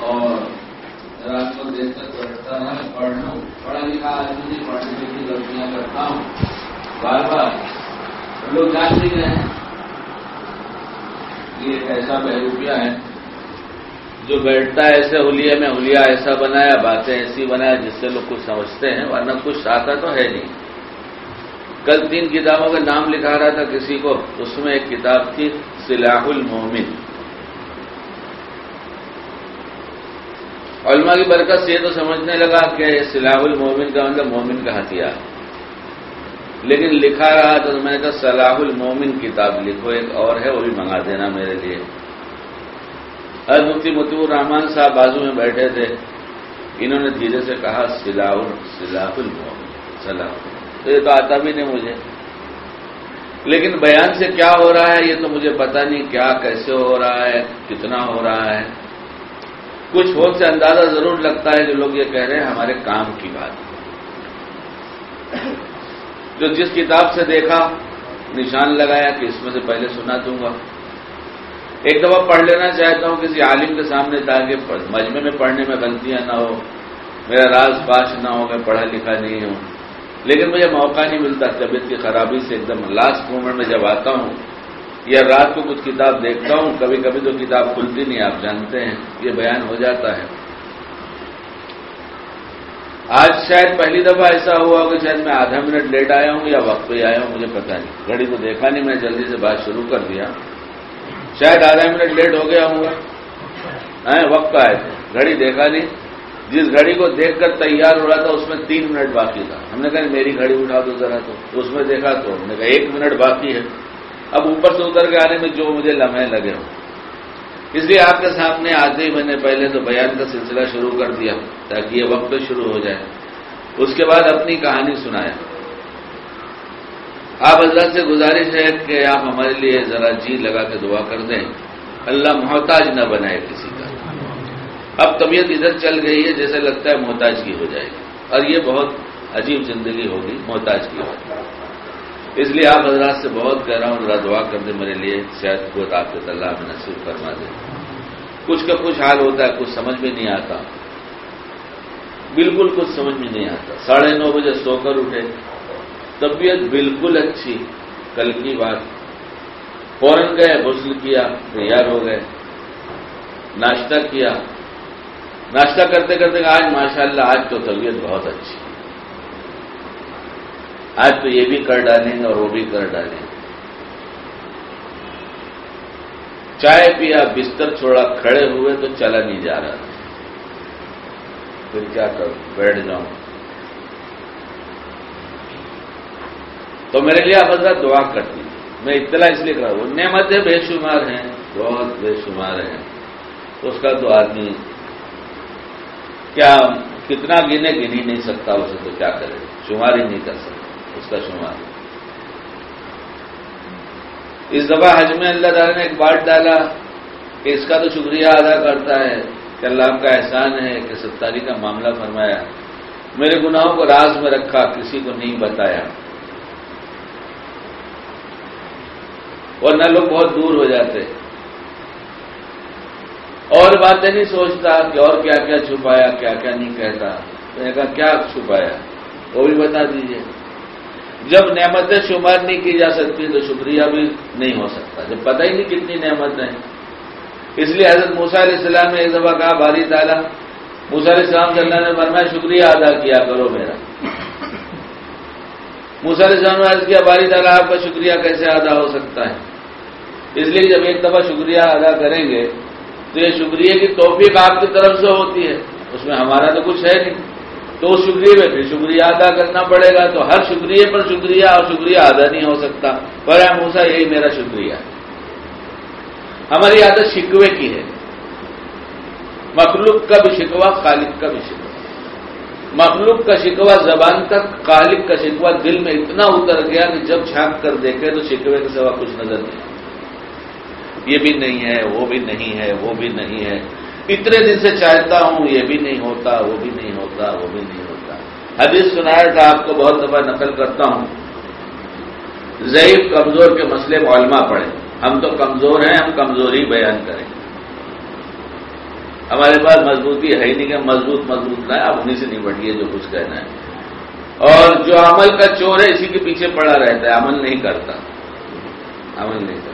اور رات کو دیر تک بیٹھتا رہا پڑھ لوں پڑھا لکھا آدمی نہیں پڑھنے کی غلطیاں کرتا ہوں۔ بار بار۔ لوگ جان نہیں رہے ہیں؟ یہ ایک ایسا بہروپیہ ہے جو بیٹھتا ہے ایسے ہولیے میں ہولیا ایسا بنایا، باتیں ایسی بنایا جس سے لوگ کچھ سمجھتے ہیں، ورنہ کچھ آتا تو ہے نہیں۔ کل تین کتابوں کا نام لکھا رہا تھا کسی کو، اس میں ایک کتاب تھی، سلاح المومن۔ علماء کی برکت سے یہ تو سمجھنے لگا کہ سلاح المومن کا مطلب مومن کا ہتھیار لیکن لکھا رہا تو میں نے کہا صلاح المومن کتاب لکھو، ایک اور ہے، وہ بھی منگا دینا میرے لیے۔ حضرت مفتی متب الرحمان صاحب بازو میں بیٹھے تھے۔ انہوں نے دھیرے سے کہا سلاح سلاح المومن صلاح تو یہ تو آتا بھی نہیں مجھے۔ لیکن بیان سے کیا ہو رہا ہے، یہ تو مجھے پتہ نہیں کیا، کیسے ہو رہا ہے، کتنا ہو رہا ہے۔ کچھ ہو سے اندازہ ضرور لگتا ہے جو لوگ یہ کہہ رہے ہیں، ہمارے کام کی بات۔ جو جس کتاب سے دیکھا، نشان لگایا کہ اس میں سے پہلے سنا دوں گا۔ ایک دفعہ پڑھ لینا چاہتا ہوں، کسی عالم کے سامنے تاکہ مجمے میں پڑھنے میں غلطیاں نہ ہو میرا راز پاش نہ ہو میں پڑھا لکھا نہیں ہوں۔ لیکن مجھے موقع نہیں ملتا، طبیعت کی خرابی سے ایک دم لاسٹ مومنٹ میں جب آتا ہوں یا رات کو کچھ کتاب دیکھتا ہوں کبھی کبھی تو کتاب کھلتی نہیں، آپ جانتے ہیں، یہ بیان ہو جاتا ہے۔ آج شاید پہلی دفعہ ایسا ہوا کہ شاید میں آدھا منٹ لیٹ آیا ہوں یا وقت پہ آیا ہوں، مجھے پتا نہیں۔ گھڑی تو دیکھا نہیں، میں جلدی سے بات شروع کر دیا۔ شاید آدھا منٹ لیٹ ہو گیا ہوں۔ گا وقت پہ آئے تھے۔ گھڑی دیکھا نہیں۔ جس گھڑی کو دیکھ کر تیار ہو رہا تھا، اس میں تین منٹ باقی تھا۔ ہم نے کہا میری گھڑی اٹھا دو ذرا تو۔ اس میں دیکھا تو ہم نے کہا، ایک منٹ باقی ہے۔ اب اوپر سے اتر کے آنے میں جو مجھے لمحے لگے ہوں۔ اس لیے آپ کے سامنے آتے ہی میں نے پہلے تو بیان کا سلسلہ شروع کر دیا تاکہ یہ وقت شروع ہو جائے۔ اس کے بعد اپنی کہانی سنایا آپ حضرت سے گزارش ہے کہ آپ ہمارے لیے ذرا جی لگا کے دعا کر دیں۔ اللہ محتاج نہ بنائے کسی کا۔ اب طبیعت ادھر چل گئی ہے جیسے لگتا ہے محتاج کی ہو جائے گی۔ اور یہ بہت عجیب زندگی ہوگی، محتاج کی ہوگی اس لیے آپ حضرات سے بہت کہہ رہا ہوں، ذرا دعا کر دیں میرے لیے، شاید خود آپ کے اللہ میں نصیب فرما دیں کچھ کا کچھ حال ہوتا ہے، کچھ سمجھ میں نہیں آتا۔ بالکل کچھ سمجھ میں نہیں آتا۔ ساڑھے نو بجے سو کر اٹھے۔ طبیعت بالکل اچھی۔ کل کی بات۔ فوراً گئے، غسل کیا، تیار ہو گئے۔ ناشتہ کیا۔ ناشتہ کرتے کرتے آج ماشاءاللہ، آج تو طبیعت بہت اچھی۔ آج تو یہ بھی کر ڈالیں گے اور وہ بھی کر ڈالیں گے۔ چائے پیا، بستر چھوڑا، کھڑے ہوئے تو چلا نہیں جا رہا۔ پھر کیا کروں؟ بیٹھ جاؤں۔ تو میرے لیے آپ حضرت دعا کرتی میں اطلاع اس لیے کر رہا ہوں نعمتیں بے شمار ہیں، بہت بے شمار ہیں۔ اس کا تو آدمی کیا، کتنا گنے گن ہی نہیں سکتا، اسے تو کیا کرے؟ شمار ہی نہیں کر سکتا۔ اس کا شمار۔ اس دفعہ حج میں اللہ تعالیٰ نے ایک بات ڈالا کہ اس کا تو شکریہ ادا کرتا ہے کہ اللہ کا احسان ہے کہ ستاری کا معاملہ فرمایا۔ میرے گناہوں کو راز میں رکھا، کسی کو نہیں بتایا۔ اور نہ لوگ بہت دور ہو جاتے۔ اور باتیں نہیں سوچتا کہ اور کیا کیا چھپایا، کیا کیا نہیں کہتا۔ میں نے کہا، کیا چھپایا؟ وہ بھی بتا دیجیے جب نعمتیں شمار نہیں کی جا سکتی تو شکریہ بھی نہیں ہو سکتا۔ جب پتہ ہی نہیں کتنی نعمتیں اس لیے حضرت موسا علیہ السلام نے ایک دفعہ کہا، باری تعالیٰ موسا علیہ السلام صلی اللہ نے فرمایا، شکریہ ادا کیا کرو میرا۔ موسا علیہ السلام نے عرض کیا، باری تعالیٰ، آپ کا شکریہ کیسے ادا ہو سکتا ہے؟ اس لیے جب ایک دفعہ شکریہ ادا کریں گے تو یہ شکریہ کی توفیق آپ کی طرف سے ہوتی ہے۔ اس میں ہمارا تو کچھ ہے نہیں۔ تو اس شکریہ میں پھر شکریہ ادا کرنا پڑے گا تو ہر شکریہ پر شکریہ اور شکریہ ادا نہیں ہو سکتا۔ پر موسا یہی میرا شکریہ ہے۔ ہماری عادت شکوے کی ہے۔ مخلوق کا بھی شکوا خالق کا بھی شکوا مخلوق کا شکوا زبان تک، خالق کا شکوا دل میں اتنا اتر گیا کہ جب چھانک کر دیکھے تو شکوے کے سوا کچھ نظر نہیں یہ بھی نہیں ہے، وہ بھی نہیں ہے، وہ بھی نہیں ہے۔ اتنے دن سے چاہتا ہوں، یہ بھی نہیں ہوتا، وہ بھی نہیں ہوتا، وہ بھی نہیں ہوتا۔ حدیث سنایا تھا، آپ کو بہت دفعہ نقل کرتا ہوں۔ ضعیف، کمزور کے مسئلے علماء پڑے ہم تو کمزور ہیں، ہم کمزوری بیان کریں۔ ہمارے پاس مضبوطی ہے ہی نہیں کہ مضبوط مضبوط نہ ہے انہیں سے نہیں جو کچھ کہنا ہے۔ اور جو عمل کا چور ہے، اسی کے پیچھے پڑا رہتا ہے، عمل نہیں کرتا۔ عمل نہیں کرتا۔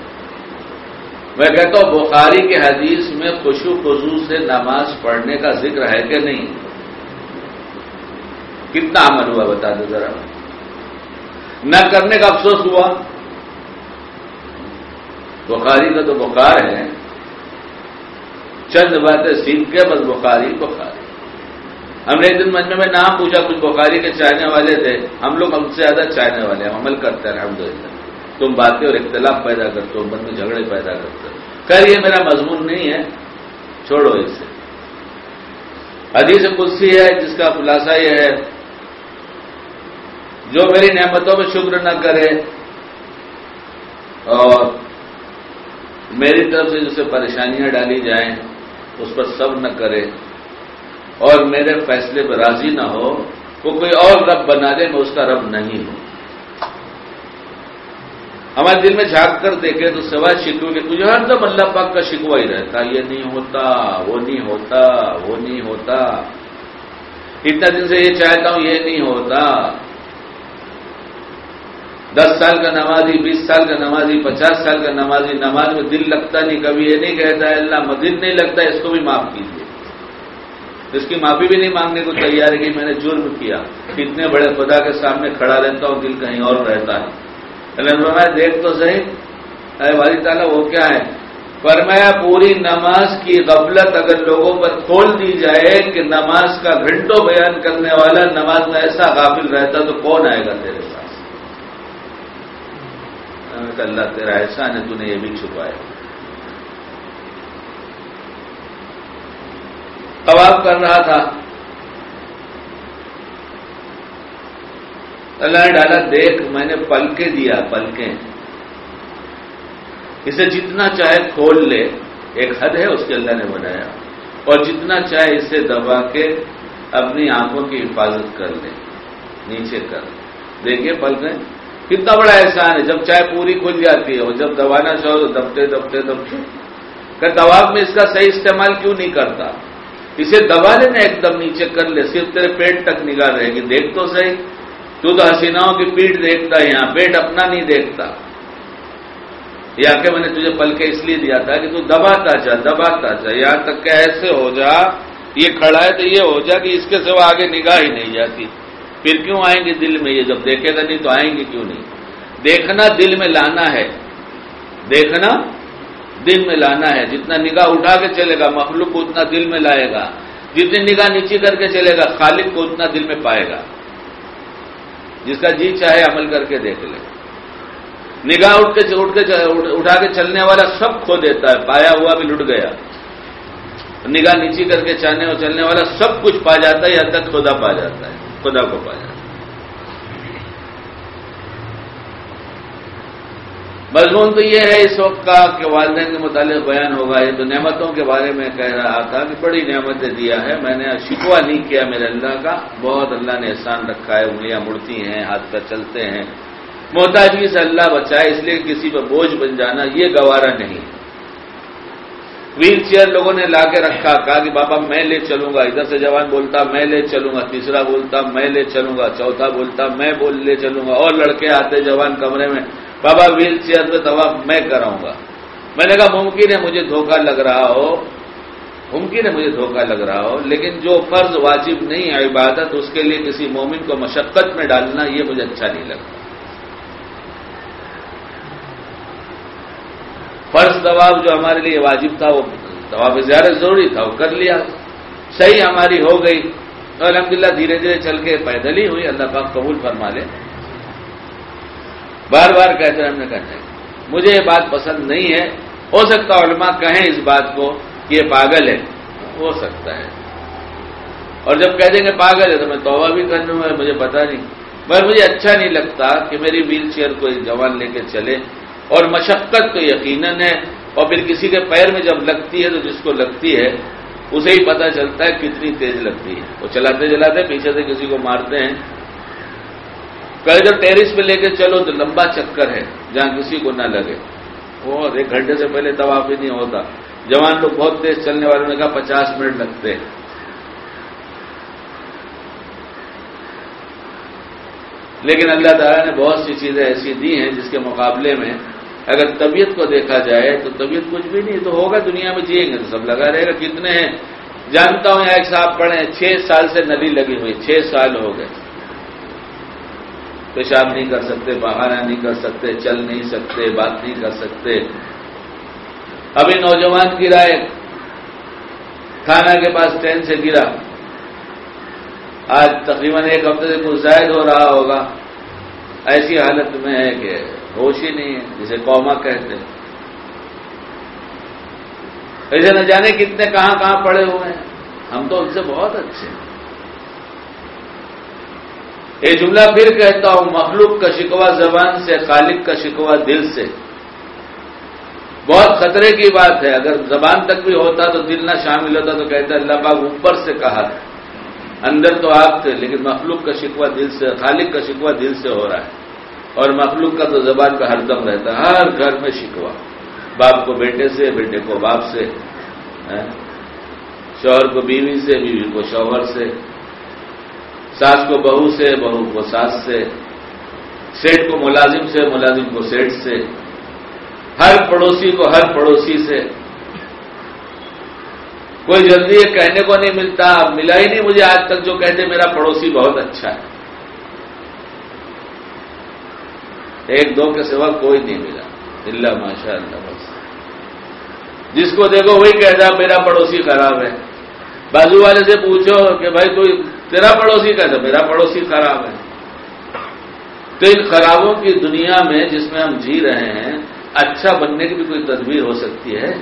میں کہتا ہوں، بخاری کے حدیث میں خوشو خزو سے نماز پڑھنے کا ذکر ہے کہ نہیں؟ کتنا عمل ہوا بتا دو ذرا۔ نہ کرنے کا افسوس ہوا۔ بخاری کا تو بخار ہے۔ چند باتیں سیکھ کے بس بخاری بخاری۔ ہم نے ایک دن مجمع میں نام پوچھا، کچھ بخاری کے چاہنے والے تھے۔ ہم لوگ ہم سے زیادہ چاہنے والے ہم عمل کرتے ہیں الحمد تم باتیں اور اختلاف پیدا کرتے ہو من میں جھگڑے پیدا کرتے ہو۔ خیر، یہ میرا مضمون نہیں ہے۔ چھوڑو اس سے حدیث قدسی ہے، جس کا خلاصہ یہ ہے، جو میری نعمتوں میں شکر نہ کرے اور میری طرف سے جسے پریشانیاں ڈالی جائیں، اس پر سب نہ کرے اور میرے فیصلے پر راضی نہ ہو، وہ کوئی اور رب بنا دے، میں اس کا رب نہیں ہوں۔ ہمارے دل میں جھانک کر دیکھے تو سوائے شکو کے تجھے ہر دم اللہ پاک کا شکوا ہی رہتا یہ نہیں ہوتا، وہ نہیں ہوتا، وہ نہیں ہوتا۔ اتنا دن سے یہ چاہتا ہوں، یہ نہیں ہوتا۔ دس سال کا نمازی، بیس سال کا نمازی، پچاس سال کا نمازی، نماز میں دل لگتا نہیں، کبھی یہ نہیں کہتا ہے اللہ مدد نہیں لگتا، اس کو بھی معاف کیجیے اس کی معافی بھی نہیں مانگنے کو تیار ہے کہ میں نے جرم کیا۔ اتنے بڑے خدا کے سامنے کھڑا رہتا ہوں، دل کہیں اور رہتا ہے۔ میں دیکھ تو صحیح۔ ارے والی تعالیٰ، وہ کیا ہے؟ فرمایا، پوری نماز کی غفلت اگر لوگوں پر کھول دی جائے کہ نماز کا گھنٹوں بیان کرنے والا نماز میں ایسا غافل رہتا تو کون آئے گا تیرے پاس؟ اللہ، تیرا احسان ہے، تو نے یہ بھی چھپایا۔ طواف کر رہا تھا۔ اللہ نے ڈالا، دیکھ، میں نے پلکے دیا، پلکیں۔ اسے جتنا چاہے کھول لے، ایک حد ہے، اس کے اللہ نے بنایا۔ اور جتنا چاہے اسے دبا کے اپنی آنکھوں کی حفاظت کر لے، نیچے کر۔ دیکھیے پلکیں، کتنا بڑا احسان ہے، جب چائے پوری کھل جاتی ہے، اور جب دبانا چاہو تو دبتے دبتے دبتے۔ کہ دباب میں اس کا صحیح استعمال کیوں نہیں کرتا؟ اسے دبا لینا ایک دم نیچے کر لے، صرف تیرے پیٹ تک نگاہ رہے گی۔ دیکھ تو صحیح۔ تو تو حسیناؤں کی پیٹ دیکھتا ہے یہاں پیٹ اپنا نہیں دیکھتا۔ یا کہ میں نے تجھے پل کے اس لیے دیا تھا کہ تو دباتا جا دباتا جا۔ یہاں تک کہ ایسے ہو جا، یہ کھڑا ہے تو یہ ہو جا کہ اس کے سوا آگے نگاہ ہی نہیں جاتی۔ پھر کیوں آئیں گے دل میں یہ جب دیکھے گا نہیں تو آئیں گے کیوں نہیں؟ دیکھنا دل میں لانا ہے۔ دیکھنا دل میں لانا ہے۔ جتنا نگاہ اٹھا کے چلے گا، مخلوق کو اتنا دل میں لائے گا۔ جتنی نگاہ نیچے کر کے چلے گا، خالق کو اتنا دل میں پائے گا۔ جس کا جی چاہے عمل کر کے دیکھ لے۔ نگاہ اٹھ کے اٹھ کے اٹھا کے چلنے والا سب کھو دیتا ہے، پایا ہوا بھی لٹ گیا۔ نگاہ نیچی کر کے چلنے اور چلنے والا سب کچھ پا جاتا ہے یا تک خدا پا جاتا ہے، خدا کو پایا مضمون تو یہ ہے اس وقت کا کہ والدین کے متعلق بیان ہوگا۔ یہ تو نعمتوں کے بارے میں کہہ رہا تھا کہ بڑی نعمتیں دیا ہے۔ میں نے شکوا نہیں کیا میرے اللہ کا۔ بہت اللہ نے احسان رکھا ہے۔ انگلیاں مڑتی ہیں، ہاتھ پہ چلتے ہیں۔ محتاجی سے اللہ بچائے، اس لیے کسی پہ بوجھ بن جانا یہ گوارا نہیں۔ ویل چیئر لوگوں نے لا کے رکھا، کہا کہ بابا میں لے چلوں گا۔ ادھر سے جوان بولتا، میں لے چلوں گا۔ تیسرا بولتا، میں لے چلوں گا۔ چوتھا بولتا، میں بول لے چلوں گا۔ اور لڑکے آتے جوان کمرے میں بابا ویل چیئر پہ طواف میں کراؤں گا۔ میں نے کہا، ممکن ہے مجھے دھوکہ لگ رہا ہو۔ ممکن ہے مجھے دھوکہ لگ رہا ہو، لیکن جو فرض واجب نہیں ہے، عبادت، اس کے لیے کسی مومن کو مشقت میں ڈالنا، یہ مجھے اچھا نہیں لگتا۔ فرض طواف جو ہمارے لیے واجب تھا، وہ طواف زیادہ ضروری تھا، وہ کر لیا۔ صحیح ہماری ہو گئی۔ تو الحمدللہ دھیرے دھیرے چل کے پیدل ہی ہوئی۔ اللہ پاک قبول فرما لے۔ بار بار کہتے ہیں ہم نے کہتے ہیں مجھے یہ بات پسند نہیں ہے۔ ہو سکتا علماء کہیں اس بات کو کہ یہ پاگل ہے۔ ہو سکتا ہے۔ اور جب کہہ دیں گے پاگل ہے تو میں توبہ بھی کر لوں گا مجھے پتا نہیں۔ مگر مجھے اچھا نہیں لگتا کہ میری ویل چیئر کو جوان لے کے چلے۔ اور مشقت تو یقیناً ہے۔ اور پھر کسی کے پیر میں جب لگتی ہے تو جس کو لگتی ہے، اسے ہی پتا چلتا ہے کتنی تیز لگتی ہے۔ وہ چلاتے چلاتے پیچھے سے کسی کو مارتے ہیں۔ کہیں جو ٹیرس پہ لے کے چلو تو لمبا چکر ہے، جہاں کسی کو نہ لگے۔ وہ ایک گھنٹے سے پہلے طواف ہی نہیں ہوتا۔ جوان لوگ بہت تیز چلنے والوں نے کہا پچاس منٹ لگتے۔ ہیں لیکن اللہ تعالیٰ نے بہت سی چیزیں ایسی دی ہیں جس کے مقابلے میں اگر طبیعت کو دیکھا جائے تو طبیعت کچھ بھی نہیں، تو ہوگا دنیا میں جیئیں گے تو سب لگا رہے گا۔ کتنے ہیں؟ جانتا ہوں ایک صاحب پڑھے چھ سال سے ندی لگی ہوئی، چھ سال ہو گئے۔ پیشاب نہیں کر سکتے، بہانا نہیں کر سکتے، چل نہیں سکتے، بات نہیں کر سکتے۔ ابھی نوجوان گرا ہے تھانہ کے پاس ٹرین سے گرا۔ آج تقریباً ایک ہفتے سے کچھ زائد ہو رہا ہوگا۔ ایسی حالت میں ہے کہ ہوش ہی نہیں ہے، جسے قوما کہتے ہیں۔ ایسے نہ جانے کتنے کہاں کہاں پڑے ہوئے ہیں۔ ہم تو ان سے بہت اچھے ہیں۔ یہ جملہ پھر کہتا ہوں، مخلوق کا شکوا زبان سے، خالق کا شکوا دل سے۔ بہت خطرے کی بات ہے۔ اگر زبان تک بھی ہوتا تو دل نہ شامل ہوتا تو کہتا اللہ پاک اوپر سے کہا تھا اندر تو آپ تھے، لیکن مخلوق کا شکوا دل سے، خالق کا شکوا دل سے ہو رہا ہے۔ اور مخلوق کا تو زبان کا ہر دم رہتا ہے، ہر گھر میں شکوا باپ کو بیٹے سے، بیٹے کو باپ سے ہاں۔ شوہر کو بیوی سے، بیوی کو شوہر سے۔ ساس کو بہو سے، بہو کو ساس سے سیٹ کو ملازم سے، ملازم کو سیٹ سے، ہر پڑوسی کو ہر پڑوسی سے۔ کوئی جلدی یہ کہنے کو نہیں ملتا، ملا ہی نہیں مجھے آج تک جو کہتے میرا پڑوسی بہت اچھا ہے۔ ایک دو کے سوا کوئی نہیں ملا۔ اللہ ماشاء اللہ بس۔ جس کو دیکھو وہی کہتا میرا پڑوسی خراب ہے۔ بازو والے سے پوچھو کہ بھائی کوئی تیرا پڑوسی کہتا میرا پڑوسی خراب ہے۔ تو ان خرابوں کی دنیا میں جس میں ہم جی رہے ہیں اچھا بننے کی بھی کوئی تدبیر ہو سکتی ہے۔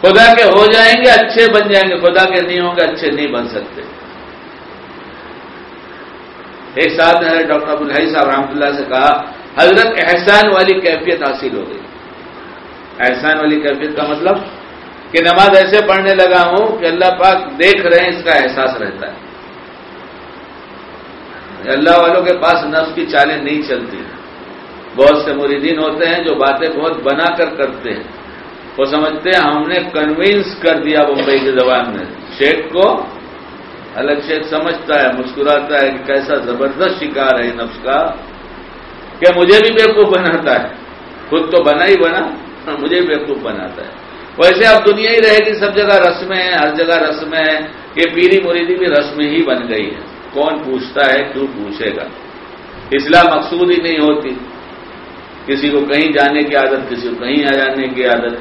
خدا کے ہو جائیں گے، اچھے بن جائیں گے۔ خدا کے نہیں ہوں گے، اچھے نہیں بن سکتے۔ ایک ساتھ نے ڈاکٹر ابوالحی صاحب رحمۃ اللہ سے کہا، حضرت احسان والی کیفیت حاصل ہو گئی۔ احسان والی کیفیت کا مطلب؟ کہ نماز ایسے پڑھنے لگا ہوں کہ اللہ پاک دیکھ رہے ہیں، اس کا احساس رہتا ہے۔ اللہ والوں کے پاس نفس کی چالیں نہیں چلتی۔ بہت سے مریدین ہوتے ہیں جو باتیں بہت بنا کر کرتے ہیں۔ وہ سمجھتے ہیں، ہم نے کنوینس کر دیا بمبئی کی زبان میں۔ شیخ کو الگ شیخ سمجھتا ہے، مسکراتا ہے کہ کیسا زبردست شکار ہے نفس کا۔ کہ مجھے بھی بیوقوف بناتا ہے۔ خود تو بنا ہی بنا مجھے بھی بیوقوف بناتا ہے۔ ویسے اب دنیا ہی رہے گی، سب جگہ رسمیں ہیں ہر جگہ رسمیں ہیں کہ پیری مریدی بھی رسمیں ہی بن گئی ہے۔ کون پوچھتا ہے، کیوں پوچھے گا؟ اسلام مقصود ہی نہیں ہوتی۔ کسی کو کہیں جانے کی عادت، کسی کو کہیں آ جانے کی عادت۔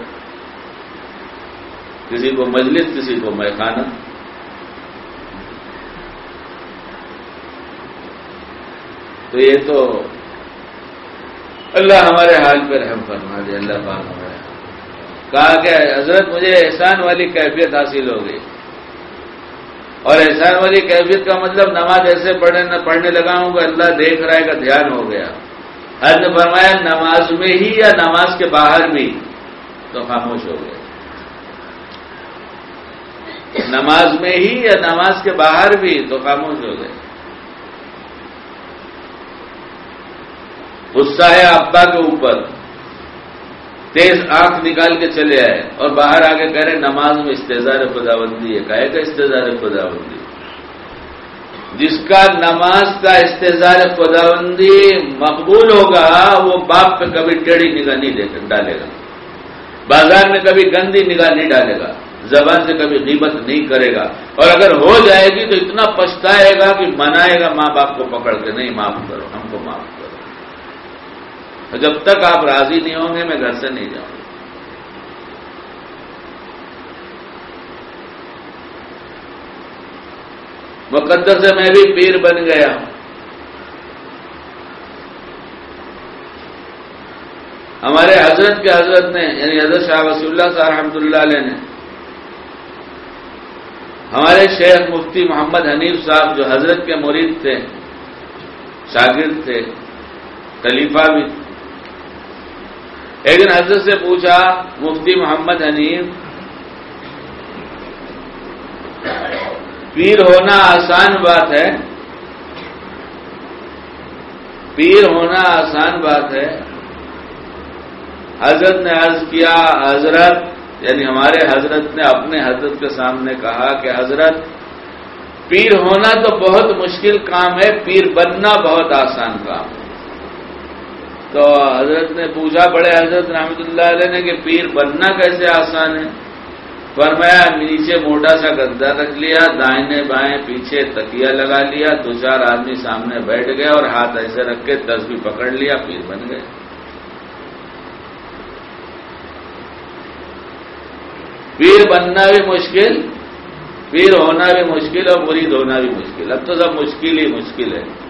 کسی کو مجلس، کسی کو میخانہ۔ تو یہ تو اللہ ہمارے حال پہ رحم فرما دے اللہ پاک ہمارے کہا کہ حضرت مجھے احسان والی کیفیت حاصل ہو گئی۔ اور احسان والی کیفیت کا مطلب نماز ایسے پڑھنے پڑھنے لگا ہوں کہ اللہ دیکھ رہا ہے کا دھیان ہو گیا۔ حد نے فرمایا، نماز میں ہی یا نماز کے باہر بھی؟ تو خاموش ہو گئے۔ نماز میں ہی یا نماز کے باہر بھی؟ تو خاموش ہو گئے۔ غصہ ہے ابا کے اوپر۔ تیز آنکھ نکال کے چلے آئے اور باہر آ کے کہہ رہے نماز میں استظار خداوندی ہے۔ کہے گا استظار خداوندی۔ جس کا نماز کا استظار خداوندی مقبول ہوگا، وہ باپ پہ کبھی ٹیڑھی نگاہ نہیں ڈالے گا۔ بازار میں کبھی گندی نگاہ نہیں ڈالے گا۔ زبان سے کبھی غیبت نہیں کرے گا۔ اور اگر ہو جائے گی تو اتنا پچھتائے گا کہ منائے گا ماں باپ کو پکڑ کے، نہیں، معاف کرو، ہم کو معاف جب تک آپ راضی نہیں ہوں گے، میں گھر سے نہیں جاؤں گا۔ مقدر سے میں بھی پیر بن گیا۔ ہمارے حضرت کے حضرت نے یعنی حضرت شاہ وسی اللہ صاحب رحمۃ اللہ علیہ نے، ہمارے شیخ مفتی محمد حنیف صاحب جو حضرت کے مرید تھے، شاگرد تھے، خلیفہ بھی ایک دن حضرت سے پوچھا، مفتی محمد حنیف، پیر ہونا آسان بات ہے؟ پیر ہونا آسان بات ہے۔ حضرت نے عرض کیا، حضرت یعنی ہمارے حضرت نے اپنے حضرت کے سامنے کہا کہ حضرت، پیر ہونا تو بہت مشکل کام ہے، پیر بننا بہت آسان کام ہے۔ تو حضرت نے پوچھا، بڑے حضرت رحمت اللہ علیہ نے کہ پیر بننا کیسے آسان ہے؟ فرمایا، نیچے موٹا سا گدا رکھ لیا دائیں بائیں پیچھے تکیا لگا لیا، دو چار آدمی سامنے بیٹھ گئے اور ہاتھ ایسے رکھ کے دس بھی پکڑ لیا، پیر بن گئے۔ پیر بننا بھی مشکل، پیر ہونا بھی مشکل اور مرید ہونا بھی مشکل۔ اب تو سب مشکل ہی مشکل ہے۔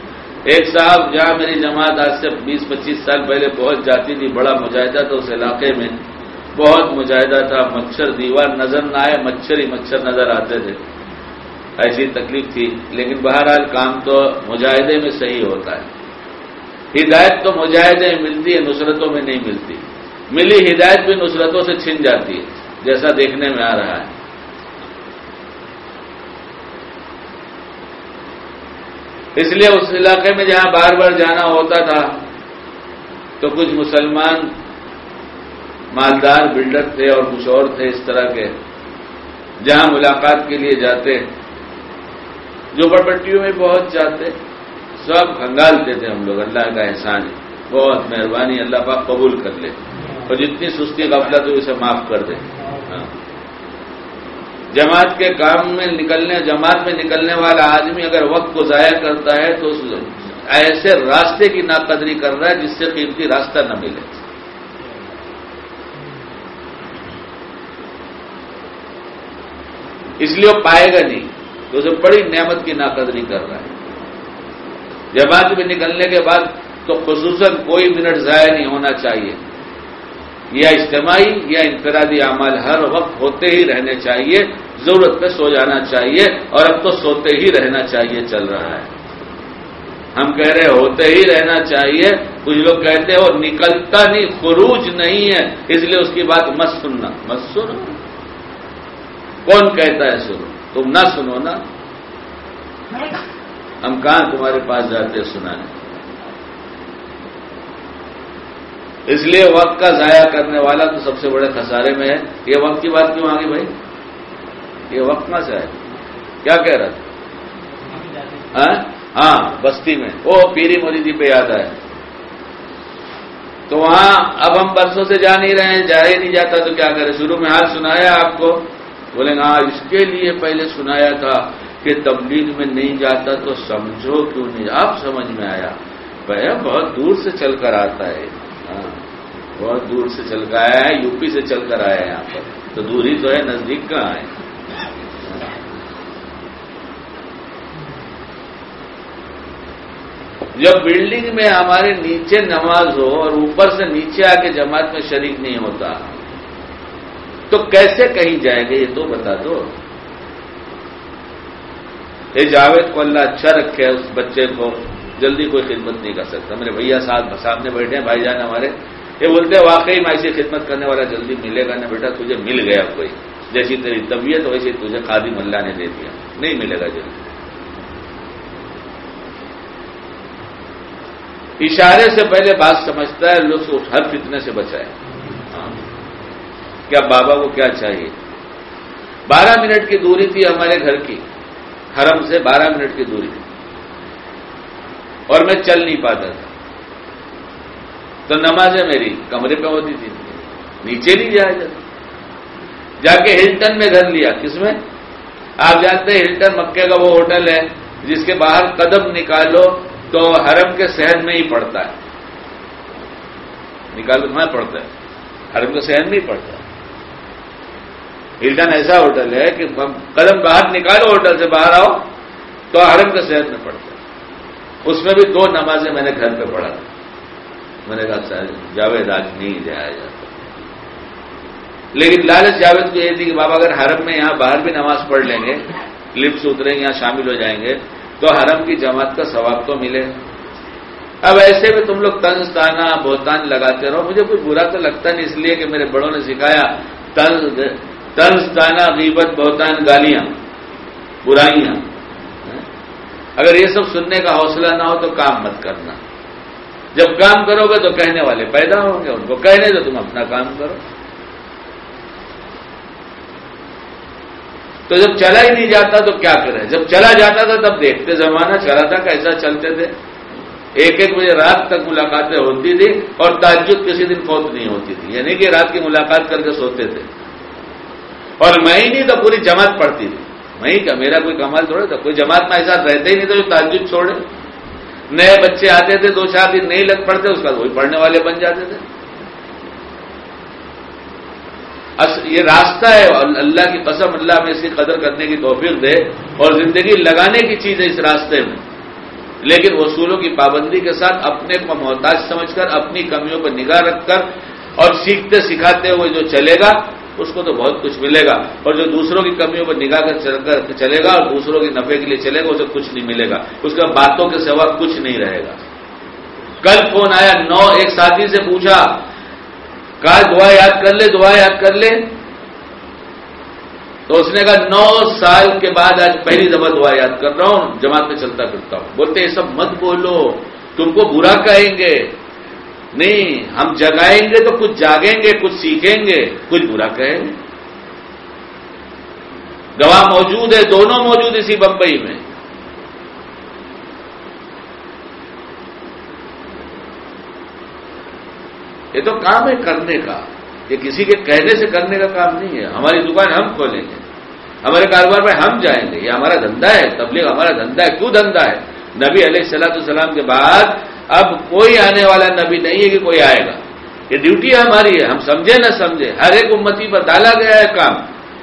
ایک صاحب جہاں میری جماعت آج سے بیس پچیس سال پہلے پہنچ جاتی تھی، بڑا مجاہدہ تھا اس علاقے میں۔ بہت مجاہدہ تھا، مچھر دیوار نظر نہ آئے، مچھر ہی مچھر نظر آتے تھے۔ ایسی تکلیف تھی، لیکن بہرحال کام تو مجاہدے میں صحیح ہوتا ہے۔ ہدایت تو مجاہدے میں ملتی ہے، نصرتوں میں نہیں ملتی۔ ملی ہدایت بھی نصرتوں سے چھن جاتی ہے، جیسا دیکھنے میں آ رہا ہے۔ اس لیے اس علاقے میں جہاں بار بار جانا ہوتا تھا، تو کچھ مسلمان مالدار بلڈر تھے اور کچھ اور تھے اس طرح کے، جہاں ملاقات کے لیے جاتے، جو بڑپٹیوں میں پہنچ جاتے، سب کھنگالتے تھے ہم لوگ، اللہ کا احسان ہے، بہت مہربانی، اللہ پاک قبول کر لے، اور جتنی سستی غفلت ہو اسے معاف کر دے ہاں۔ جماعت کے کام میں نکلنے، جماعت میں نکلنے والا آدمی اگر وقت کو ضائع کرتا ہے تو ایسے راستے کی ناقدری کر رہا ہے جس سے قیمتی راستہ نہ ملے۔ اس لیے وہ پائے گا نہیں تو اسے بڑی نعمت کی ناقدری کر رہا ہے۔ جماعت میں نکلنے کے بعد تو خصوصاً کوئی منٹ ضائع نہیں ہونا چاہیے۔ یا اجتماعی یا انفرادی عمل ہر وقت ہوتے ہی رہنے چاہیے، ضرورت پہ سو جانا چاہیے اور اب تو سوتے ہی رہنا چاہیے چل رہا ہے۔ ہم کہہ رہے ہوتے ہی رہنا چاہیے، کچھ لوگ کہتے ہیں نکلتا نہیں، خروج نہیں ہے، اس لیے اس کی بات مت سننا۔ مت سنو۔ کون کہتا ہے سنو؟ تم نہ سنو نا۔ ہم کہاں تمہارے پاس جاتے سنانے؟ اس لیے وقت کا ضائع کرنے والا تو سب سے بڑے خسارے میں ہے۔ یہ وقت کی بات کیوں آگے بھائی یہ وقت نہ چاہے کیا کہہ رہا تھا؟ ہاں؟, ہاں، بستی میں۔ وہ پیری موریدی پہ یاد آئے تو وہاں اب ہم برسوں سے جا نہیں رہے ہیں جا ہی نہیں جاتا تو کیا کرے شروع میں حال سنایا آپ کو۔ بولے ہاں اس کے لیے پہلے سنایا تھا کہ تبلیغ میں نہیں جاتا تو سمجھو کیوں نہیں؟ آپ سمجھ میں آیا۔ بھیا بہت دور سے چل کر آتا ہے۔ بہت دور سے چل کر آیا ہے یو پی سے چل کر آیا ہے یہاں پر۔ تو دوری تو ہے، نزدیک کہاں ہے؟ جب بلڈنگ میں ہمارے نیچے نماز ہو اور اوپر سے نیچے آ کے جماعت میں شریک نہیں ہوتا، تو کیسے کہیں جائے گا؟ یہ تو بتا دو۔ یہ جاوید، کو اللہ اچھا رکھے، اس بچے کو جلدی کوئی خدمت نہیں کر سکتا۔ میرے بھیا صاحب سامنے بیٹھے ہیں، بھائی جان ہمارے۔ یہ بولتے ہیں واقعی میں ایسی خدمت کرنے والا جلدی ملے گا نا بیٹا، تجھے مل گیا کوئی۔ جیسی تیری طبیعت، ویسی تجھے خادم اللہ نے دے دیا۔ نہیں ملے گا جلدی۔ اشارے سے پہلے بات سمجھتا ہے لوگ ہر فتنے سے بچائے۔ کیا بابا کو کیا چاہیے؟ بارہ منٹ کی دوری تھی ہمارے گھر کی۔ حرم سے بارہ منٹ کی دوری تھی۔ اور میں چل نہیں پاتا تھا۔ تو نمازیں میری، کمرے پہ ہوتی تھی۔ نیچے نہیں جایا جاتا۔ جا کے ہلٹن میں گھر لیا۔ کس میں؟ آپ جانتے ہیں، ہلٹن مکے کا وہ ہوٹل ہے جس کے باہر قدم نکالو تو حرم کے شہر میں ہی پڑتا ہے۔ نکالو میں پڑتا ہے۔ حرم کے شہر میں ہی پڑتا ہے۔ ہلٹن ایسا ہوٹل ہے کہ قدم باہر نکالو ہوٹل سے باہر آؤ تو حرم کے شہر میں پڑتا ہے۔ اس میں بھی دو نمازیں میں نے گھر پہ پڑھا۔ تھا میں نے کہا جاوید آج نہیں جایا جاتا لیکن لالچ جاوید کو یہ تھی کہ بابا اگر حرم میں یہاں باہر بھی نماز پڑھ لیں گے، لپس اتریں، یہاں شامل ہو جائیں گے، تو حرم کی جماعت کا ثواب تو ملے۔ اب ایسے میں تم لوگ تنز تانا، بہتان لگاتے رہو۔ مجھے کوئی برا تو لگتا نہیں، اس لیے کہ میرے بڑوں نے سکھایا تنز تانا، غیبت، بہتان، گالیاں، برائیاں۔ اگر یہ سب سننے کا حوصلہ نہ ہو تو کام مت کرنا۔ جب کام کرو گے تو کہنے والے پیدا ہوں گے ان کو کہنے تو تم اپنا کام کرو۔ تو جب چلا ہی نہیں جاتا تو کیا کرے؟ جب چلا جاتا تھا تب دیکھتے زمانہ چلا تھا کیسا چلتے تھے۔ ایک ایک بجے رات تک ملاقاتیں ہوتی تھی اور تعجد کسی دن فوت نہیں ہوتی تھی یعنی کہ رات کی ملاقات کر کے سوتے تھے۔ اور میں ہی نہیں تو پوری جماعت پڑتی تھی۔ میں ہی کیا، میرا کوئی کمال تھوڑا تھا، کوئی جماعت میں ایسا رہتے ہی نہیں تھا جو تعجد چھوڑے۔ نئے بچے آتے تھے، دو چار دن نہیں لگ پڑتے، اس کا وہی پڑھنے والے بن جاتے تھے۔ یہ راستہ ہے اللہ کی قسم اللہ میں اس کی قدر کرنے کی توفیق دے، اور زندگی لگانے کی چیز ہے اس راستے میں۔ لیکن اصولوں کی پابندی کے ساتھ اپنے کو محتاج سمجھ کر، اپنی کمیوں پر نگاہ رکھ کر، اور سیکھتے سکھاتے ہوئے جو چلے گا اس کو تو بہت کچھ ملے گا اور جو دوسروں کی کمیوں پر نگاہ کر چلے گا اور دوسروں کے نفے کے لیے چلے گا، اسے کچھ نہیں ملے گا۔ اس کا باتوں کے سوا کچھ نہیں رہے گا۔ کل فون آیا، نو، ایک ساتھی سے پوچھا، کہا، دعا یاد کر لے، دعا یاد کر لے۔ تو اس نے کہا، نو سال کے بعد آج پہلی دفعہ دعا یاد کر رہا ہوں، جماعت میں چلتا پھرتا ہوں۔ بولتے، یہ سب مت بولو، تم کو برا کہیں گے۔ نہیں، ہم جگائیں گے تو کچھ جاگیں گے، کچھ سیکھیں گے، کچھ برا کہیں گے۔ گواہ موجود ہے، دونوں موجود اسی بمبئی میں۔ یہ تو کام ہے کرنے کا۔ یہ کسی کے کہنے سے کرنے کا کام نہیں ہے۔ ہماری دکان ہم کھولیں گے۔ ہمارے کاروبار میں ہم جائیں گے۔ یہ ہمارا دھندا ہے، تبلیغ ہمارا دھندا ہے۔ کیوں دھندا ہے؟ نبی علیہ السلاۃ السلام کے بعد اب کوئی آنے والا نبی نہیں ہے کہ کوئی آئے گا۔ یہ ڈیوٹی ہماری ہے، ہم سمجھے نہ سمجھے، ہر ایک امتی پر ڈالا گیا ہے کام۔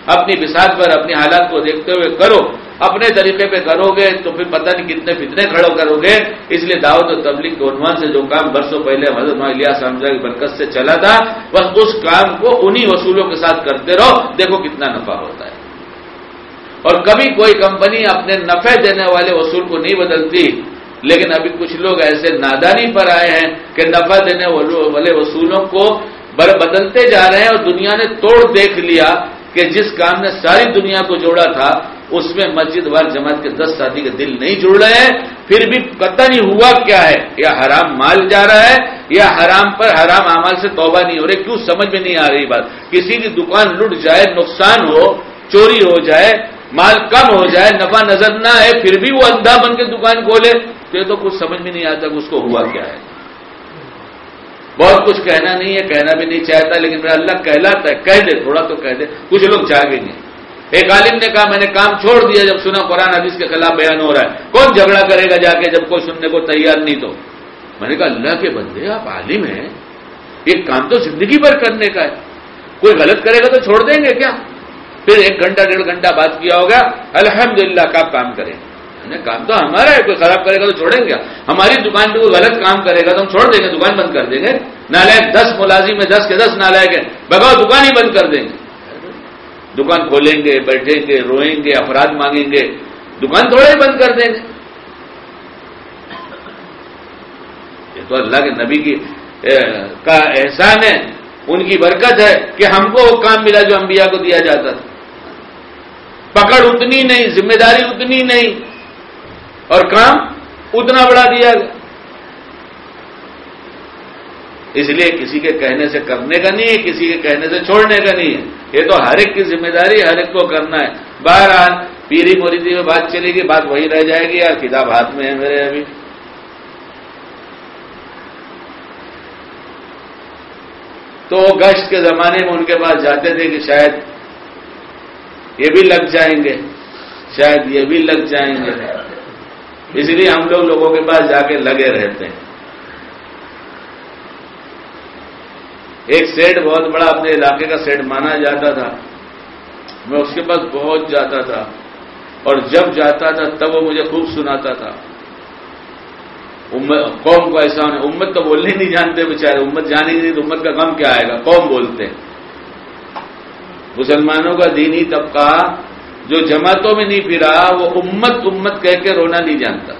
اپنی بساط پر، اپنی حالات کو دیکھتے ہوئے کرو۔ اپنے طریقے پہ کرو گے تو پھر پتہ نہیں کتنے فتنے کھڑو کرو گے۔ اس لیے دعوت و تبلیغ کے عنوان سے جو کام برسوں پہلے حضرت لیا سمجھا کی برکت سے چلا تھا، بس اس کام کو انہی وصولوں کے ساتھ کرتے رہو۔ دیکھو کتنا نفع ہوتا ہے۔ اور کبھی کوئی کمپنی اپنے نفع دینے والے وصول کو نہیں بدلتی، لیکن ابھی کچھ لوگ ایسے نادانی پر آئے ہیں کہ نفع دینے والے وصولوں کو بر بدلتے جا رہے ہیں اور دنیا نے توڑ دیکھ لیا کہ جس کام نے ساری دنیا کو جوڑا تھا، اس میں مسجد وال جماعت کے دس ساتھی کے دل نہیں جڑ رہے ہیں۔ پھر بھی پتہ نہیں ہوا کیا ہے، یا حرام مال جا رہا ہے، یا حرام پر حرام اعمال سے توبہ نہیں ہو رہی۔ کیوں سمجھ میں نہیں آ رہی بات؟ کسی کی دکان لٹ جائے، نقصان ہو، چوری ہو جائے مال کم ہو جائے، نفع نظر نہ آئے، پھر بھی وہ اندھا بن کے دکان کھولے، تو یہ تو کچھ سمجھ میں نہیں آتا کہ اس کو ہوا کیا ہے۔ بہت کچھ کہنا نہیں ہے، کہنا بھی نہیں چاہتا، لیکن میرا اللہ کہلاتا ہے، کہہ دے، تھوڑا تو کہہ دے۔ کچھ لوگ جاگیں گے ایک عالم نے کہا، میں نے کام چھوڑ دیا، جب سنا قرآن، حدیث کے خلاف بیان ہو رہا ہے۔ کون جھگڑا کرے گا جا کے جب کوئی سننے کو تیار نہیں تو؟ میں نے کہا، اللہ کے بندے، آپ عالم ہیں۔ ایک کام تو زندگی بھر کرنے کا ہے۔ کوئی غلط کرے گا تو چھوڑ دیں گے کیا؟ پھر ایک گھنٹہ ڈیڑھ گھنٹہ بات کیا ہوگا الحمد للہ کا کام کریں کام تو ہمارا ہے، کوئی خراب کرے گا تو چھوڑیں گے۔ ہماری دکان پہ کوئی غلط کام کرے گا تو ہم چھوڑ دیں گے دکان بند کر دیں گے۔ نالائک دس ملازم میں دس کے دس نالائک ہیں۔ بگاؤ دکان ہی بند کر دیں گے۔ دکان کھولیں گے، بیٹھیں گے، روئیں گے، افراد مانگیں گے۔ دکان تھوڑا ہی بند کر دیں گے۔ یہ تو اللہ کے نبی کی کا احسان ہے، ان کی برکت ہے کہ ہم کو وہ کام ملا جو انبیاء کو دیا جاتا تھا۔ پکڑ اتنی نہیں، ذمہ داری اتنی نہیں۔ اور کام اتنا بڑا دیا گیا۔ اس لیے کسی کے کہنے سے کرنے کا نہیں ہے، کسی کے کہنے سے چھوڑنے کا نہیں ہے۔ یہ تو ہر ایک کی ذمہ داری، ہر ایک کو کرنا ہے۔ بہرحال، پیری موریدی جی میں بات چلے گی، بات وہی رہ جائے گی۔ یار، کتاب ہاتھ میں ہے میرے ابھی۔ تو گشت کے زمانے میں ان کے پاس جاتے تھے کہ شاید یہ بھی لگ جائیں گے۔ شاید یہ بھی لگ جائیں گے۔ اس لیے ہم لوگ لوگوں کے پاس جا کے لگے رہتے ہیں۔ ایک سیٹ بہت بڑا اپنے علاقے کا سیٹ مانا جاتا تھا۔ میں اس کے پاس بہت جاتا تھا۔ اور جب جاتا تھا تب وہ مجھے خوب سناتا تھا۔ قوم کو ایسا ہونے، امت تو بولنے نہیں جانتے بےچارے امت جانے نہیں تو امت کا غم کیا آئے گا؟ قوم بولتے ہیں۔ مسلمانوں کا دینی طبقہ جو جماعتوں میں نہیں پھرا، وہ امت امت کہہ کے رونا نہیں جانتا۔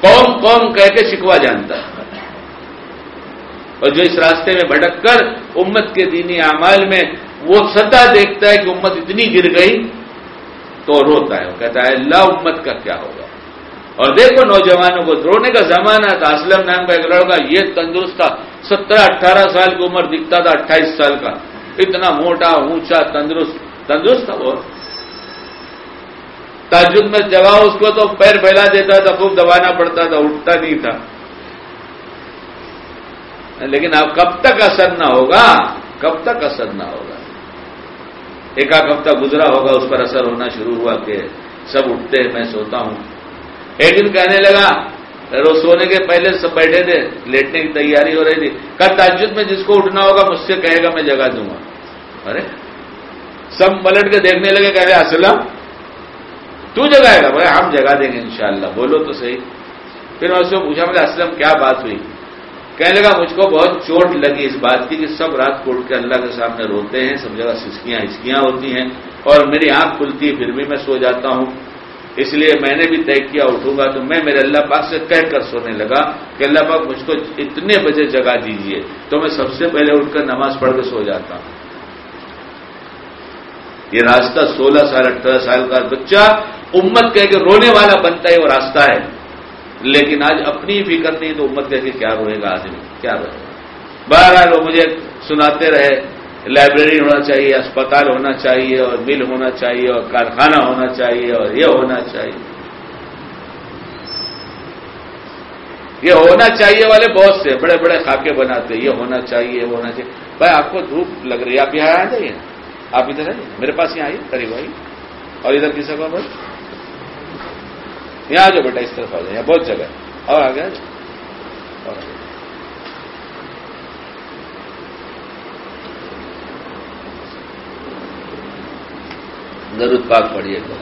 قوم قوم کہہ کے شکوا جانتا۔ اور جو اس راستے میں بھٹک کر امت کے دینی اعمال میں وہ سطح دیکھتا ہے کہ امت اتنی گر گئی تو روتا ہے۔ وہ کہتا ہے، اللہ امت کا کیا ہوگا؟ اور دیکھو نوجوانوں کو، رونے کا زمانہ تھا۔ اسلم نام کا ایک لڑکا، یہ تندرست تھا۔ سترہ، اٹھارہ سال کی عمر دکھتا تھا، اٹھائیس سال کا۔ اتنا موٹا، اونچا، تندرست تندرست تھا وہ۔ تاجد میں جگہ اس کو تو پیر پھیلا دیتا تھا، خوب دبانا پڑتا تھا، اٹھتا نہیں تھا۔ لیکن اب کب تک اثر نہ ہوگا؟ کب تک اثر نہ ہوگا؟ ایک آدھ ہفتہ گزرا ہوگا، اس پر اثر ہونا شروع ہوا کہ سب اٹھتے ہیں، میں سوتا ہوں۔ ایک دن کہنے لگا روز سونے کے پہلے سب بیٹھے تھے، لیٹنے کی تیاری ہو رہی تھی۔ کل تاجد میں جس کو اٹھنا ہوگا، مجھ سے کہے گا، میں جگہ دوں گا۔ ارے، سب پلٹ کے دیکھنے لگے، کہہ رہے اسلم تو جگائے گا بھائی ہم جگہ دیں گے انشاءاللہ۔ بولو تو صحیح۔ پھر میں اس سے پوچھا مجھے اسلم، کیا بات ہوئی؟ کہنے لگا، مجھ کو بہت چوٹ لگی اس بات کی کہ سب رات کو اٹھ کے اللہ کے سامنے روتے ہیں، سب جگہ سسکیاں ہسکیاں ہوتی ہیں اور میری آنکھ کھلتی ہے، پھر بھی میں سو جاتا ہوں۔ اس لیے میں نے بھی طے کیا، اٹھوں گا تو میں میرے اللہ پاک سے کہہ کر سونے لگا کہ اللہ پاک مجھ کو اتنے بجے جگہ دیجیے تو میں سب سے پہلے اٹھ کر نماز پڑھ کے سو جاتا۔ ہوں یہ راستہ سولہ سال، اٹھارہ سال کا بچہ امت کہہ کے رونے والا بنتا ہے وہ راستہ ہے۔ لیکن آج اپنی فکر نہیں تو امت کہہ کے کیا روئے گا آدمی؟ کیا رہے گا؟ بہرحال وہ مجھے سناتے رہے۔ لائبریری ہونا چاہیے، اسپتال ہونا چاہیے، اور مل ہونا چاہیے، اور کارخانہ ہونا چاہیے، اور یہ ہونا چاہیے۔ یہ ہونا چاہیے والے بہت سے، بڑے بڑے خاکے بناتے، یہ ہونا چاہیے وہ ہونا چاہیے۔ بھائی، آپ کو دھوپ لگ رہی ہے، آپ یہاں آ جائیے۔ آپ ادھر آئیے، میرے پاس یہاں آئیے، قریب آئیے۔ اور ادھر کسی کا بھائی یہاں آ جاؤ بیٹا، اس طرف آ جائے یہاں بہت جگہ اور آگے آ جاؤ۔ پاک پڑھیے گا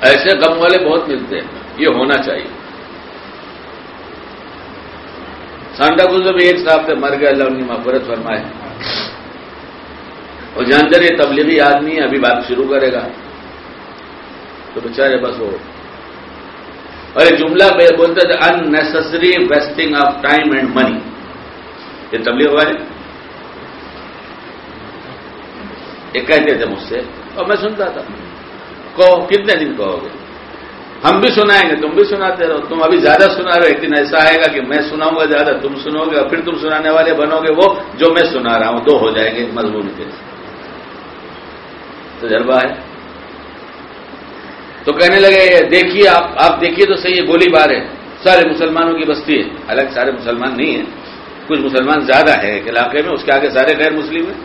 ایسے غم والے بہت ملتے ہیں، یہ ہونا چاہیے۔ سانڈا گزر بھی ایک صاحب سے مر گئے، اللہ ان کی مفرت فرمائے۔ اور جانتے یہ تبلیغی آدمی ہے، ابھی بات شروع کرے گا۔ تو بچارے بس وہ اور یہ جملہ بولتے تھے unnecessary wasting of time and money یہ تبلیغ والے یہ کہتے تھے مجھ سے، اور میں سنتا تھا۔ کہو، کتنے دن کہو گے؟ ہم بھی سنائیں گے، تم بھی سناتے رہو۔ تم ابھی زیادہ سنا رہے ایک دن ایسا آئے گا کہ میں سناؤں گا زیادہ، تم سنو گے، اور پھر تم سنانے والے بنو گے وہ جو میں سنا رہا ہوں۔ دو ہو جائیں گے مضمون کے۔ تجربہ ہے۔ تو کہنے لگے دیکھیے آپ آپ دیکھیے تو صحیح ہے، گولی بار ہے۔ سارے مسلمانوں کی بستی ہے۔ حالانکہ سارے مسلمان نہیں ہیں۔ کچھ مسلمان زیادہ ہے ایک علاقے میں، اس کے آگے سارے غیر مسلم ہیں۔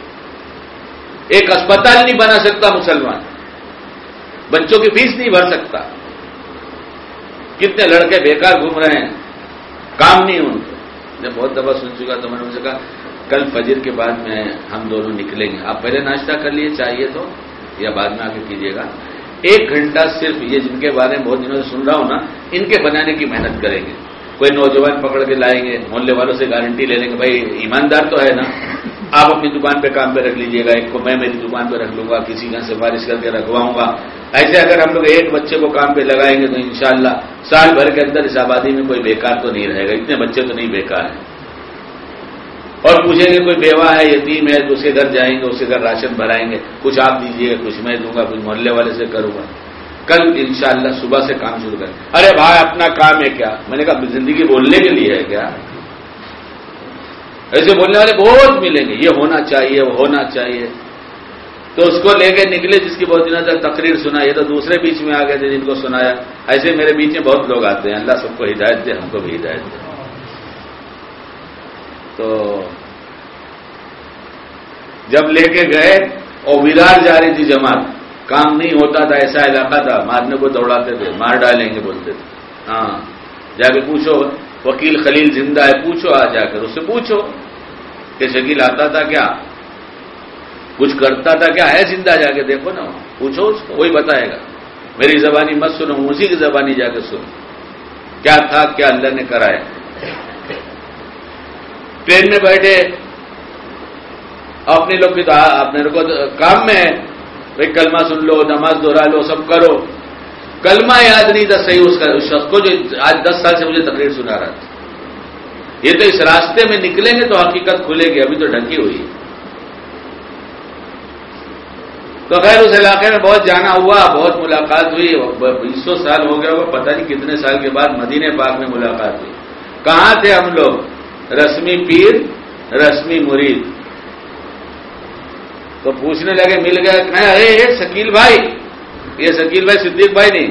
ایک اسپتال نہیں بنا سکتا مسلمان۔ بچوں کی فیس نہیں بھر سکتا۔ کتنے لڑکے بیکار گھوم رہے ہیں۔ کام نہیں ان کو۔ میں بہت دفعہ سن چکا تو میں نے ان سے کہا، کل فجر کے بعد میں ہم دونوں نکلیں گے۔ آپ پہلے ناشتہ کر لیے، چاہیے تو، یا بعد میں آ کے کیجیے گا۔ ایک گھنٹہ صرف یہ جن کے بارے میں بہت دنوں سے سن رہا ہوں نا، ان کے بنانے کی محنت کریں گے۔ کوئی نوجوان پکڑ کے لائیں گے، محلے والوں سے گارنٹی لے لیں گے، بھائی ایماندار تو ہے نا۔ آپ اپنی دکان پہ کام پہ رکھ لیجیے گا، ایک کو میں میری دکان پہ رکھ لوں گا، کسی کا سفارش کر کے رکھواؤں گا۔ ایسے اگر ہم لوگ ایک بچے کو کام پہ لگائیں گے تو انشاءاللہ سال بھر کے اندر اس آبادی میں کوئی بیکار تو نہیں رہے گا۔ اتنے بچے تو نہیں بیکار ہیں۔ اور پوچھیں گے کوئی بیوہ ہے، یتیم ہے تو اسے گھر جائیں گے اسے گھر راشن بھرائیں گے، کچھ آپ دیجیے گا، کچھ میں دوں گا، کچھ محلے والے سے کروں گا۔ کل انشاءاللہ صبح سے کام شروع کریں۔ ارے بھائی، اپنا کام ہے کیا؟ میں نے کہا زندگی بولنے کے لیے ہے کیا؟ ایسے بولنے والے بہت ملیں گے۔ یہ ہونا چاہیے، وہ ہونا چاہیے۔ تو اس کو لے کے نکلے، جس کی بہت دنوں تک تقریر سنا یہ تو دوسرے بیچ میں آ گئے تھے جن کو سنایا۔ ایسے میرے بیچ میں بہت لوگ آتے ہیں۔ اللہ سب کو ہدایت دے، ہم کو بھی ہدایت دے۔ تو جب لے کے گئے اور ودار جا رہی تھی جماعت، کام نہیں ہوتا تھا، ایسا علاقہ تھا، مارنے کو دوڑاتے تھے، مار ڈالیں گے بولتے تھے۔ ہاں جا کے پوچھو، وکیل خلیل زندہ ہے، پوچھو آ جا کر، اس سے پوچھو کہ شکیل آتا تھا کیا؟ کچھ کرتا تھا کیا؟ ہے زندہ؟ جا کے دیکھو نا، پوچھو اس کو، وہی بتائے گا۔ میری زبانی مت سنو اسی کی زبانی جا کے سنو۔ کیا تھا، کیا اللہ نے کرایا؟ ٹرین میں بیٹھے، اپنے لوگ بھی تو اپنے کو کام میں بھائی کلمہ سن لو، نماز دوہرا لو، سب کرو۔ کلمہ یاد نہیں تھا، صحیح اس کا، اس شخص کو جو آج دس سال سے مجھے تقریر سنا رہا تھا۔ یہ تو اس راستے میں نکلیں گے تو حقیقت کھلے گی، ابھی تو ڈھکی ہوئی۔ ہے تو خیر، اس علاقے میں بہت جانا ہوا، بہت ملاقات ہوئی۔ بیسو سال ہو گیا ہوگا پتہ نہیں کتنے سال کے بعد مدینے پاک میں ملاقات ہوئی۔ کہاں تھے ہم لوگ؟ رسمی پیر، رسمی مرید۔ تو پوچھنے لگے، مل گئے کہ ارے شکیل بھائی۔ یہ شکیل بھائی صدیق بھائی نہیں،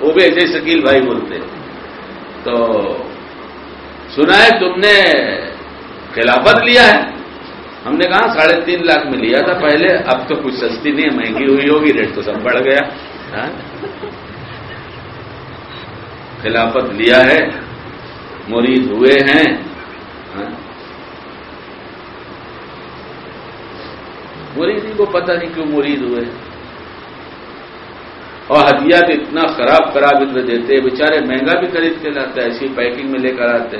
وہ بھی ایسے شکیل بھائی بولتے۔ تو سنا ہے تم نے خلافت لیا ہے۔ ہم نے کہا، ساڑھے تین لاکھ میں لیا تھا پہلے، اب تو کچھ سستی نہیں مہنگی ہوئی ہوگی، ریٹ تو سب بڑھ گیا۔ ہاں؟ خلافت لیا ہے، مرید ہوئے ہیں۔ مرید کو پتہ نہیں کیوں مرید ہوئے۔ اور ہدیات اتنا خراب خراب اتنے دیتے بےچارے مہنگا بھی خرید کے لاتے ایسی پیکنگ میں لے کر آتے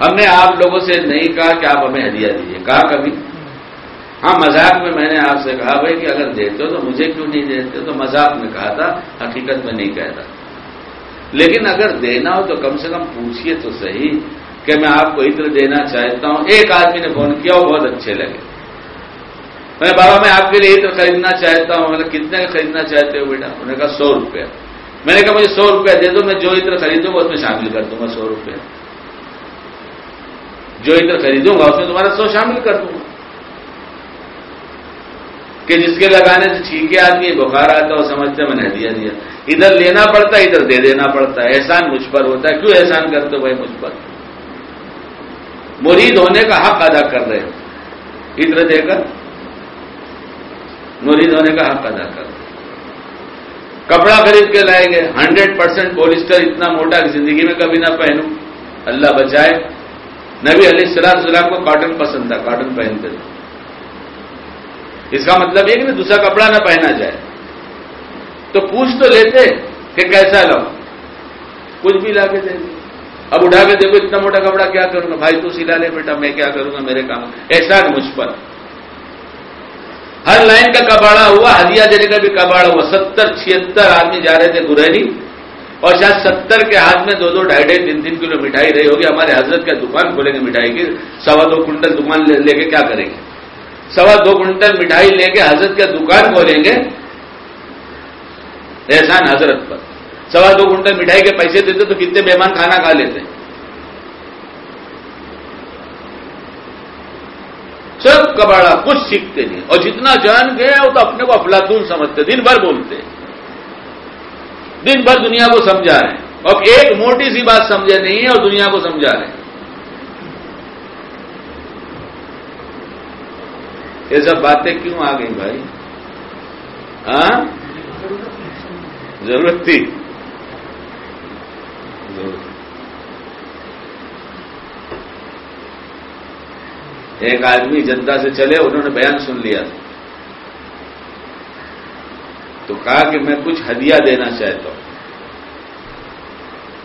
ہم نے آپ لوگوں سے نہیں کہا کہ آپ ہمیں ہدیہ دیجیے کہا کبھی۔ ہاں مذاق میں میں نے آپ سے کہا بھائی کہ اگر دیتے ہو تو مجھے کیوں نہیں دیتے؟ تو مذاق میں کہا تھا، حقیقت میں نہیں کہتا لیکن اگر دینا ہو تو کم سے کم پوچھیے تو صحیح کہ میں آپ کو اتر دینا چاہتا ہوں۔ ایک آدمی نے فون کیا، وہ بہت اچھے لگے۔ میں بابا میں آپ کے لیے عطر خریدنا چاہتا ہوں۔ مطلب کتنے کا خریدنا چاہتے ہو بیٹا؟ انہوں نے کہا سو روپیہ میں نے کہا مجھے سو روپیہ دے دو، میں جو عطر خریدوں گا اس میں شامل کر دوں گا سو روپیہ جو عطر خریدوں گا اس میں تمہارا سو شامل کر دوں گا۔ کہ جس کے لگانے سے چھینکے آدمی، بخار آتا وہ سمجھتے میں نے ہدیہ دیا۔ ادھر لینا پڑتا ہے، ادھر دے دینا پڑتا ہے۔ احسان مجھ پر ہوتا ہے۔ کیوں احسان کرتے ہو بھائی مجھ پر؟ مرید ہونے کا حق ادا کر رہے ہیں۔ ادھر دے کر مرید ہونے کا حق ادا کر کپڑا خرید کے لائیں گے۔ ہنڈریڈ پرسینٹ پولیسٹر اتنا موٹا کہ زندگی میں کبھی نہ پہنوں۔ اللہ بچائے۔ نبی علیہ السلام سلام کو کاٹن پسند تھا کاٹن پہنتے تھے۔ اس کا مطلب یہ کہ دوسرا کپڑا نہ پہنا جائے۔ تو پوچھ تو لیتے کہ کیسا لاؤ کچھ بھی لا کے دے دیں۔ اب اٹھا کے دیکھو اتنا موٹا کپڑا کیا کروں گا؟ بھائی تو سلا لے بیٹا، میں کیا کروں گا؟ میرے کام۔ ایسا مجھ پر۔ ہر لائن کا کباڑا ہوا، ہدیہ دینے کا بھی کباڑا ہوا۔ ستر چھتر آدمی جا رہے تھے گرینی اور شاید ستر کے ہاتھ میں دو دو، ڈھائی ڈھائی، تین تین کلو مٹھائی رہی ہوگی۔ ہمارے حضرت کا دکان کھولیں گے مٹھائی کی۔ سوا دو کنٹل دکان لے کے کیا کریں گے؟ سوا دو کنٹل مٹھائی لے کے حضرت کا دکان کھولیں گے۔ احسان حضرت پر۔ سوا دو کنٹل مٹھائی کے پیسے دیتے تو کتنے مہمان کھانا کھا لیتے؟ سب کباڑا کچھ سیکھتے نہیں۔ اور جتنا جان گئے وہ تو اپنے کو افلاطون سمجھتے، دن بھر بولتے۔ دن بھر دنیا کو سمجھا رہے ہیں۔ اور ایک موٹی سی بات سمجھے نہیں ہے اور دنیا کو سمجھا رہے ہیں۔ یہ سب باتیں کیوں آ گئی بھائی؟ ہاں؟ ضرورت تھی۔ ضرورت ایک آدمی جنتا سے چلے، انہوں نے بیان سن لیا۔ تھا تو کہا کہ میں کچھ ہدیہ دینا چاہتا ہوں۔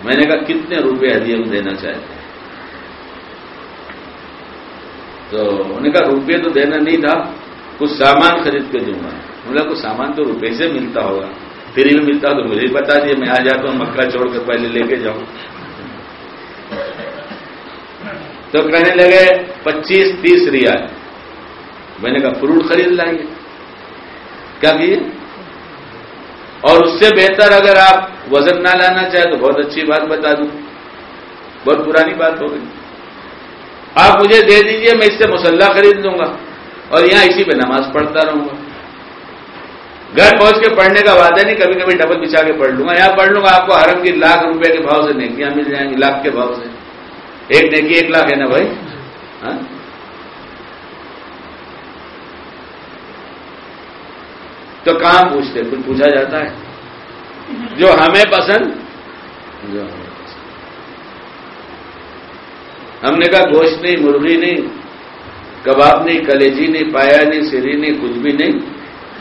میں نے کہا، کتنے روپے ہدیہ دینا چاہتے ہیں؟ تو انہوں نے کہا، روپے تو دینا نہیں تھا، کچھ سامان خرید کے دوں گا۔ نے کہا، کچھ سامان تو روپے سے ملتا ہوگا۔ فری میں ملتا تو مجھے بتا دیے میں آ جاتا ہوں مکہ چھوڑ کر پہلے لے کے جاؤں۔ تو کہنے لگے پچیس تیس ریال۔ میں نے کہا، فروٹ خرید لائیے۔ کیا کیے اور اس سے بہتر اگر آپ وزن نہ لانا چاہیں تو بہت اچھی بات بتا دوں۔ بہت پرانی بات ہو گئی۔ آپ مجھے دے دیجیے، میں اس سے مسلح خرید لوں گا۔ اور یہاں اسی پہ نماز پڑھتا رہوں گا۔ گھر پہنچ کے پڑھنے کا وعدہ نہیں، کبھی کبھی ڈبل بچھا کے پڑھ لوں گا۔ یہاں پڑھ لوں گا، آپ کو حرم کی لاکھ روپے کے بھاؤ سے نیکیاں مل جائیں گی، لاکھ کے بھاؤ سے۔ ایک نیکی ایک لاکھ ہے نا بھائی ہاں؟ تو کہاں پوچھتے کچھ پوچھا جاتا ہے جو ہمیں پسند جو ہم نے کہا گوشت نہیں مرغی نہیں کباب نہیں کلیجی نہیں پایا نہیں سری نہیں کچھ بھی نہیں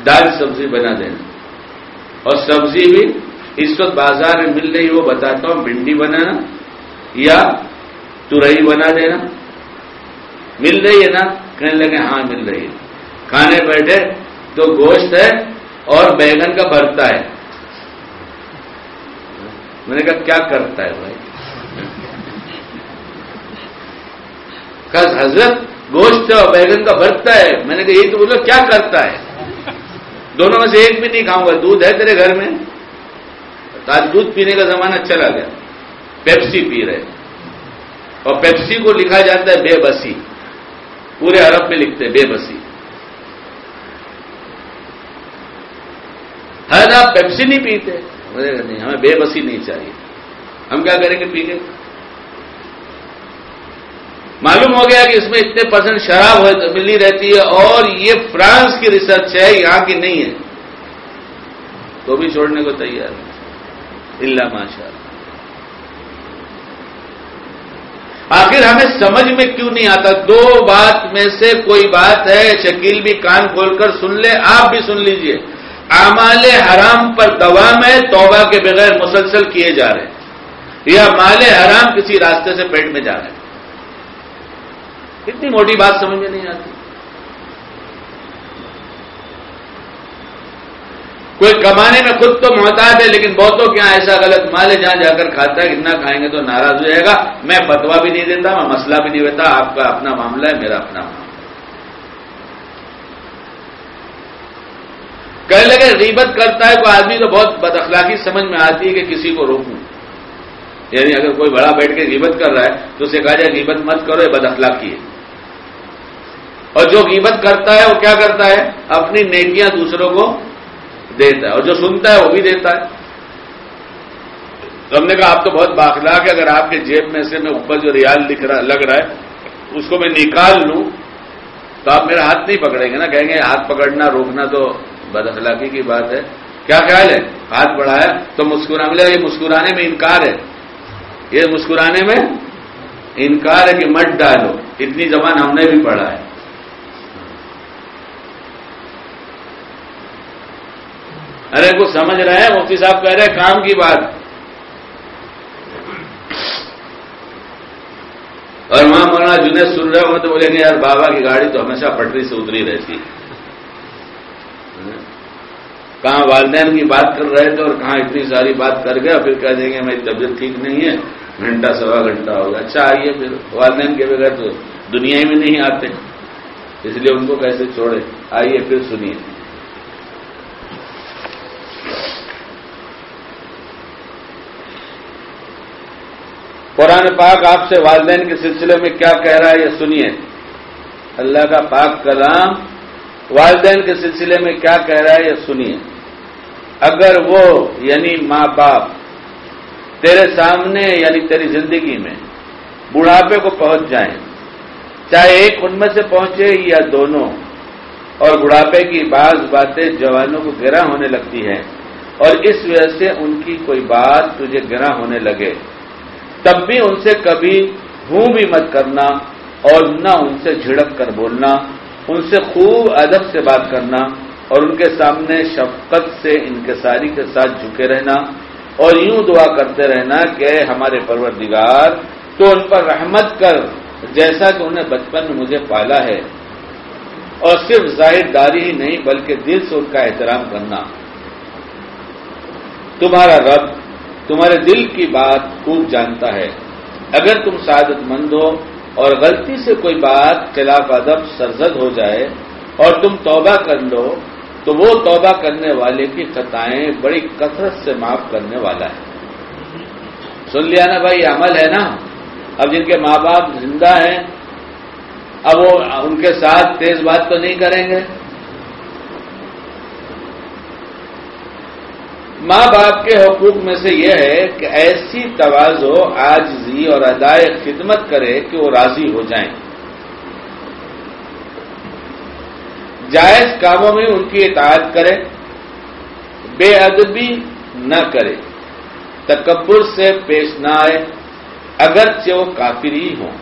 دال سبزی بنا دینا اور سبزی بھی اس وقت بازار میں مل رہی وہ بتاتا ہوں، بھنڈی بنانا یا ترئی بنا دینا مل رہی ہے نا؟ کہنے لگے ہاں مل رہی ہے۔ کھانے بیٹھے تو گوشت ہے اور بیگن کا بھرتا ہے۔ میں نے کہا، کیا کرتا ہے بھائی؟ حضرت، گوشت اور بیگن کا برتتا ہے۔ میں نے کہا یہی تو بولو کیا کرتا ہے؟ دونوں میں سے ایک بھی نہیں کھاؤں گا۔ دودھ ہے تیرے گھر میں؟ آج دودھ پینے کا زمانہ چلا گیا۔ پیپسی پی رہے۔ اور پیپسی کو لکھا جاتا ہے بے بسی پورے عرب میں لکھتے بے بسی ہر آپ پیپسی نہیں پیتے۔ نہیں، ہمیں بے بسی نہیں چاہیے۔ ہم کیا کریں گے پی کے معلوم ہو گیا کہ اس میں اتنے پرسنٹ شراب ملی رہتی ہے اور یہ فرانس کی ریسرچ ہے، یہاں کی نہیں ہے۔ تو بھی چھوڑنے کو تیار ہے اللہ ماشاء اللہ آخر ہمیں سمجھ میں کیوں نہیں آتا؟ دو بات میں سے کوئی بات ہے، شکیل بھی کان کھول کر سن لے، آپ بھی سن لیجیے۔ اعمال حرام پر دوام ہے، توبہ کے بغیر مسلسل کیے جا رہے ہیں۔ یا مال حرام کسی راستے سے پیٹ میں جا رہے ہیں۔ اتنی موٹی بات سمجھ میں نہیں آتی۔ کوئی کمانے میں خود تو محتاج ہے، لیکن بہتوں کیا ایسا غلط مال ہے، جہاں جا کر کھاتا ہے، کتنا کھائیں گے تو ناراض ہو جائے گا۔ میں فتوا بھی نہیں دیتا، میں مسئلہ بھی نہیں دیتا، آپ کا اپنا معاملہ ہے، میرا اپنا معاملہ کہنے لگے، غیبت کرتا ہے کوئی آدمی تو بہت بد اخلاقی سمجھ میں آتی ہے کہ کسی کو روکوں۔ یعنی اگر کوئی بڑا بیٹھ کے غیبت کر رہا ہے، تو اسے کہا جائے، غیبت مت کرو، یہ بد اخلاقی ہے۔ اور جو غیبت کرتا ہے، وہ کیا کرتا ہے؟ اپنی نیکیاں دوسروں کو دیتا ہے اور جو سنتا ہے وہ بھی دیتا ہے۔ تو ہم نے کہا آپ تو بہت باخلاق ہے، اگر آپ کے جیب میں سے میں اوپر جو ریال دکھ رہا لگ رہا ہے، اس کو میں نکال لوں تو آپ میرا ہاتھ نہیں پکڑیں گے نا؟ کہیں گے ہاتھ پکڑنا، روکنا تو بد اخلاقی کی بات ہے۔ کیا خیال ہے؟ ہاتھ بڑھایا تو مسکرا ملے یہ مسکرانے میں انکار ہے۔ یہ مسکرانے میں انکار ہے کہ مت ڈالو۔ اتنی زبان ہم نے بھی پڑھا ہے۔ ارے کچھ سمجھ رہے ہیں؟ مفتی صاحب کہہ رہے ہیں کام کی بات۔ اور وہاں مولانا جنید سن رہے ہوں تو بولیں گے یار، بابا کی گاڑی تو ہمیشہ پٹری سے اتری رہتی۔ کہاں والدین کی بات کر رہے تھے اور کہاں اتنی ساری بات کر گیا پھر کہہ دیں گے میری طبیعت ٹھیک نہیں ہے، گھنٹہ سوا گھنٹہ ہوگا اچھا آئیے پھر۔ والدین کے بغیر تو دنیا میں نہیں آتے، اس لیے ان کو کیسے چھوڑے۔ آئیے پھر سنیے۔ قرآن پاک آپ سے والدین کے سلسلے میں کیا کہہ رہا ہے یہ سنیے۔ اللہ کا پاک کلام والدین کے سلسلے میں کیا کہہ رہا ہے یہ سنیے۔ اگر وہ یعنی ماں باپ تیرے سامنے یعنی تیری زندگی میں بڑھاپے کو پہنچ جائیں، چاہے ایک ان میں سے پہنچے یا دونوں، اور بڑھاپے کی بعض باتیں جوانوں کو گرا ہونے لگتی ہیں، اور اس وجہ سے ان کی کوئی بات تجھے گرا ہونے لگے۔ تب بھی ان سے کبھی ہوں بھی مت کرنا اور نہ ان سے جھڑک کر بولنا، ان سے خوب ادب سے بات کرنا اور ان کے سامنے شفقت سے انکساری کے ساتھ جھکے رہنا اور یوں دعا کرتے رہنا کہ ہمارے پروردگار تو ان پر رحمت کر جیسا کہ انہیں بچپن میں مجھے پالا ہے۔ اور صرف ظاہر داری ہی نہیں بلکہ دل سے ان کا احترام کرنا۔ تمہارا رب تمہارے دل کی بات خوب جانتا ہے۔ اگر تم سعادت مند ہو اور غلطی سے کوئی بات خلاف ادب سرزد ہو جائے اور تم توبہ کر لو، تو وہ توبہ کرنے والے کی خطائیں بڑی کثرت سے معاف کرنے والا ہے۔ سن لیا نا بھائی، عمل ہے نا۔ اب جن کے ماں باپ زندہ ہیں، اب وہ ان کے ساتھ تیز بات تو نہیں کریں گے۔ ماں باپ کے حقوق میں سے یہ ہے کہ ایسی توازو آجزی اور ادائے خدمت کرے کہ وہ راضی ہو جائیں۔ جائز کاموں میں ان کی اطاعت کرے، بے ادبی نہ کرے، تکبر سے پیش نہ آئے، اگرچہ وہ کافری ہوں۔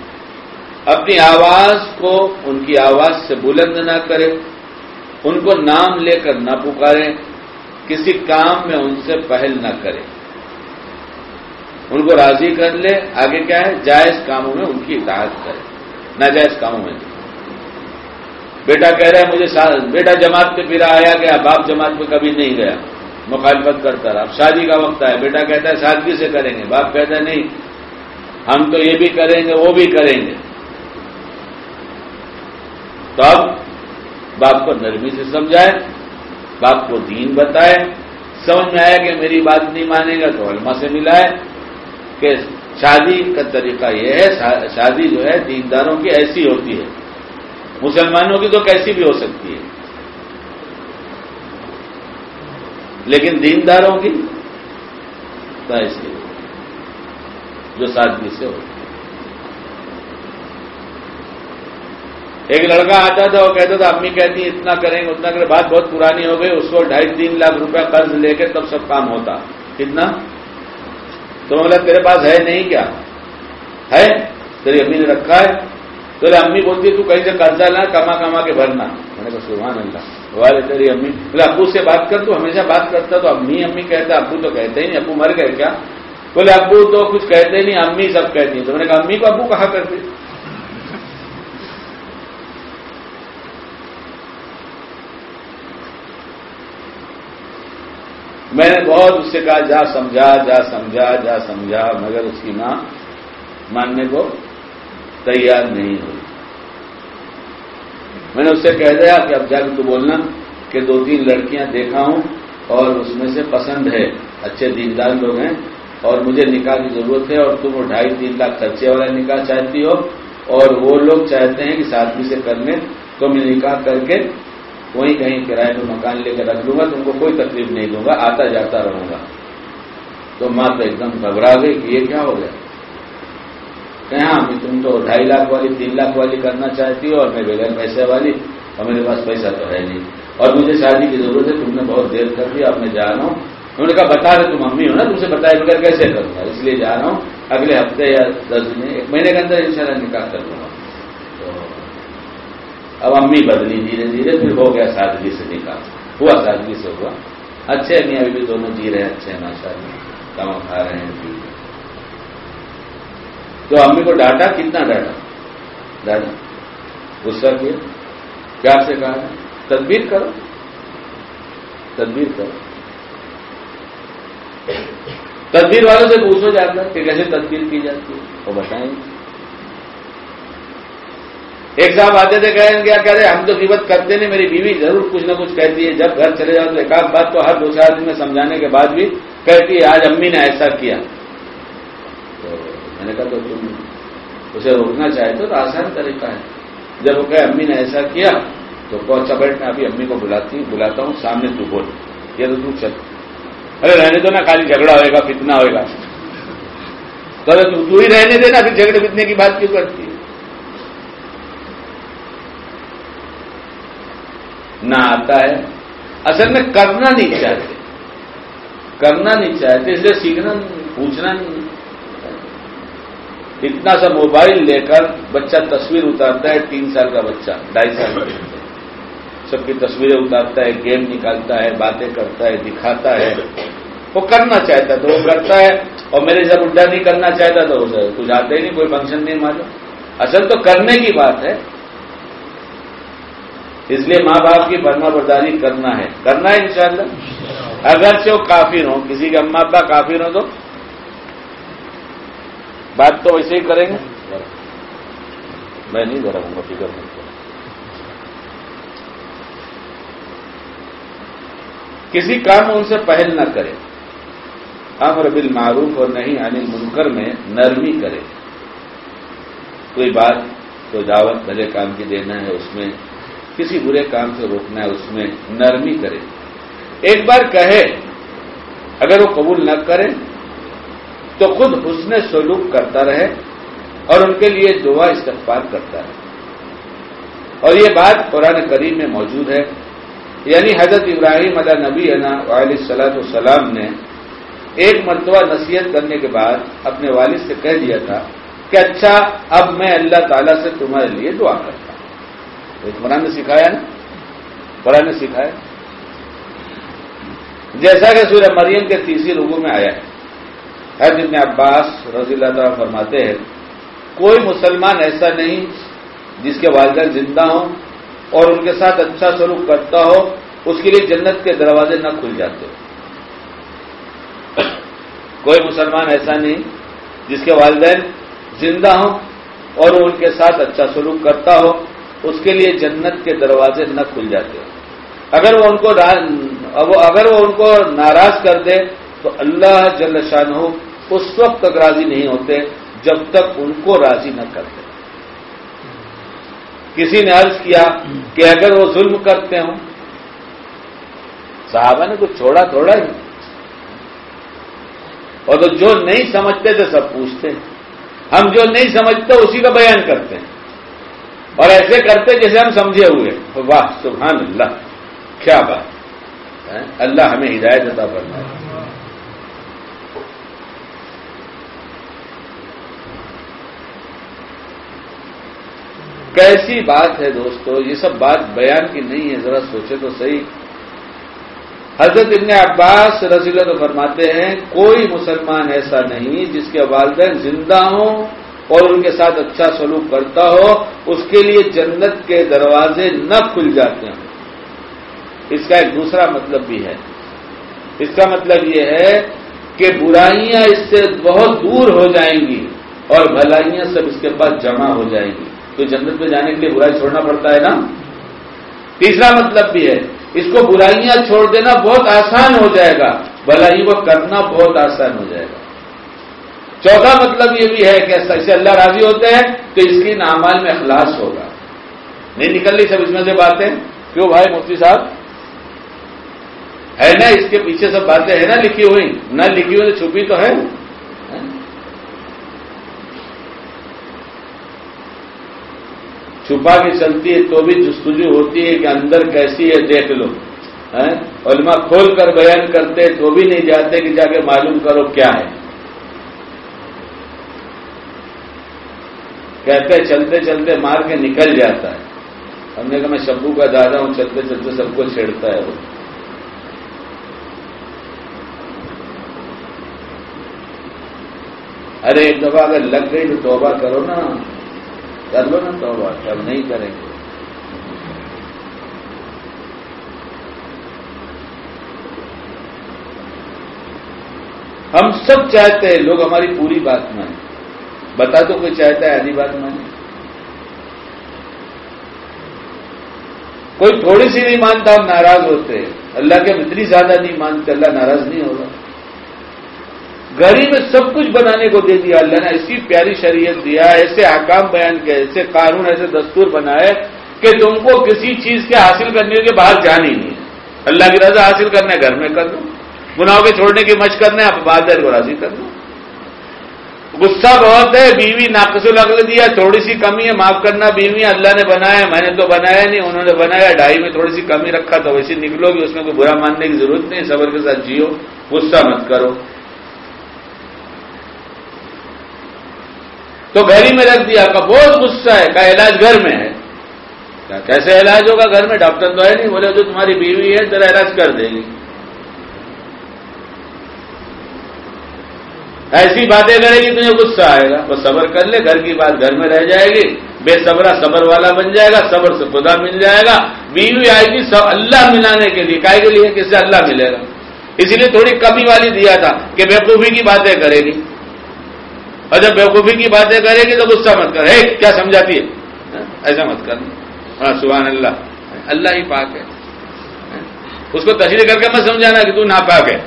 اپنی آواز کو ان کی آواز سے بلند نہ کرے، ان کو نام لے کر نہ پکارے کسی کام میں ان سے پہل نہ کرے۔ ان کو راضی کر لے، آگے کیا ہے؟ جائز کاموں میں ان کی اطاعت کرے۔ ناجائز کاموں میں۔ بیٹا کہہ رہا ہے، مجھے بیٹا جماعت پہ پھر آیا گیا باپ جماعت پہ کبھی نہیں گیا۔ مخالفت کرتا رہا۔ اب شادی کا وقت ہے بیٹا کہتا ہے، سادگی سے کریں گے۔ باپ کہتا ہے، نہیں، ہم تو یہ بھی کریں گے، وہ بھی کریں گے۔ تو اب باپ کو نرمی سے سمجھائے۔ باپ کو دین بتائے، سمجھ میں آیا کہ میری بات نہیں مانے گا تو علماء سے ملائے کہ شادی کا طریقہ یہ ہے شادی جو ہے دینداروں کی ایسی ہوتی ہے، مسلمانوں کی تو کیسی بھی ہو سکتی ہے۔ لیکن دینداروں کی تو ایسی، جو سادگی سے ہوتی ایک لڑکا آتا تھا، وہ کہتا تھا، امی کہتی اتنا کریں گے، اتنا کریں بات بہت پرانی ہو گئی، اس کو ڈھائی تین لاکھ روپیہ قرض لے کے تب سب کام ہوتا۔ کتنا؟ تو بولا تیرے پاس ہے نہیں کیا؟ ہے؟ تیری امی نے رکھا ہے۔ تو امی بولتی تو کہیں سے قرضہ لا، کما کما کے بھرنا۔ میں نے کہا، سبحان اللہ۔ والے تیری امی۔ بولے، ابو سے بات کر، تو ہمیشہ بات کرتا تو امی امی کہتا، ابو تو کہتے ہی نہیں، ابو مر گئے کیا؟ بولے، ابو تو کچھ کہتے نہیں، امی سب کہتی تو میں نے کہا، امی کو ابو کہا کرتے؟ میں نے بہت اس سے کہا، جا سمجھا جا سمجھا جا سمجھا، مگر اس کی ماں ماننے کو تیار نہیں ہوئی۔ میں نے اس سے کہہ دیا کہ اب جا کے تو بولنا کہ دو تین لڑکیاں دیکھا ہوں اور اس میں سے پسند ہے۔ اچھے دیندار لوگ ہیں اور مجھے نکاح کی ضرورت ہے اور تم وہ ڈھائی تین لاکھ خرچے والا نکاح چاہتی ہو اور وہ لوگ چاہتے ہیں کہ سادگی سے کرنے تو میں نکاح کر کے وہیں کہیں کرائے پہ مکان لے کے رکھ لوں گا، تم کو کوئی تکلیف نہیں دوں گا، آتا جاتا رہوں گا۔ تو ماں تو ایک دم گھبرا گئی کہ یہ کیا ہو گیا؟ کہ ہاں تم تو ڈھائی لاکھ والی، تین لاکھ والی کرنا چاہتی ہو اور میں بغیر پیسے والی، اور میرے پاس پیسہ تو ہے نہیں۔ اور مجھے شادی کی ضرورت ہے، تم نے بہت دیر کر دی اب میں جا رہا ہوں۔ انہوں نے کہا، بتا رہے تم امی ہو نا، تم سے بتائے بغیر کیسے کروں گا؟ اس لیے جا رہا ہوں۔ اگلے ہفتے یا دس دن ایک مہینے کے اندر ان شاء اللہ نکاح کر لوں۔ اب امی بدلی دھیرے دھیرے، پھر ہو گیا سادگی سے نکاح ہوا سادگی سے ہوا۔ اچھے نہیں ابھی بھی دونوں جی رہے ہیں، اچھے ماشاء اللہ کما کھا رہے ہیں تو امی کو ڈانٹا؟ کتنا ڈانٹا؟ ڈانٹا۔ غصہ کیا؟ پیار سے کہا تدبیر کرو۔ تدبیر کرو۔ تدبیر والوں سے پوچھو جاتا کہ کیسے تدبیر کی جاتی ہے؟ وہ بتائیں۔ گے ایک صاحب آتے تھے کہیں کیا کہہ رہے، ہم تو قیمت کرتے نہیں، میری بیوی ضرور کچھ نہ کچھ کہتی ہے۔ جب گھر چلے جاؤ تو ایک آدھ بات تو ہر دو چار دن میں سمجھانے کے بعد بھی کہتی ہے، آج امی نے ایسا کیا۔ تو میں نے کہا، تو تم اسے روکنا چاہے تو آسان طریقہ ہے۔ جب وہ کہ امی نے ایسا کیا، تو پہنچا بیٹھ میں ابھی امی کو بلاتی، بلاتا ہوں، سامنے تو بول، یہ تو تم چل۔ ارے، رہنے دو نا، خالی جھگڑا ہوئے گا فتنا ہوئے گا۔ تو ہی رہنے دینا، پھر جھگڑے فتنے کی بات کیوں کرتی نہ آتا ہے۔ اصل میں کرنا نہیں چاہتے۔ کرنا نہیں چاہتے، اس لیے سیکھنا نہیں، پوچھنا نہیں۔ اتنا سا موبائل لے کر بچہ تصویر اتارتا ہے، تین سال کا بچہ، ڈھائی سال کا سب کی تصویریں اتارتا ہے، گیم نکالتا ہے، باتیں کرتا ہے، دکھاتا ہے۔ وہ کرنا چاہتا تو وہ کرتا ہے۔ اور میرے جب اڈا نہیں کرنا چاہتا تو کچھ آتے ہی نہیں، کوئی فنکشن نہیں معلوم اصل تو کرنے کی بات ہے۔ اس لیے ماں باپ کی فرما برداری کرنا ہے۔ کرنا ہے انشاءاللہ۔ اگر سے وہ کافر ہوں، کسی کے اما ابا کافر ہوں تو بات تو ویسے ہی کریں گے۔ میں نہیں ذرا ہوں گا فکر نہیں کسی کام ان سے پہل نہ کرے۔ امر بالمعروف اور نہیں انل منکر میں نرمی کرے۔ کوئی بات، کوئی دعوت، بھلے کام کی دینا ہے، اس میں کسی برے کام سے روکنا ہے اس میں نرمی کرے۔ ایک بار کہے، اگر وہ قبول نہ کرے، تو خود حسن سلوک کرتا رہے اور ان کے لیے دعا استغفار کرتا ہے اور یہ بات قرآن کریم میں موجود ہے۔ یعنی حضرت ابراہیم علیہ نبی علیہ صلاحت السلام نے ایک مرتبہ نصیحت کرنے کے بعد اپنے والد سے کہہ دیا تھا کہ اچھا اب میں اللہ تعالیٰ سے تمہارے لیے دعا کرتا ہوں۔ قرآن نے سکھایا نا؟ قرآن نے سکھایا۔ جیسا کہ سورہ مریم کے تیسری رگو میں آیا ہے۔ حید ابن عباس رضی اللہ تعالیٰ فرماتے ہیں، کوئی مسلمان ایسا نہیں جس کے والدین زندہ ہوں اور ان کے ساتھ اچھا سلوک کرتا ہو، اس کے لیے جنت کے دروازے نہ کھل جاتے۔ کوئی مسلمان ایسا نہیں جس کے والدین زندہ ہوں اور ان کے ساتھ اچھا سلوک کرتا ہو اس کے لیے جنت کے دروازے نہ کھل جاتے۔ اگر وہ ان کو اگر وہ ان کو ناراض کر دے، تو اللہ جل شاہ اس وقت تک راضی نہیں ہوتے جب تک ان کو راضی نہ کرتے کسی نے عرض کیا کہ اگر وہ ظلم کرتے ہوں، صحابہ نے کچھ چھوڑا تھوڑا ہی۔ اور تو جو نہیں سمجھتے تھے سب پوچھتے۔ ہم جو نہیں سمجھتے اسی کا بیان کرتے ہیں۔ اور ایسے کرتے جیسے ہم سمجھے ہوئے واہ، سبحان اللہ، کیا بات۔ ہاں؟ اللہ ہمیں ہدایت عطا کرنا ہے کیسی بات ہے دوستو، یہ سب بات بیان کی نہیں ہے، ذرا سوچے تو صحیح۔ حضرت ابن عباس رضی اللہ تو فرماتے ہیں، کوئی مسلمان ایسا نہیں جس کے والدین زندہ ہوں اور ان کے ساتھ اچھا سلوک کرتا ہو، اس کے لیے جنت کے دروازے نہ کھل جاتے ہیں۔ اس کا ایک دوسرا مطلب بھی ہے۔ اس کا مطلب یہ ہے کہ برائیاں اس سے بہت دور ہو جائیں گی اور بھلائیاں سب اس کے پاس جمع ہو جائیں گی۔ تو جنت میں جانے کے لیے برائی چھوڑنا پڑتا ہے نا؟ تیسرا مطلب بھی ہے، اس کو برائیاں چھوڑ دینا بہت آسان ہو جائے گا۔ بھلائی وہ کرنا بہت آسان ہو جائے گا۔ چوتھا مطلب یہ بھی ہے کہ اسے اللہ راضی ہوتے ہیں تو اس کی نامال میں اخلاص ہوگا۔ نہیں نکل رہی سب اس میں سے باتیں؟ کیوں بھائی مفتی صاحب؟ ہے نا، اس کے پیچھے سب باتیں ہیں نا، لکھی ہوئی۔ نہ لکھی ہوئی تو چھپی تو ہے۔ چھپا کے چلتی ہے، تو بھی جستجو ہوتی ہے کہ اندر کیسی ہے، دیکھ لو۔ علماء کھول کر بیان کرتے تو بھی نہیں جاتے کہ جا کے معلوم کرو کیا ہے۔ کہتے چلتے چلتے مار کے نکل جاتا ہے۔ ہم نے کہا میں شبو کا دادا ہوں، چلتے چلتے سب کو چھیڑتا ہے وہ۔ ارے، ایک دفعہ اگر لگ گئی تو توبہ کرو نا۔ کر لو نا تو اب نہیں کریں گے۔ ہم سب چاہتے ہیں لوگ ہماری پوری بات مانیں۔ بتا تو کوئی چاہتا ہے آدھی بات مانے؟ کوئی تھوڑی سی نہیں مانتا، ہم ناراض ہوتے اللہ کے اتنی زیادہ نہیں مانتے، اللہ ناراض نہیں ہوگا۔ گھری میں سب کچھ بنانے کو دے دیا، اللہ نے ایسی پیاری شریعت دیا، ایسے حکام بیان کیا ایسے قانون، ایسے دستور بنائے کہ تم کو کسی چیز کے حاصل کرنے کے باہر جان ہی نہیں۔ ہے اللہ کی رضا حاصل کرنا ہے، گھر میں کر دو۔ گناہوں کے چھوڑنے کی مشق کرنا ہے، آپ بادر کو راضی کر دو۔ غصہ بہت ہے، بیوی ناقص العقل دیا تھوڑی سی کمی ہے، معاف کرنا بیوی اللہ نے بنایا میں نے تو بنایا نہیں، انہوں نے بنایا ڈھائی میں تھوڑی سی کمی رکھا تو ویسے نکلو گی اس میں کوئی برا ماننے کی ضرورت نہیں، صبر کے ساتھ جیو، غصہ مت کرو۔ تو گھر ہی میں رکھ دیا کا بہت غصہ ہے کا علاج گھر میں ہے۔ کیسے علاج ہوگا گھر میں؟ ڈاکٹر تو ہے نہیں، بولے جو تمہاری بیوی ہے تیرا علاج کر دے گی ایسی باتیں کرے گی تمہیں غصہ آئے گا۔ وہ صبر کر لے، گھر کی بات گھر میں رہ جائے گی۔ بے صبرا صبر والا بن جائے گا، صبر سے خدا مل جائے گا۔ بیوی آئے گی سب اللہ ملانے کے لیے کائے کے لیے کس سے اللہ ملے گا۔ اسی لیے تھوڑی کمی والی دیا تھا کہ بیوقوفی کی باتیں کرے گی۔ اور جب بیوقوفی کی باتیں کرے گی تو غصہ مت کر۔ کیا سمجھاتی ہے؟ ایسا مت کر۔ ہاں سبحان اللہ۔ اللہ ہی پاک ہے۔ اس کو تشریح کر کے مت سمجھانا کہ تو ناپاک ہے۔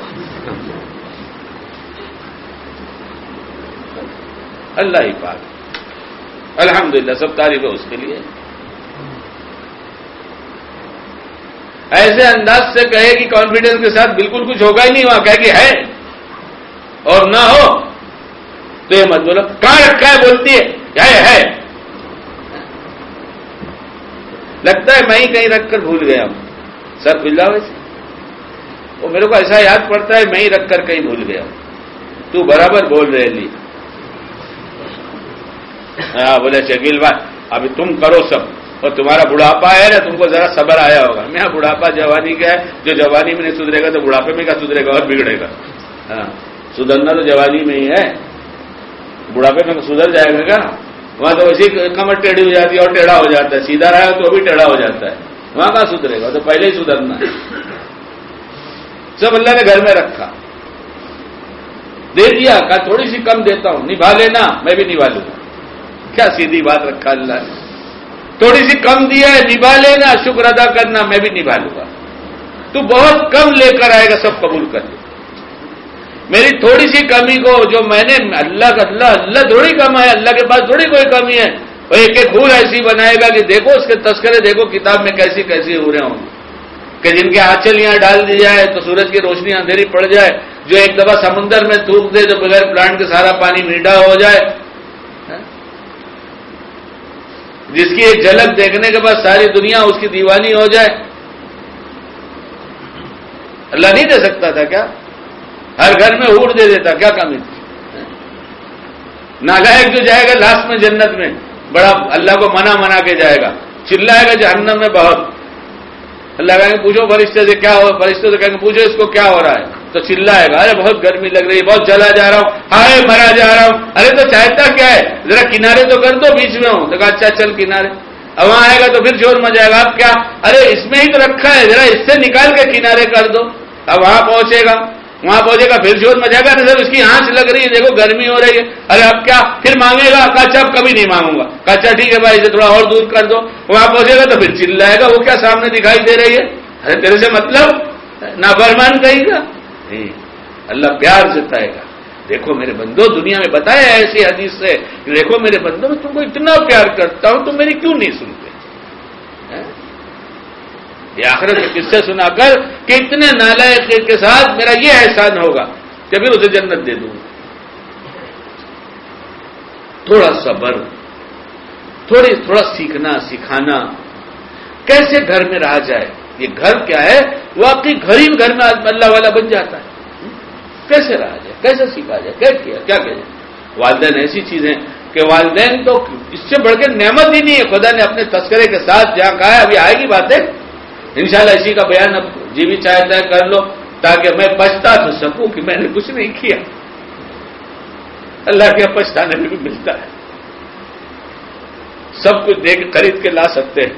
اللہ ہی پاک الحمدللہ، سب تعریف ہے اس کے لیے۔ ایسے انداز سے کہے کہ کانفیڈینس کے ساتھ بالکل کچھ ہوگا ہی نہیں، وہاں کہ ہے۔ اور نہ ہو، تو یہ مت بولو، کہاں رکھا ہے بولتی ہے؟ ہے لگتا ہے میں ہی کہیں رکھ کر بھول گیا ہوں۔ سر بھول جاؤ ویسے وہ میرے کو ایسا یاد پڑتا ہے، میں ہی رکھ کر کہیں بھول گیا ہوں۔ تو برابر بول رہے لی ہاں، بولے شکیل بھائی، ابھی تم کرو سب۔ اور تمہارا بڑھاپا ہے نا، تم کو ذرا صبر آیا ہوگا۔ میں ہاں، بڑھاپا جوانی کا ہے، جو جوانی میں نہیں سدھرے گا تو بڑھاپے میں کیا سدھرے گا؟ اور بگڑے گا۔ ہاں سدھرنا تو جوانی میں ہی ہے۔ بڑھاپے میں سدھر جائے گا کیا؟ وہاں تو ویسی کمر ٹیڑھی ہو جاتی ہے اور ٹیڑھا ہو جاتا ہے۔ سیدھا رہا تو بھی ٹیڑھا ہو جاتا ہے۔ وہاں کہاں سدھرے گا؟ تو پہلے ہی سدھرنا ہے۔ سب اللہ نے گھر میں رکھا۔ دے دیا، کہا تھوڑی سی کم دیتا ہوں۔ نبھا لینا، میں بھی نبھا لوں۔ گا کیا سیدھی بات رکھا اللہ نے۔ تھوڑی سی کم دیا ہے، نبھا لینا، شکر ادا کرنا، میں بھی نبھا لوں گا۔ تو بہت کم لے کر آئے گا، سب قبول کر لے۔ میری تھوڑی سی کمی کو جو میں نے اللہ کا اللہ اللہ تھوڑی کم ہے، اللہ کے پاس تھوڑی کوئی کمی ہے۔ وہ ایک ایک پھول ایسی بنائے گا کہ دیکھو، اس کے تذکرے دیکھو، کتاب میں کیسی کیسی ہو رہے ہوں کہ جن کے آنچل یہاں ڈال دی جائے، تو سورج کی روشنی اندھیری پڑ جائے، جو ایک دفعہ سمندر میں تھوک دے، تو بغیر پلانٹ کے سارا پانی میٹھا ہو جائے۔ جس کی ایک جھلک دیکھنے کے بعد ساری دنیا اس کی دیوانی ہو جائے۔ اللہ نہیں دے سکتا تھا کیا؟ ہر گھر میں اوٹ دے دیتا، کیا کمی تھی نالائک جو جائے گا لاسٹ میں جنت میں، بڑا اللہ کو منع منا کے جائے گا۔ چلائے گا جہنم میں بہت۔ اللہ کہیں گے، پوچھو فرشتے سے کیا ہو، فرشتے سے کہیں گے، پوچھو اس کو کیا ہو رہا ہے؟ تو چلائے گا۔ ارے بہت گرمی لگ رہی ہے، بہت جلا جا رہا ہوں، ہائے مرا جا رہا ہوں۔ ارے تو چاہتا کیا ہے؟ ذرا کنارے تو کر دو، بیچ میں ہوں۔ تو کہا اچھا چل کنارے۔ اب وہاں آئے گا تو پھر شور مچائے گا۔ اب کیا؟ ارے اس میں ہی تو رکھا ہے، ذرا اس سے نکال کے کنارے کر دو۔ اب وہاں پہنچے گا۔ وہاں پہنچے گا، پھر شور مچائے گا۔ سر اس کی آنچ لگ رہی ہے، دیکھو گرمی ہو رہی ہے۔ ارے اب کیا؟ پھر مانگے گا۔ اچھا اب کبھی نہیں مانگوں گا۔ اچھا ٹھیک ہے بھائی، اسے تھوڑا اور دور کر دو۔ وہاں پہنچے گا تو پھر چل جائے گا۔ وہ کیا سامنے دکھائی دے رہی ہے؟ ارے تیرے سے مطلب نہ برمان کہیں گا؟ اللہ پیار جتائے گا۔ دیکھو میرے بندو، دنیا میں بتایا ایسی حدیث سے کہ دیکھو میرے بندو، میں تم کو اتنا پیار کرتا ہوں، تم میری کیوں نہیں سنتے؟ ہاں؟ یہ آخرت کے قصے سنا کر کہ اتنے نالائق کے ساتھ میرا یہ احسان ہوگا کہ پھر اسے جنت دے دوں۔ تھوڑا صبر، تھوڑی، تھوڑا سیکھنا، سکھانا، کیسے گھر میں رہا جائے؟ یہ گھر کیا ہے؟ واقعی گھر ہی گھر میں اللہ والا بن جاتا ہے۔ کیسے رہا جائے؟ کیسے سیکھا جائے؟ کیا کیا؟ کیا کہ والدین ایسی چیزیں کہ والدین تو اس سے بڑھ کے نعمت ہی نہیں ہے۔ خدا نے اپنے تذکرے کے ساتھ جہاں کہا ہے، ابھی آئے گی باتیں۔ انشاءاللہ اسی کا بیان اب جی بھی چاہتا ہے کر لو تاکہ میں پچھتا تو سکوں کہ میں نے کچھ نہیں کیا۔ اللہ کے پچھتانے میں بھی ملتا ہے۔ سب کچھ دیکھ خرید کے لا سکتے ہیں۔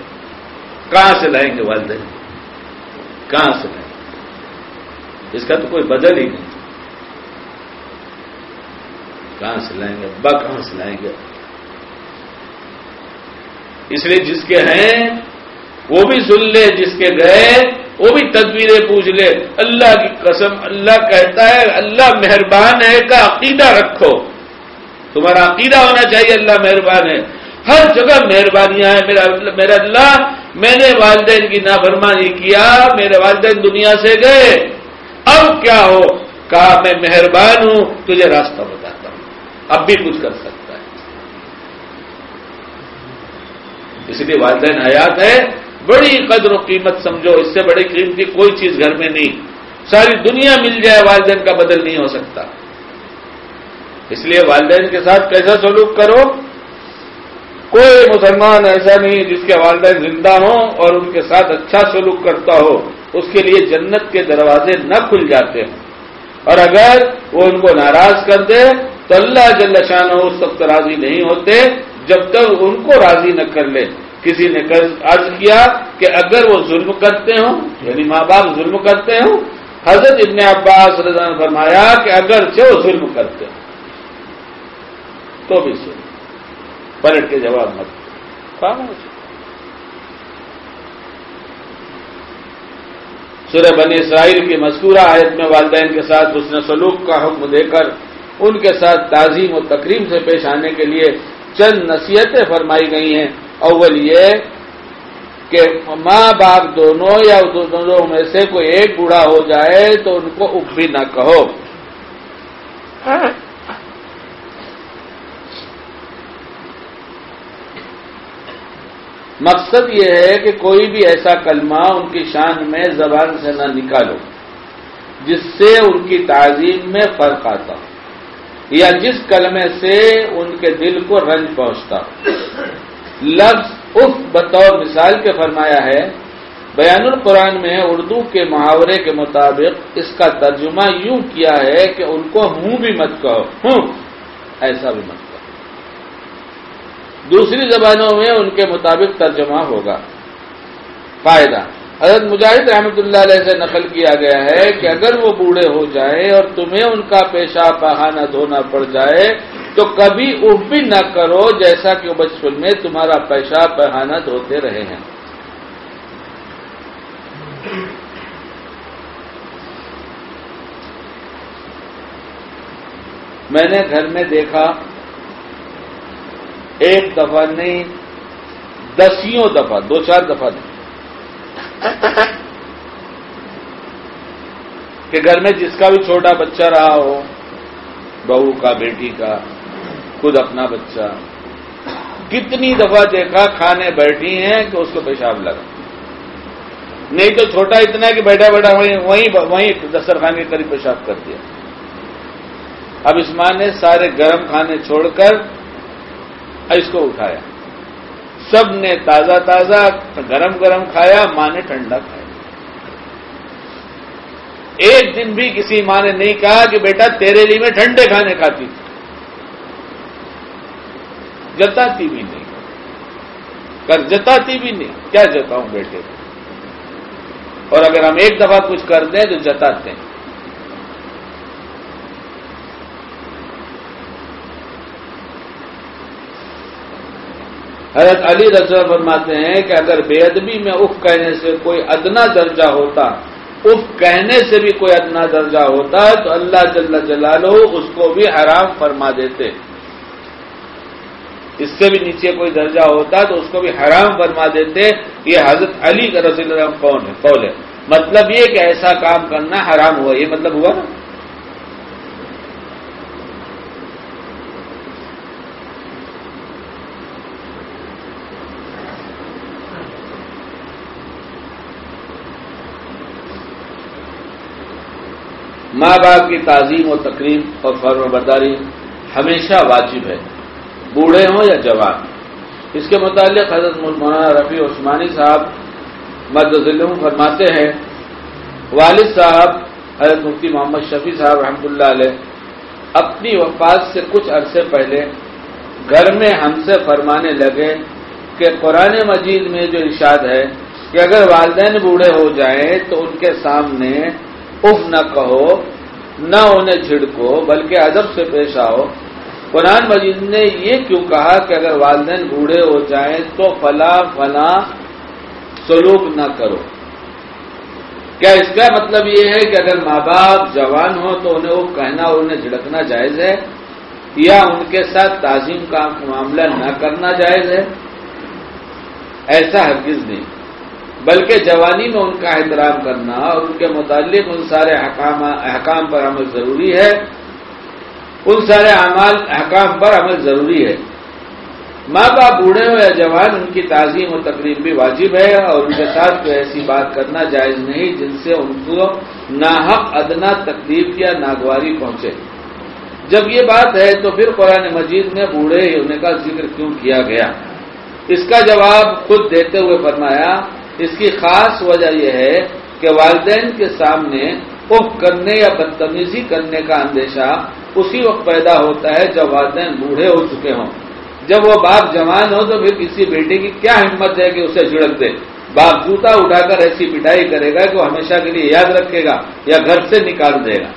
کہاں سے لائیں گے والدین؟ کہاں سے لائیں گے اس کا تو کوئی بدل ہی نہیں۔ کہاں سے لائیں گے؟ ابا کہاں سے لائیں گے؟ اس لیے جس کے ہیں، وہ بھی سن لے، جس کے گئے، وہ بھی تدبیریں پوچھ لے۔ اللہ کی قسم، اللہ کہتا ہے، اللہ مہربان ہے کا عقیدہ رکھو۔ تمہارا عقیدہ ہونا چاہیے، اللہ مہربان ہے۔ ہر جگہ مہربانیاں ہیں۔ میرا مطلب میرا اللہ، میں نے والدین کی نافرمانی کیا، میرے والدین دنیا سے گئے۔ اب کیا ہو؟ کہا، میں مہربان ہوں، تجھے راستہ بتاتا ہوں۔ اب بھی کچھ کر سکتا ہے۔ اس لیے والدین حیات ہے۔ بڑی قدر و قیمت سمجھو، اس سے بڑی قیمت کی کوئی چیز گھر میں نہیں۔ ساری دنیا مل جائے، والدین کا بدل نہیں ہو سکتا۔ اس لیے والدین کے ساتھ کیسا سلوک کرو؟ کوئی مسلمان ایسا نہیں جس کے والدین زندہ ہوں اور ان کے ساتھ اچھا سلوک کرتا ہو، اس کے لیے جنت کے دروازے نہ کھل جاتے ہوں۔ اور اگر وہ ان کو ناراض کر دے تو اللہ جل شان ہو اس وقت راضی نہیں ہوتے جب تک ان کو راضی نہ کر لے۔ کسی نے عرض کیا کہ اگر وہ ظلم کرتے ہوں یعنی ماں باپ ظلم کرتے ہوں، حضرت ابن عباس رضا نے فرمایا کہ اگر سے وہ ظلم کرتے ہوں، تو بھی سن۔ پلٹ کے جواب مت سورہ بنی اسرائیل کی مذکورہ آیت میں والدین کے ساتھ اس نے سلوک کا حکم دے کر ان کے ساتھ تعظیم و تقریم سے پیش آنے کے لیے چند نصیحتیں فرمائی گئی ہیں۔ اول یہ کہ ماں باپ دونوں یا دونوں میں سے کوئی ایک بوڑھا ہو جائے تو ان کو اف بھی نہ کہو۔ مقصد یہ ہے کہ کوئی بھی ایسا کلمہ ان کی شان میں زبان سے نہ نکالو، جس سے ان کی تعظیم میں فرق آتا ہو یا جس کلمے سے ان کے دل کو رنج پہنچتا۔ لفظ اف بطور مثال کے فرمایا ہے، بیان القرآن میں اردو کے محاورے کے مطابق اس کا ترجمہ یوں کیا ہے کہ ان کو ہوں بھی مت کہو، ہوں، ایسا بھی مت کہو۔ دوسری زبانوں میں ان کے مطابق ترجمہ ہوگا۔ فائدہ۔ حضرت مجاہد رحمۃ اللہ علیہ سے نقل کیا گیا ہے کہ اگر وہ بوڑھے ہو جائے اور تمہیں ان کا پیشہ پہانا دھونا پڑ جائے، تو کبھی اف بھی نہ کرو جیسا کہ بچپن میں تمہارا پیشاب بہانت ہوتے رہے ہیں۔ میں نے گھر میں دیکھا ایک دفعہ نہیں، دسیوں دفعہ، دو چار دفعہ نہیں۔ کہ گھر میں جس کا بھی چھوٹا بچہ رہا ہو، بہو کا، بیٹی کا، خود اپنا بچہ، کتنی دفعہ دیکھا کھانے بیٹھی ہیں کہ اس کو پیشاب لگا۔ نہیں تو چھوٹا اتنا کہ بیٹھا بیٹھا وہیں وہیں دسترخان کے قریب پیشاب کر دیا۔ اب اس ماں نے سارے گرم کھانے چھوڑ کر اس کو اٹھایا۔ سب نے تازہ تازہ گرم گرم کھایا، ماں نے ٹھنڈا کھایا۔ ایک دن بھی کسی ماں نے نہیں کہا کہ بیٹا تیرے لیے میں ٹھنڈے کھانے کھاتی تھی۔ جتاتی بھی نہیں۔ کر جتاتی بھی نہیں۔ کیا جتاؤں بیٹے؟ اور اگر ہم ایک دفعہ کچھ کر دیں تو جتاتے ہیں۔ حضرت علی رضا فرماتے ہیں کہ اگر بے ادبی میں اف کہنے سے کوئی ادنا درجہ ہوتا، اف کہنے سے بھی کوئی ادنا درجہ ہوتا تو اللہ جل جلالہ اس کو بھی حرام فرما دیتے۔ اس سے بھی نیچے کوئی درجہ ہوتا تو اس کو بھی حرام فرما دیتے۔ یہ حضرت علی کا رضی اللہ کون ہے؟ قول ہے؟ مطلب یہ کہ ایسا کام کرنا حرام ہوا، یہ مطلب ہوا نا؟ ماں باپ کی تعظیم و تقریب اور فرم برداری ہمیشہ واجب ہے۔ بوڑھے ہوں یا جوان؟ اس کے متعلق حضرت مولانا رفیع عثمانی صاحب ذلم فرماتے ہیں۔ والد صاحب، حضرت مفتی محمد شفیع صاحب رحمۃ اللہ علیہ، اپنی وفات سے کچھ عرصے پہلے گھر میں ہم سے فرمانے لگے کہ قرآن مجید میں جو ارشاد ہے کہ اگر والدین بوڑھے ہو جائیں تو ان کے سامنے اف نہ کہو، نہ انہیں چھڑکو بلکہ ادب سے پیش آؤ۔ قرآن مجید نے یہ کیوں کہا کہ اگر والدین بوڑھے ہو جائیں تو فلاں فلاں سلوک نہ کرو۔ کیا اس کا مطلب یہ ہے کہ اگر ماں باپ جوان ہو تو انہیں وہ کہنا اور انہیں جھڑکنا جائز ہے؟ یا ان کے ساتھ تعظیم کا معاملہ نہ کرنا جائز ہے؟ ایسا ہرگز نہیں۔ بلکہ جوانی میں ان کا احترام کرنا اور ان کے متعلق ان سارے احکام پر عمل ضروری ہے۔ ان سارے اعمال احکام پر عمل ضروری ہے۔ ماں باپ بوڑھے ہو یا جوان، ان کی تعظیم و تقریب بھی واجب ہے اور ان کے ساتھ کوئی ایسی بات کرنا جائز نہیں جن سے ان کو ناحق ادنا تکلیف یا ناگواری پہنچے۔ جب یہ بات ہے تو پھر قرآن مجید میں بوڑھے ہونے کا ذکر کیوں کیا گیا؟ اس کا جواب خود دیتے ہوئے فرمایا اس کی خاص وجہ یہ ہے کہ والدین کے سامنے اف کرنے یا بدتمیزی کرنے کا اندیشہ اسی وقت پیدا ہوتا ہے جب والدین بوڑھے ہو چکے ہوں۔ جب وہ باپ جوان ہو تو پھر کسی بیٹے کی کیا ہمت ہے کہ اسے جھڑک دے؟ باپ جوتا اٹھا کر ایسی پٹائی کرے گا کہ وہ ہمیشہ کے لیے یاد رکھے گا یا گھر سے نکال دے گا۔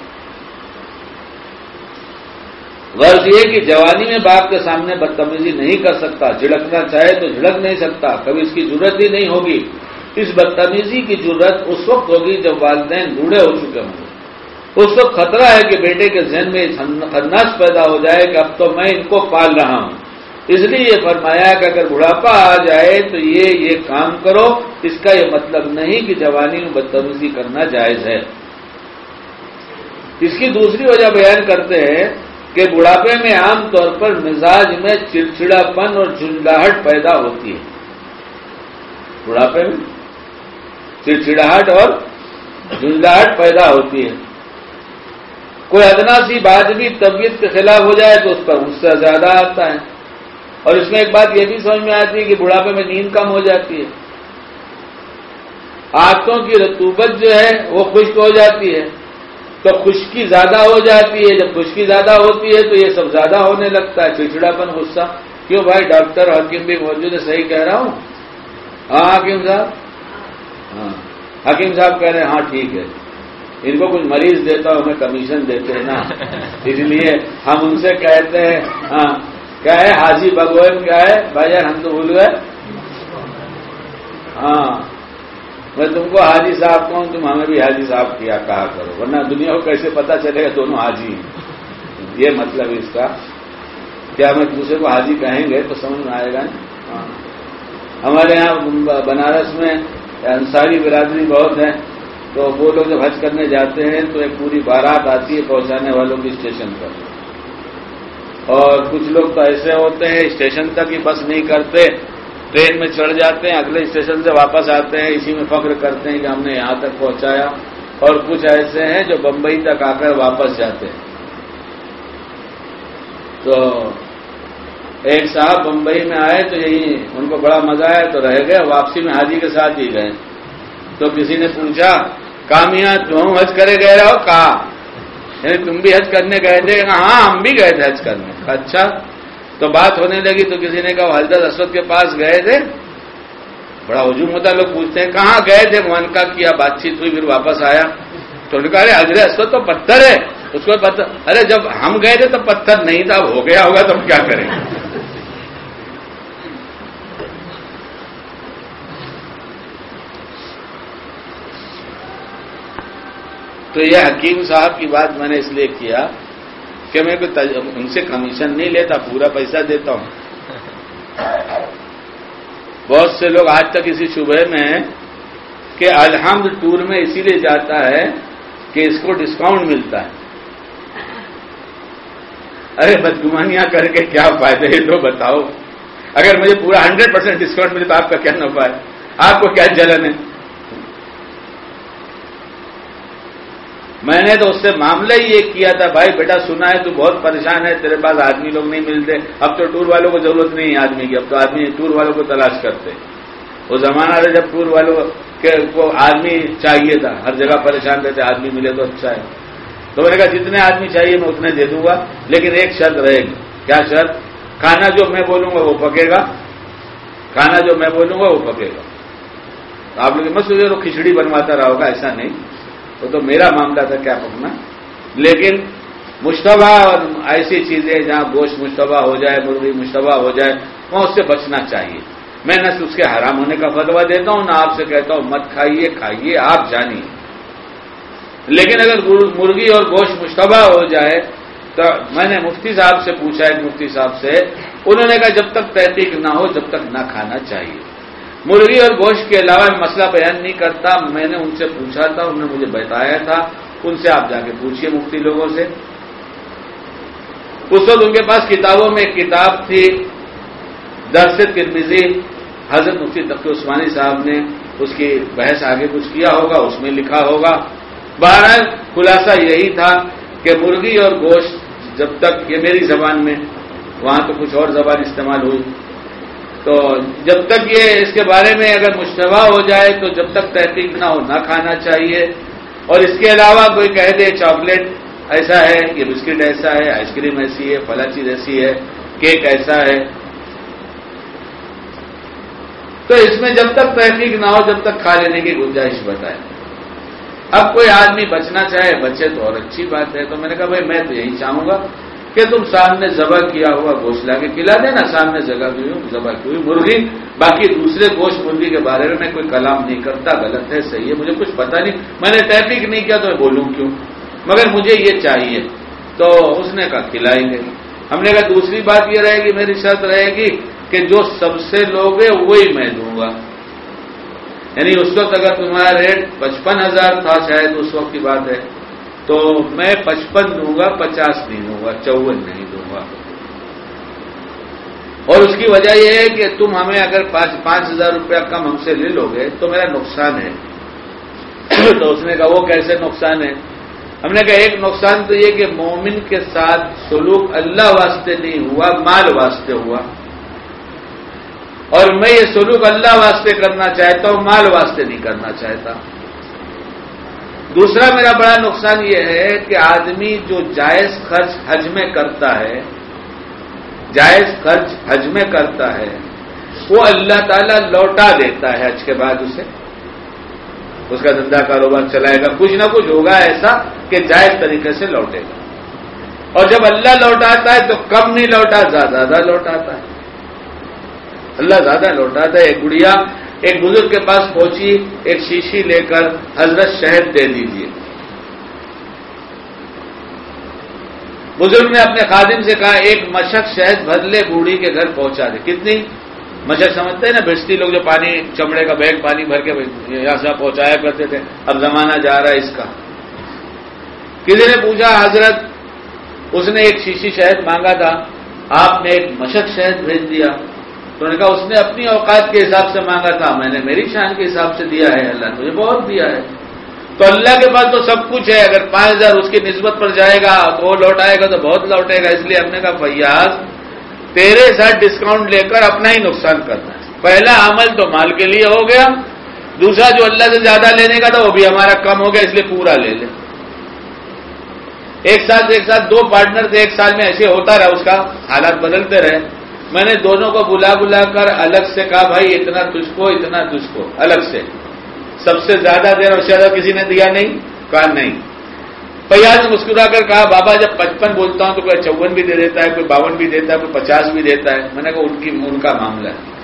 غرض یہ کہ جوانی میں باپ کے سامنے بدتمیزی نہیں کر سکتا جھڑکنا چاہے تو جھڑک نہیں سکتا، کبھی اس کی ضرورت ہی نہیں ہوگی۔ اس بدتمیزی کی ضرورت اس وقت ہوگی جب والدین بوڑھے ہو چکے ہوں گے۔ اس وقت خطرہ ہے کہ بیٹے کے ذہن میں خناس پیدا ہو جائے کہ اب تو میں ان کو پال رہا ہوں۔ اس لیے یہ فرمایا کہ اگر بڑھاپا آ جائے تو یہ یہ کام کرو۔ اس کا یہ مطلب نہیں کہ جوانی میں بدتمیزی کرنا جائز ہے۔ اس کی دوسری وجہ بیان کرتے ہیں کہ بڑھاپے میں عام طور پر مزاج میں چڑچڑا پن اور جھنڈاہٹ پیدا ہوتی ہے۔ بڑھاپے میں؟ چڑچڑاہٹ اور جھنڈاہٹ پیدا ہوتی ہے۔ کوئی ادنا سی بات بھی طبیعت کے خلاف ہو جائے تو اس پر غصہ زیادہ آتا ہے۔ اور اس میں ایک بات یہ بھی سمجھ میں آتی ہے کہ بڑھاپے میں نیند کم ہو جاتی ہے۔ آنکھوں کی رتوبت جو ہے وہ خشک ہو جاتی ہے۔ تو خشکی زیادہ ہو جاتی ہے۔ جب خشکی زیادہ ہوتی ہے تو یہ سب زیادہ ہونے لگتا ہے۔ چڑچڑاپن، غصہ۔ کیوں بھائی ڈاکٹر حکیم بھی موجود ہے؟ صحیح کہہ رہا ہوں۔ ہاں حکیم صاحب۔ ہاں۔ حکیم صاحب کہہ رہے ہیں ہاں ٹھیک ہے۔ ان کو کچھ مریض دیتا ہوں ہمیں کمیشن دیتے ہیں نا۔ اس لیے ہم ان سے کہتے ہیں ہاں کیا ہے؟ حاجی بگوئن کیا ہے؟ بھائی جان ہم تو بھول گئے۔ ہاں۔ میں تم کو حاجی صاحب کہوں تم ہمیں بھی حاجی صاحب کیا کہا کرو ورنہ دنیا کو کیسے پتا چلے گا دونوں حاجی ہیں۔ یہ مطلب اس کا۔ کیا ہم دوسرے کو حاجی کہیں گے تو سمجھ میں آئے گا ہاں۔ ہمارے یہاں بنارس میں انصاری برادری بہت ہے تو وہ لوگ جب حج کرنے جاتے ہیں، تو ایک پوری بارات آتی ہے پہنچانے والوں کی اسٹیشن پر۔ اور کچھ لوگ تو ایسے ہوتے ہیں، اسٹیشن تک ہی بس نہیں کرتے، ٹرین میں چڑھ جاتے ہیں، اگلے اسٹیشن سے واپس آتے ہیں، اسی میں فخر کرتے ہیں کہ ہم نے یہاں تک پہنچایا۔ اور کچھ ایسے ہیں جو بمبئی تک آ کر واپس جاتے ہیں۔ تو ایک صاحب بمبئی میں آئے تو یہی ان کو بڑا مزہ آیا تو رہ گئے، واپسی میں حاجی کے ساتھ ہی گئے۔ تو کسی نے پوچھا، کامیاں تم حج کرے گئے رہو؟ کہا یعنی تم بھی حج کرنے گئے تھے؟ ہاں ہم بھی گئے تھے حج کرنے۔ اچھا۔ تو بات ہونے لگی تو کسی نے کہا حضرت اسود کے پاس گئے تھے؟ بڑا ہجوم ہوتا، لوگ پوچھتے ہیں، کہاں گئے تھے؟ من کا کیا بات چیت ہوئی، پھر واپس آیا۔ تو نے کہا، ارے، حضرت اسود تو پتھر ہے۔ اس کو پتھر ارے، جب ہم گئے تھے تو پتھر نہیں تھا ہو گیا ہوگا تو ہم کیا کریں؟ گے تو یہ حکیم صاحب کی بات میں نے اس لیے کیا کہ میں ان سے کمیشن نہیں لیتا، پورا پیسہ دیتا ہوں۔ بہت سے لوگ آج تک اسی شبہ میں ہیں کہ الحمد ٹور میں اسی لیے جاتا ہے کہ اس کو ڈسکاؤنٹ ملتا ہے۔ ارے بدگمانیاں کر کے کیا فائدے ہے تو بتاؤ۔ اگر مجھے پورا ہنڈریڈ پرسینٹ ڈسکاؤنٹ ملے تو آپ کا کیا نفع ہے؟ آپ کو کیا جلن ہے؟ میں نے تو اس سے معاملہ ہی یہ کیا تھا، بھائی بیٹا سنا ہے، تو بہت پریشان ہے، تیرے پاس آدمی لوگ نہیں ملتے۔ اب تو ٹور والوں کو ضرورت نہیں ہے آدمی کی، اب تو آدمی ٹور والوں کو تلاش کرتے۔ وہ زمانہ تھا جب ٹور والوں کو آدمی چاہیے تھا، ہر جگہ پریشان رہتے، آدمی ملے تو اچھا ہے۔ تو میں نے کہا، جتنے آدمی چاہیے میں اتنے دے دوں گا، لیکن ایک شرط رہے گی۔ کیا شرط؟ کھانا جو میں بولوں گا وہ پکے گا۔ کھانا جو میں بولوں گا وہ پکے گا۔ آپ لوگ مت سوچے تو کھچڑی بنواتا رہا ہوگا، ایسا نہیں۔ وہ تو میرا معاملہ تھا، کیا پکنا لیکن مشتبہ اور ایسی چیزیں جہاں گوشت مشتبہ ہو جائے، مرغی مشتبہ ہو جائے، وہاں اس سے بچنا چاہیے۔ میں نہ اس کے حرام ہونے کا فتوا دیتا ہوں، نہ آپ سے کہتا ہوں، مت کھائیے کھائیے، آپ جانیے۔ لیکن اگر مرغی اور گوشت مشتبہ ہو جائے، تو میں نے مفتی صاحب سے پوچھا ہے مفتی صاحب سے، انہوں نے کہا، جب تک تحقیق نہ ہو، جب تک نہ کھانا چاہیے۔ مرغی اور گوشت کے علاوہ میں مسئلہ بیان نہیں کرتا، میں نے ان سے پوچھا تھا، انہوں نے مجھے بتایا تھا، ان سے آپ جا کے پوچھیے مفتی لوگوں سے۔ اس وقت ان کے پاس کتابوں میں ایک کتاب تھی، درس کرمزی حضرت مفتی تقی عثمانی صاحب نے اس کی بحث آگے کچھ کیا ہوگا، اس میں لکھا ہوگا۔ بہرحال خلاصہ یہی تھا کہ مرغی اور گوشت جب تک یہ میری زبان میں، وہاں تو کچھ اور زبان استعمال ہوئی۔ تو جب تک یہ اس کے بارے میں اگر مشتبہ ہو جائے تو جب تک تحقیق نہ ہو، نہ کھانا چاہیے۔ اور اس کے علاوہ کوئی کہہ دے چاکلیٹ، ایسا ہے، یہ بسکٹ ایسا ہے، آئس کریم ایسی ہے فلا چیز ایسی ہے، کیک ایسا ہے۔ تو اس میں جب تک تحقیق نہ ہو، جب تک کھا لینے کی گنجائش بتائے۔ اب کوئی آدمی بچنا چاہے، بچے تو اور اچھی بات ہے۔ تو میں نے کہا بھائی، میں تو یہی چاہوں گا۔ کہ تم سامنے ذبح کیا ہوا گوشت لا کے کھلا دینا، سامنے جگہ کی ذبح کی ہوئی مرغی۔ باقی دوسرے گوشت مرغی کے بارے میں میں کوئی کلام نہیں کرتا، غلط ہے، صحیح ہے، مجھے کچھ پتا نہیں۔ میں نے ٹیپک نہیں کیا تو میں بولوں کیوں؟ مگر مجھے یہ چاہیے۔ تو اس نے کہا، کھلائیں گے۔ ہم نے کہا، دوسری بات یہ رہے گی، میری شرط رہے گی کہ جو سب سے لوگ وہی میں دوں گا۔ یعنی اس وقت اگر تمہارا ریٹ پچپن ہزار تھا، شاید اس وقت کی بات ہے۔ تو میں پچپن دوں گا، پچاس نہیں دوں گا، چون نہیں دوں گا۔ اور اس کی وجہ یہ ہے کہ تم ہمیں اگر پانچ ہزار روپیہ کم ہم سے لے لو گے تو میرا نقصان ہے۔ تو اس نے کہا، وہ کیسے نقصان ہے؟ ہم نے کہا، ایک نقصان تو یہ کہ مومن کے ساتھ سلوک اللہ واسطے نہیں ہوا، مال واسطے ہوا۔ اور میں یہ سلوک اللہ واسطے کرنا چاہتا ہوں، مال واسطے نہیں کرنا چاہتا۔ دوسرا میرا بڑا نقصان یہ ہے کہ آدمی جو جائز خرچ حج میں کرتا ہے، جائز خرچ حج میں کرتا ہے، وہ اللہ تعالیٰ لوٹا دیتا ہے حج کے بعد اسے۔ اس کا دھندا کاروبار چلائے گا، کچھ نہ کچھ ہوگا ایسا کہ جائز طریقے سے لوٹے گا۔ اور جب اللہ لوٹاتا ہے تو کم نہیں لوٹا، زیادہ لوٹاتا ہے۔ اللہ زیادہ لوٹاتا ہے، ایک گڑیا ایک بزرگ کے پاس پہنچی، ایک شیشی لے کر حضرت شہد دے دیجیے بزرگ نے اپنے خادم سے کہا، ایک مشق شہد بدلے بوڑھی کے گھر پہنچا دے۔ کتنی؟ مشق سمجھتے ہیں نا بیچتی لوگ جو پانی، چمڑے کا بیگ پانی بھر کے یہاں سے پہنچایا کرتے تھے۔ اب زمانہ جا رہا ہے اس کا۔ کسی نے پوچھا، حضرت، اس نے ایک شیشی شہد مانگا تھا، آپ نے ایک مشق شہد بھیج دیا۔ تو نے کہا، اس نے اپنی اوقات کے حساب سے مانگا تھا، میں نے میری شان کے حساب سے دیا ہے، اللہ نے مجھے بہت دیا ہے۔ تو اللہ کے پاس تو سب کچھ ہے، اگر پانچ ہزار اس کی نسبت پر جائے گا، تو وہ لوٹائے گا تو بہت لوٹے گا۔ اس لیے ہم نے کہا، فیاض، تیرے ساتھ ڈسکاؤنٹ لے کر اپنا ہی نقصان کرنا ہے۔ پہلا عمل تو مال کے لیے ہو گیا، دوسرا جو اللہ سے زیادہ لینے کا تھا، وہ بھی ہمارا کم ہو گیا، اس لیے پورا لے لے۔ ایک ساتھ ایک ساتھ دو پارٹنر تھے ایک سال میں ایسے ہوتا رہا، اس کا حالات بدلتے رہے۔ میں نے دونوں کو بلا بلا کر الگ سے کہا، بھائی، اتنا تجھ کو اتنا تجھ کو الگ سے۔ سب سے زیادہ دیر اور شہر کسی نے دیا نہیں؟ کہا، نہیں۔ پیاز مسکرا کر کہا، بابا، جب پچپن بولتا ہوں تو کوئی چون بھی دے دیتا ہے، کوئی باون بھی دیتا ہے، کوئی پچاس بھی دیتا ہے۔ میں نے کہا، ان کی، ان کا معاملہ ہے۔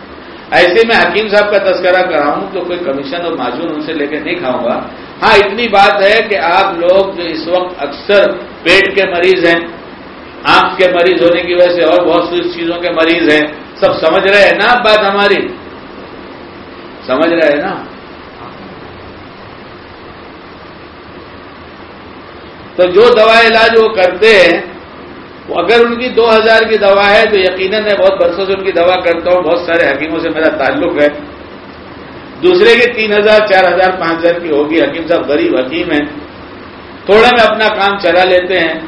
ایسے میں حکیم صاحب کا تذکرہ کراؤں تو کوئی کمیشن اور معذور ان سے لے کے نہیں کھاؤں گا۔ ہاں اتنی بات ہے کہ آپ لوگ جو اس وقت اکثر پیٹ کے مریض ہیں آنکھ کے مریض ہونے کی وجہ سے اور بہت سی چیزوں کے مریض ہیں۔ سب سمجھ رہے ہیں نا بات ہماری؟ سمجھ رہے ہیں نا؟ تو جو دوا علاج وہ کرتے ہیں، وہ اگر ان کی دو ہزار کی دوا ہے تو یقیناً میں بہت برسوں سے ان کی دوا کرتا ہوں، بہت سارے حکیموں سے میرا تعلق ہے۔ دوسرے کی تین ہزار، چار ہزار، پانچ ہزار کی ہوگی۔ حکیم صاحب غریب حکیم ہیں۔ تھوڑا میں اپنا کام چلا لیتے ہیں۔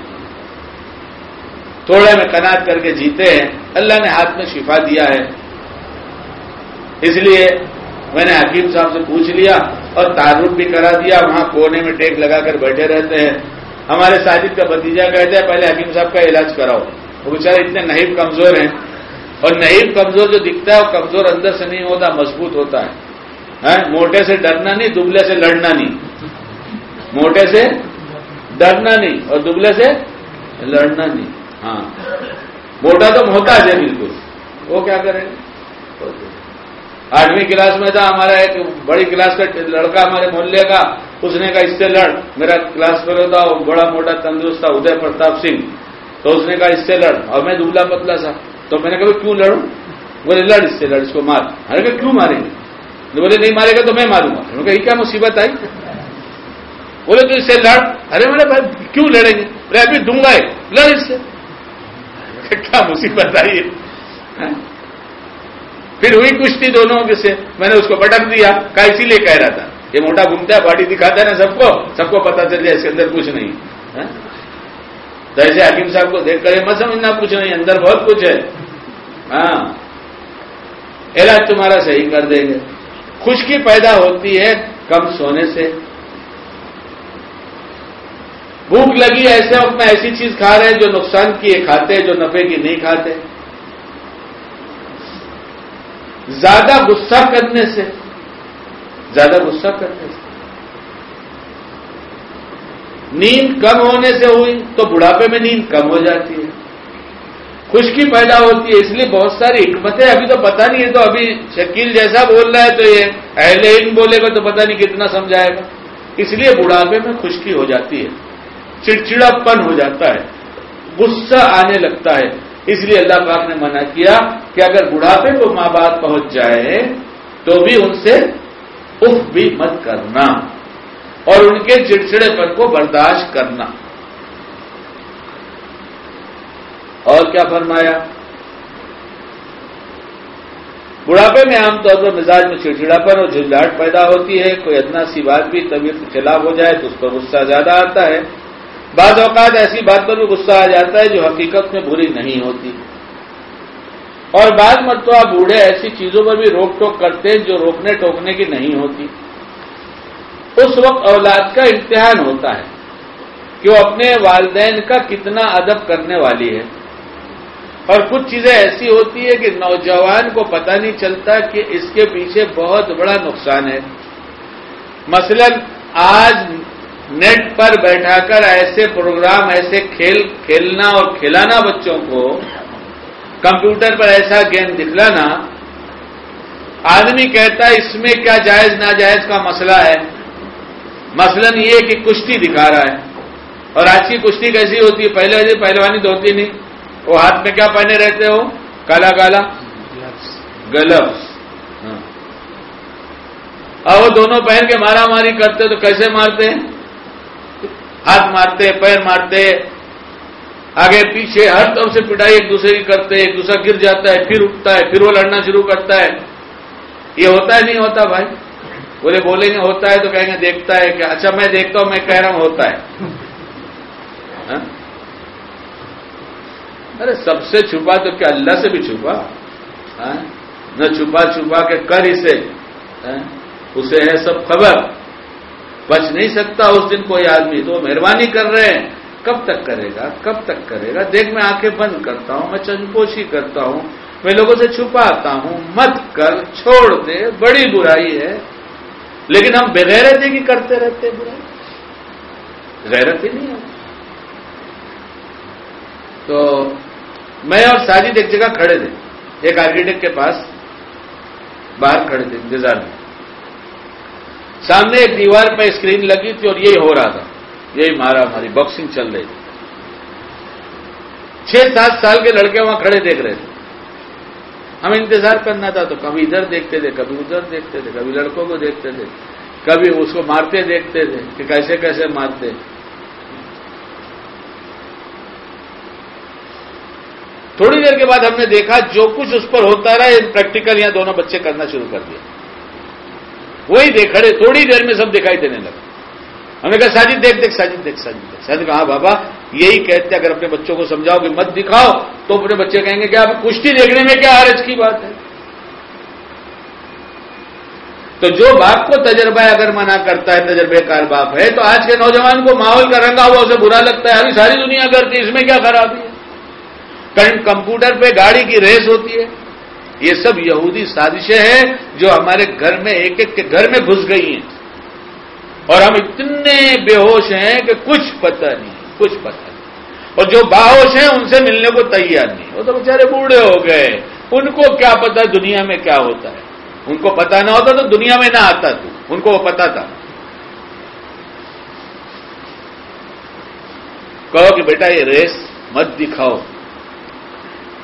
تھوڑے میں کناٹ کر کے جیتے ہیں، اللہ نے ہاتھ میں شفا دیا ہے۔ اس لیے میں نے حکیم صاحب سے پوچھ لیا اور تعارف بھی کرا دیا۔ وہاں کونے میں ٹیک لگا کر بیٹھے رہتے ہیں۔ ہمارے ساجد کا بتیجا کہتے ہیں پہلے حکیم صاحب کا علاج کراؤ۔ وہ بےچارے اتنے نہیب کمزور ہیں۔ اور نہیب کمزور جو دکھتا ہے، وہ کمزور اندر سے نہیں ہوتا، مضبوط ہوتا ہے۔ ہاں، موٹے سے ڈرنا نہیں، دبلے سے لڑنا نہیں۔ موٹے سے ڈرنا نہیں اور دبلے سے لڑنا نہیں۔ ہاں۔ موٹا تو ہوتا ہے بالکل وہ کیا کریں؟ آٹھویں کلاس میں تھا ہمارا ایک بڑی کلاس کا لڑکا ہمارے محلے کا، اس نے کہا، اس سے لڑ۔ میرا کلاس فیلو تھا، وہ بڑا موٹا تندرست تھا، ادے پرتاپ سنگھ۔ تو اس نے کہا، اس سے لڑ۔ اور میں دبلا پتلا تھا۔ تو میں نے کہا کیوں لڑوں بولے، لڑ، اس سے لڑ، اس کو مار۔ ہر کہ کیوں ماریں گے بولے، نہیں مارے گا تو میں ماروں گا۔ کہ کیا مصیبت آئی؟ بولے، تو اس سے لڑ۔ ارے میرے بھائی، کیوں لڑیں گے؟ ابھی دوں گا لڑ اس سے۔ کیا مصیبت آئی ہے؟ ہاں۔ پھر ہوئی کشتی دونوں کے سے۔ میں نے اس کو پٹک دیا کہا اسی لیے کہہ رہا تھا۔ یہ موٹا گھومتا ہے باڈی دکھاتا ہے نا سب کو۔ سب کو پتا چل جائے اس کے اندر کچھ نہیں۔ ہاں؟ تو ایسے حکیم صاحب کو دیکھ کر مت سمجھنا، کچھ نہیں، اندر بہت کچھ ہے۔ ہاں۔ علاج تمہارا صحیح کر دیں گے۔ خشکی پیدا ہوتی ہے کم سونے سے۔ بھوک لگی ایسے وقت میں ایسی چیز کھا رہے ہیں جو نقصان کی کھاتے ہیں، جو نفے کی نہیں کھاتے۔ زیادہ غصہ کرنے سے، زیادہ غصہ کرنے سے۔ نیند کم ہونے سے ہوئی تو بڑھاپے میں نیند کم ہو جاتی ہے۔ خشکی پیدا ہوتی ہے، اس لیے بہت ساری حکمتیں ابھی تو پتہ نہیں ہے تو ابھی شکیل جیسا بول رہا ہے تو یہ اہل علم بولے گا تو پتہ نہیں کتنا سمجھائے گا۔ اس لیے بڑھاپے میں خشکی ہو جاتی ہے۔ چڑچڑا پن ہو جاتا ہے، غصہ آنے لگتا ہے۔ اس لیے اللہ پاک نے منع کیا کہ اگر بڑھاپے کو ماں باپ پہنچ جائے تو بھی ان سے اف بھی مت کرنا اور ان کے چڑچڑے پن کو برداشت کرنا۔ اور کیا فرمایا؟ بڑھاپے میں عام طور پر مزاج میں چڑچڑاپن اور جھنجھاٹ پیدا ہوتی ہے، کوئی اتنا سی بات بھی طبیعت کے خلاف ہو جائے تو اس پر غصہ زیادہ آتا ہے۔ بعض اوقات ایسی بات پر بھی غصہ آ جاتا ہے جو حقیقت میں بری نہیں ہوتی۔ اور بعض مرتبہ بوڑھے ایسی چیزوں پر بھی روک ٹوک کرتے ہیں جو روکنے ٹوکنے کی نہیں ہوتی۔ اس وقت اولاد کا امتحان ہوتا ہے کہ وہ اپنے والدین کا کتنا ادب کرنے والی ہے۔ اور کچھ چیزیں ایسی ہوتی ہے کہ نوجوان کو پتہ نہیں چلتا کہ اس کے پیچھے بہت بڑا نقصان ہے۔ مثلا آج نیٹ پر بیٹھا کر ایسے پروگرام ایسے کھیل کھیلنا اور کھلانا بچوں کو کمپیوٹر پر ایسا گیم دکھلانا آدمی کہتا ہے اس میں کیا جائز ناجائز کا مسئلہ ہے۔ مثلا یہ کہ کشتی دکھا رہا ہے۔ اور آج کی کشتی کیسی ہوتی ہے؟ پہلے ایسی پہلوانی تو ہوتی نہیں۔ وہ ہاتھ میں کیا پہنے رہتے ہو؟ کالا کالا۔ گلوس ہاں۔ اور وہ دونوں پہن کے مارا ماری کرتے تو کیسے مارتے؟ ہیں ہاتھ مارتے، پیر مارتے، آگے پیچھے ہر طرف سے پٹائی ایک دوسرے کی کرتے، ایک دوسرا گر جاتا ہے، پھر اٹھتا ہے، پھر وہ لڑنا شروع کرتا ہے۔ یہ ہوتا ہے، نہیں ہوتا بھائی؟ بولے بولیں گے ہوتا ہے تو کہیں گے دیکھتا ہے کہ اچھا میں دیکھتا ہوں، میں کہہ رہا ہوں، ہوتا ہے۔ ہاں؟ ارے سب سے چھپا تو کیا اللہ سے بھی چھپا؟ ہاں؟ نہ چھپا چھپا کے کر اسے۔ ہاں؟ اسے ہے سب خبر۔ بچ نہیں سکتا اس دن کوئی آدمی۔ تو مہربانی کر رہے ہیں۔ کب تک کرے گا؟ کب تک کرے گا؟ دیکھ میں آنکھیں بند کرتا ہوں، میں چنپوشی کرتا ہوں، میں لوگوں سے چھپاتا ہوں۔ مت کر، چھوڑ دے۔ بڑی برائی ہے۔ لیکن ہم بغیر رہتے کہ کرتے رہتے برائی۔ غیرت ہی نہیں ہے۔ تو میں اور ساجد ایک جگہ کھڑے تھے۔ ایک آرکیٹیکٹ کے پاس، باہر کھڑے تھے، انتظار میں۔ سامنے ایک دیوار پہ اسکرین لگی تھی اور یہی ہو رہا تھا۔ یہی مارا، ہماری باکسنگ چل رہی تھی۔ چھ سات سال کے لڑکے وہاں کھڑے دیکھ رہے تھے۔ ہمیں انتظار کرنا تھا تو کبھی ادھر دیکھتے تھے، کبھی ادھر دیکھتے تھے، کبھی لڑکوں کو دیکھتے تھے، کبھی اس کو مارتے دیکھتے تھے کہ کیسے کیسے مارتے۔ تھوڑی دیر کے بعد ہم نے دیکھا جو کچھ اس پر ہوتا رہا پریکٹیکل یہاں دونوں بچے کرنا شروع کر دیا۔ وہی دیکھ، کھڑے، تھوڑی دیر میں سب دکھائی دینے لگا ہم نے کہا، ساجد دیکھ دیکھ، ساجد دیکھ ساجد دیکھ۔ ساجد کہا ہاں بابا، یہی کہتے اگر اپنے بچوں کو سمجھاؤ کہ مت دکھاؤ، تو اپنے بچے کہیں گے کہ آپ کشتی دیکھنے میں کیا حرج کی بات ہے۔ تو جو باپ کو تجربہ اگر منع کرتا ہے، تجربے کار باپ ہے، تو آج کے نوجوان کو ماحول کا رنگا ہوا، اسے برا لگتا ہے، ابھی ساری دنیا کرتی ہے اس میں کیا خرابی ہے؟ کمپیوٹر پہ گاڑی کی ریس ہوتی ہے۔ یہ سب یہودی سازشیں ہیں جو ہمارے گھر میں ایک ایک کے گھر میں گھس گئی ہیں۔ اور ہم اتنے بے ہوش ہیں کہ کچھ پتہ نہیں، کچھ پتہ نہیں۔ اور جو باہوش ہیں ان سے ملنے کو تیار نہیں۔ وہ تو بےچارے بوڑھے ہو گئے۔ ان کو کیا پتا دنیا میں کیا ہوتا ہے؟ ان کو پتا نہ ہوتا تو دنیا میں نہ آتا تو۔ ان کو وہ پتا تھا۔ کہو کہ بیٹا یہ ریس مت دکھاؤ۔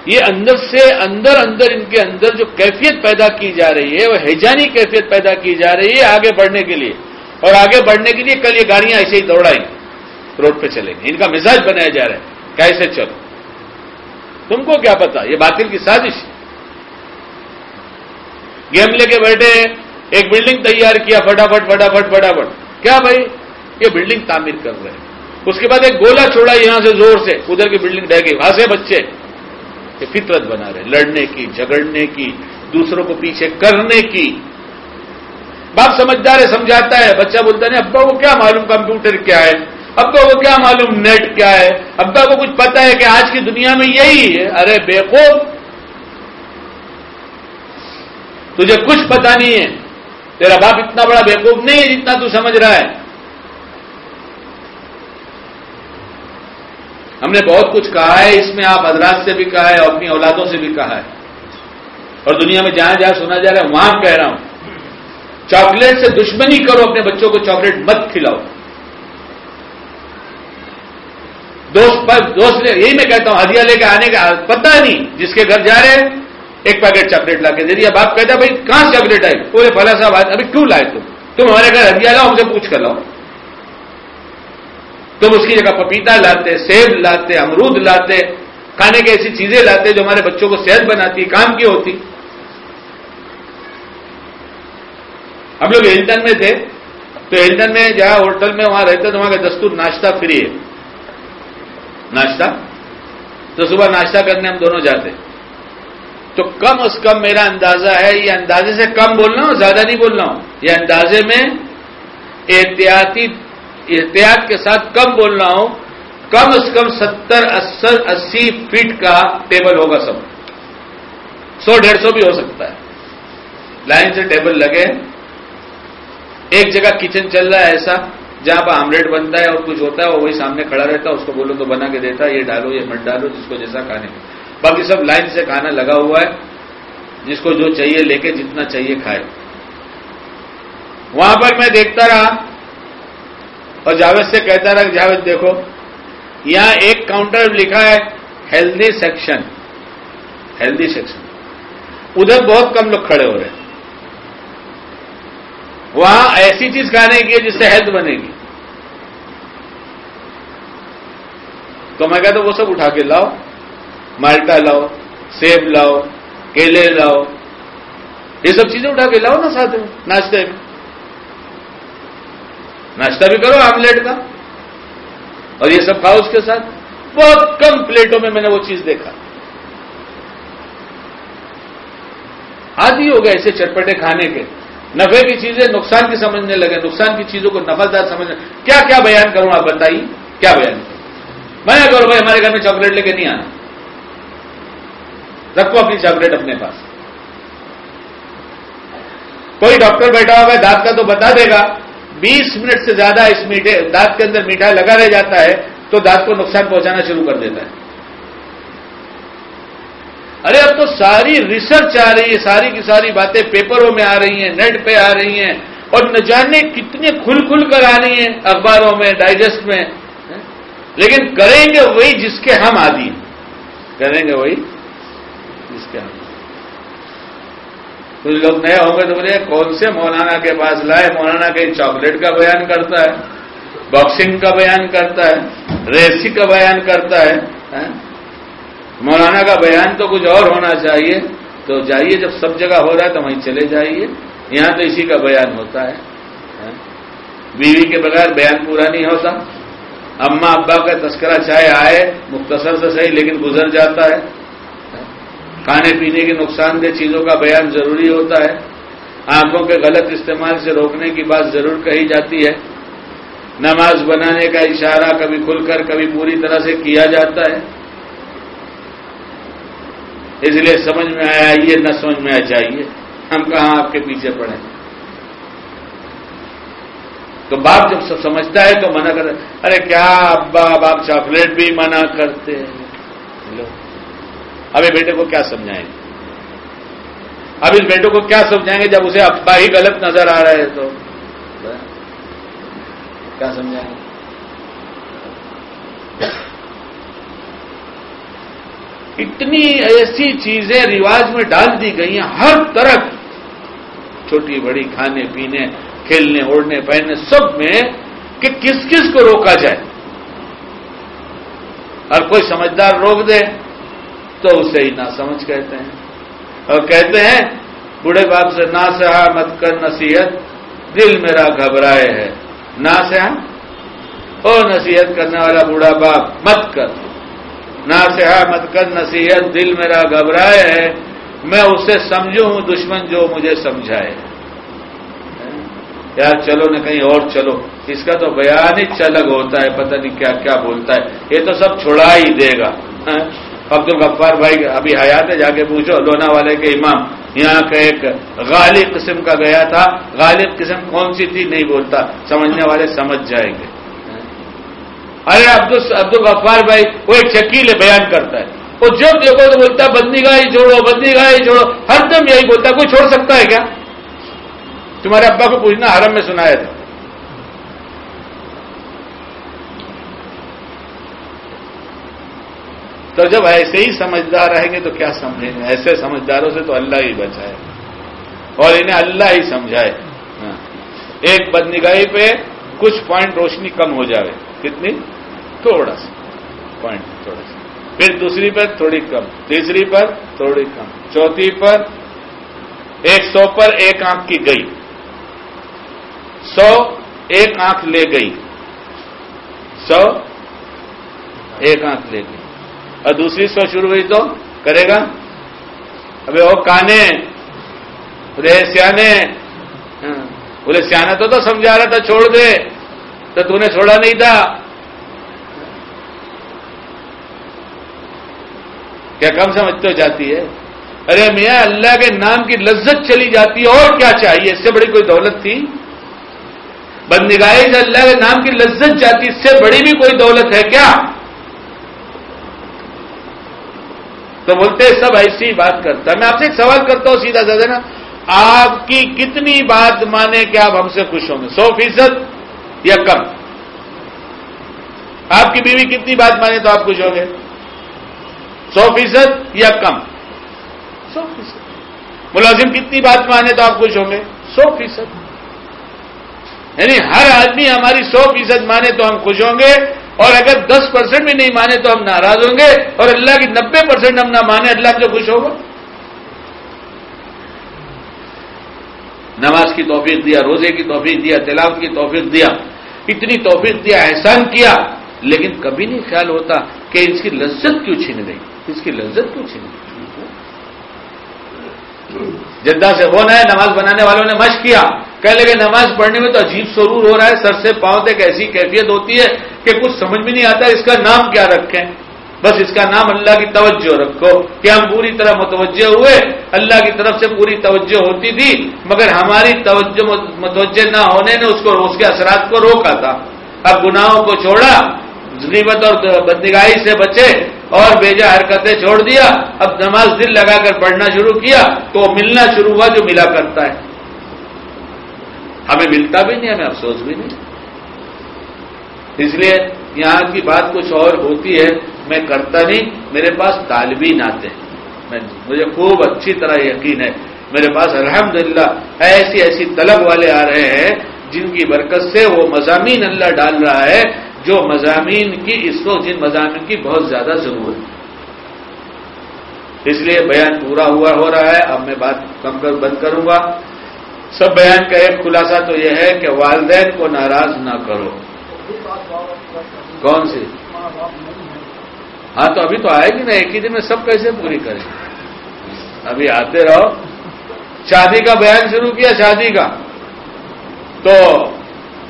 یہ اندر سے اندر اندر ان کے اندر جو کیفیت پیدا کی جا رہی ہے، وہ ہیجانی کیفیت پیدا کی جا رہی ہے آگے بڑھنے کے لیے۔ اور آگے بڑھنے کے لیے کل یہ گاڑیاں ایسے ہی دوڑائیں، روڈ پہ چلیں گے۔ ان کا مزاج بنایا جا رہا ہے۔ کیسے چلو۔ تم کو کیا پتا؟ یہ باطل کی سازش۔ ہے گیم لے کے بیٹھے، ایک بلڈنگ تیار کیا، فٹافٹ فٹافٹ فٹافٹ۔ کیا بھائی؟ یہ بلڈنگ تعمیر کر رہے ہیں۔ اس کے بعد ایک گولا چھوڑا یہاں سے زور سے۔ ادھر کی بلڈنگ ڈہ گئی۔ وہاں سے بچے۔ یہ فطرت بنا رہے، لڑنے کی، جھگڑنے کی، دوسروں کو پیچھے کرنے کی۔ باپ سمجھدار ہے سمجھاتا ہے، بچہ بولتا نہیں، ابا کو کیا معلوم کمپیوٹر کیا ہے؟ ابا کو کیا معلوم نیٹ کیا ہے؟ ابا کو کچھ پتا ہے کہ آج کی دنیا میں یہی ہے۔ ارے بیوقوف تجھے کچھ پتا نہیں ہے۔ تیرا باپ اتنا بڑا بیوقوف نہیں ہے جتنا تو سمجھ رہا ہے۔ ہم نے بہت کچھ کہا ہے، اس میں آپ حضرات سے بھی کہا ہے اور اپنی اولادوں سے بھی کہا ہے۔ اور دنیا میں جہاں جہاں سنا جا رہا ہے وہاں کہہ رہا ہوں۔ چاکلیٹ سے دشمنی کرو، اپنے بچوں کو چاکلیٹ مت کھلاؤ۔ دوست دوست یہی میں کہتا ہوں، ہدیہ لے کے آنے کا پتہ نہیں، جس کے گھر جا رہے ہیں ایک پیکٹ چاکلیٹ لا کے دے دیا۔ باپ کہتا بھائی، کہاں چاکلیٹ آئی؟ پورے فلا صاحب ابھی کیوں لائے تم؟ تم ہمارے گھر ہدیہ لاؤ، ہم سے پوچھ کر لاؤ۔ تم اس کی جگہ پپیتا لاتے، سیب لاتے، امرود لاتے، کھانے کی ایسی چیزیں لاتے جو ہمارے بچوں کو صحت بناتی، کام کی ہوتی۔ ہم لوگ ہلٹن میں تھے، تو ہلٹن میں جہاں ہوٹل میں وہاں رہتے تو وہاں کا دستور ناشتہ فری ہے۔ ناشتہ؟ تو صبح ناشتہ کرنے ہم دونوں جاتے۔ تو کم از کم میرا اندازہ ہے، یہ اندازے سے کم بولنا ہوں زیادہ نہیں بولنا ہوں یہ اندازے میں احتیاطی احتیاط کے ساتھ کم بولنا ہوں، کم از کم ستر، اسی فٹ کا ٹیبل ہوگا سب۔ سو، ڈیڑھ سو بھی ہو سکتا ہے۔ لائن سے ٹیبل لگے۔ ایک جگہ کچن چل رہا ہے ایسا، جہاں پہ آملیٹ بنتا ہے اور کچھ ہوتا ہے وہ وہی سامنے کھڑا رہتا ہے، اس کو بولو تو بنا کے دیتا ہے، یہ ڈالو، یہ مت ڈالو، جس کو جیسا کھانے باقی سب لائن سے کھانا لگا ہوا ہے، جس کو جو چاہیے لے کے جتنا چاہیے کھائے۔ وہاں پر میں دیکھتا رہا اور جاوید سے کہتا رہا کہ جاوید دیکھو، یہاں ایک کاؤنٹر لکھا ہے ہیلدی سیکشن ہیلدی سیکشن ادھر بہت کم لوگ کھڑے ہو رہے ہیں۔ وہاں ایسی چیز کھانے کی ہے جس سے ہیلتھ بنے گی۔ تو میں کہتا ہوں، وہ سب اٹھا کے لاؤ، مالٹا لاؤ، سیب لاؤ، کیلے لاؤ۔ یہ سب چیزیں اٹھا کے لاؤ نا ساتھ میں، ناشتے میں۔ ناشتہ بھی کرو آملیٹ کا۔ اور یہ سب کھاؤ اس کے ساتھ۔ بہت کم پلیٹوں میں میں نے وہ چیز دیکھا۔ آدھی ہو گئے ایسے چٹپٹے کھانے کے۔ نفے کی چیزیں نقصان کی سمجھنے لگے، نقصان کی چیزوں کو نفردار سمجھنے۔ کیا کیا بیان کروں آپ بتائیے؟ کیا بیان کروں؟ میں کرو بھائی، ہمارے گھر میں چاکلیٹ لے کے نہیں آنا۔ رکھو اپنی چاکلیٹ اپنے پاس۔ کوئی ڈاکٹر بیٹھا ہوگا دانت کا تو بتا دے گا۔ بیس منٹ سے زیادہ اس میٹھے دانت کے اندر میٹھا لگا رہ جاتا ہے تو دانت کو نقصان پہنچانا شروع کر دیتا ہے۔ ارے اب تو ساری ریسرچ آ رہی ہے، ساری کی ساری باتیں پیپروں میں آ رہی ہیں نیٹ پہ آ رہی ہیں، اور نہ جانے کتنے کھل کھل کر آ رہی ہیں اخباروں میں ڈائجسٹ میں۔ لیکن کریں گے وہی جس کے ہم آدی ہیں۔ کریں گے وہی جس کے ہم کچھ لوگ نئے ہوں گے تو بولے کون سے مولانا کے پاس لائے؟ مولانا کہیں چاکلیٹ کا بیان کرتا ہے، باکسنگ کا بیان کرتا ہے ریسی کا بیان کرتا ہے مولانا کا بیان تو کچھ اور ہونا چاہیے۔ تو جائیے، جب سب جگہ ہو رہا ہے تو وہیں چلے جائیے۔ یہاں تو اسی کا بیان ہوتا ہے بیوی کے بغیر بیان پورا نہیں ہوتا۔ اما ابا کا تذکرہ چاہے آئے، مختصر سے صحیح، لیکن گزر جاتا ہے۔ کھانے پینے کے نقصان دہ چیزوں کا بیان ضروری ہوتا ہے۔ آنکھوں کے غلط استعمال سے روکنے کی بات ضرور کہی جاتی ہے۔ نماز بنانے کا اشارہ کبھی کھل کر کبھی پوری طرح سے کیا جاتا ہے۔ اس لیے سمجھ میں آیا یہ نہ سمجھ میں آ چاہیے ہم کہاں آپ کے پیچھے پڑے تو باپ جب سب سمجھتا ہے تو منع کر ارے کیا ابا اب آپ چاکلیٹ بھی منع کرتے ہیں۔ ابھی بیٹے کو کیا سمجھائیں گے؟ اب اس بیٹے کو کیا سمجھائیں گے جب اسے ابا ہی غلط نظر آ رہا ہے تو؟ کیا سمجھائیں گے؟ اتنی ایسی چیزیں رواج میں ڈال دی گئی ہیں، ہر طرف چھوٹی بڑی کھانے پینے، کھیلنے، اوڑھنے، پہننے، سب میں کہ کس کس کو روکا جائے۔ اور کوئی سمجھدار روک دے۔ تو اسے ہی نہ سمجھ کہتے ہیں۔ اور کہتے ہیں، بوڑھے باپ سے، نہ سہا مت کر نصیحت، دل میرا گھبرائے ہے۔ نہ سہا، او نصیحت کرنے والا بوڑھا باپ، مت کر۔ نہ سہا مت کر نصیحت، دل میرا گھبرائے ہے۔ میں اسے سمجھوں ہوں، دشمن جو مجھے سمجھائے۔ یار چلو نہ کہیں اور چلو۔ اس کا تو بیان ہی چلگ ہوتا ہے، پتہ نہیں کیا کیا بولتا ہے۔ یہ تو سب چھوڑا ہی دے گا۔ عبد الغفار بھائی، ابھی حیات ہے جا کے پوچھو، لونا والے کے امام، یہاں کا ایک غالب قسم کا گیا تھا۔ غالب قسم کون سی تھی؟ نہیں بولتا۔ سمجھنے والے سمجھ جائیں گے۔ ارے، عبد عبد الغفار بھائی، وہ ایک شکیل بیان کرتا ہے۔ وہ جب دیکھو تو بولتا ہے، بندی گاہی چھوڑو، بندی گاہی چھوڑو۔ ہر دم یہی بولتا ہے۔ کوئی چھوڑ سکتا ہے کیا؟ تمہارے ابا کو پوچھنا، حرم میں سنایا تھا۔ تو جب ایسے ہی سمجھدار رہیں گے تو کیا سمجھیں گے؟ ایسے سمجھداروں سے تو اللہ ہی بچائے۔ اور انہیں اللہ ہی سمجھائے۔ ہاں۔ ایک بد نگاہی پہ کچھ پوائنٹ روشنی کم ہو جائے کتنی؟ تھوڑا سا۔ پوائنٹ تھوڑا سا۔ پھر دوسری پر تھوڑی کم۔ تیسری پر تھوڑی کم۔ چوتھی پر ایک سو پر ایک آنکھ کی گئی۔ سو ایک آنکھ لے گئی۔ سو ایک آنکھ لے گئی۔ اور دوسری سو شروع ہوئی تو کرے گا؟ ابھی وہ کانے ہاں، بولے سیانے بولے سیانا تو تو سمجھا رہا تھا، چھوڑ دے، تو تو نے چھوڑا نہیں تھا۔ کیا کم سمجھتے ہو جاتی ہے؟ ارے میاں، اللہ کے نام کی لذت چلی جاتی ہے، اور کیا چاہیے؟ اس سے بڑی کوئی دولت تھی؟ بندگائی سے اللہ کے نام کی لذت جاتی، اس سے بڑی بھی کوئی دولت ہے کیا؟ تو بولتے سب ایسی بات کرتا میں آپ سے ایک سوال کرتا ہوں سیدھا سا نا آپ کی کتنی بات مانے کہ آپ ہم سے خوش ہوں گے؟ سو فیصد یا کم؟ آپ کی بیوی کتنی بات مانے تو آپ خوش ہوں گے؟ سو فیصد یا کم؟ سو فیصد۔ ملازم کتنی بات مانے تو آپ خوش ہوں گے؟ سو فیصد۔ یعنی ہر آدمی ہماری سو فیصد مانے تو ہم خوش ہوں گے۔ اور اگر دس پرسینٹ بھی نہیں مانے تو ہم ناراض ہوں گے اور اللہ کی نبے پرسینٹ ہم نہ مانے، اللہ سے خوش ہوگا۔ نماز کی توفیق دیا، روزے کی توفیق دیا، تلاوت کی توفیق دیا، اتنی توفیق دیا، احسان کیا، لیکن کبھی نہیں خیال ہوتا کہ اس کی لذت کیوں چھین گئی اس کی لذت کیوں چھین گئی جدہ سے فون ہے نماز بنانے والوں نے مشق کیا۔ کہہ لگے، نماز پڑھنے میں تو عجیب سرور ہو رہا ہے، سر سے پاؤں تک ایسی کیفیت ہوتی ہے کہ کچھ سمجھ بھی نہیں آتا اس کا نام کیا رکھیں۔ بس اس کا نام اللہ کی توجہ رکھو کہ ہم پوری طرح متوجہ ہوئے، اللہ کی طرف سے پوری توجہ ہوتی تھی، مگر ہماری توجہ متوجہ نہ ہونے نے اس کو اس کے اثرات کو روکا تھا۔ اب گناہوں کو چھوڑا، غیبت اور بدنگاہی سے بچے اور بیجا حرکتیں چھوڑ دیا۔ اب نماز دل لگا کر پڑھنا شروع کیا تو ملنا شروع ہوا جو ملا کرتا ہے۔ ہمیں ملتا بھی نہیں، ہمیں افسوس بھی نہیں۔ اس لیے یہاں کی بات کچھ اور ہوتی ہے، میں کرتا نہیں، میرے پاس طالبین آتے ہیں۔ مجھے خوب اچھی طرح یقین ہے۔ میرے پاس الحمدللہ ایسی ایسی طلب والے آ رہے ہیں، جن کی برکت سے وہ مضامین اللہ ڈال رہا ہے، جو مضامین کی اس وقت جن مضامین کی بہت زیادہ ضرورت ہے۔ اس لیے بیان پورا ہوا ہو رہا ہے، اب میں بات کم کر بند کروں گا۔ سب بیان کا ایک خلاصہ تو یہ ہے کہ والدین کو ناراض نہ کرو۔ کون سی؟ ہاں تو ابھی تو آئے گی نا، ایک ہی دن میں سب کیسے پوری کریں؟ ابھی آتے رہو۔ شادی کا بیان شروع کیا، شادی کا۔ تو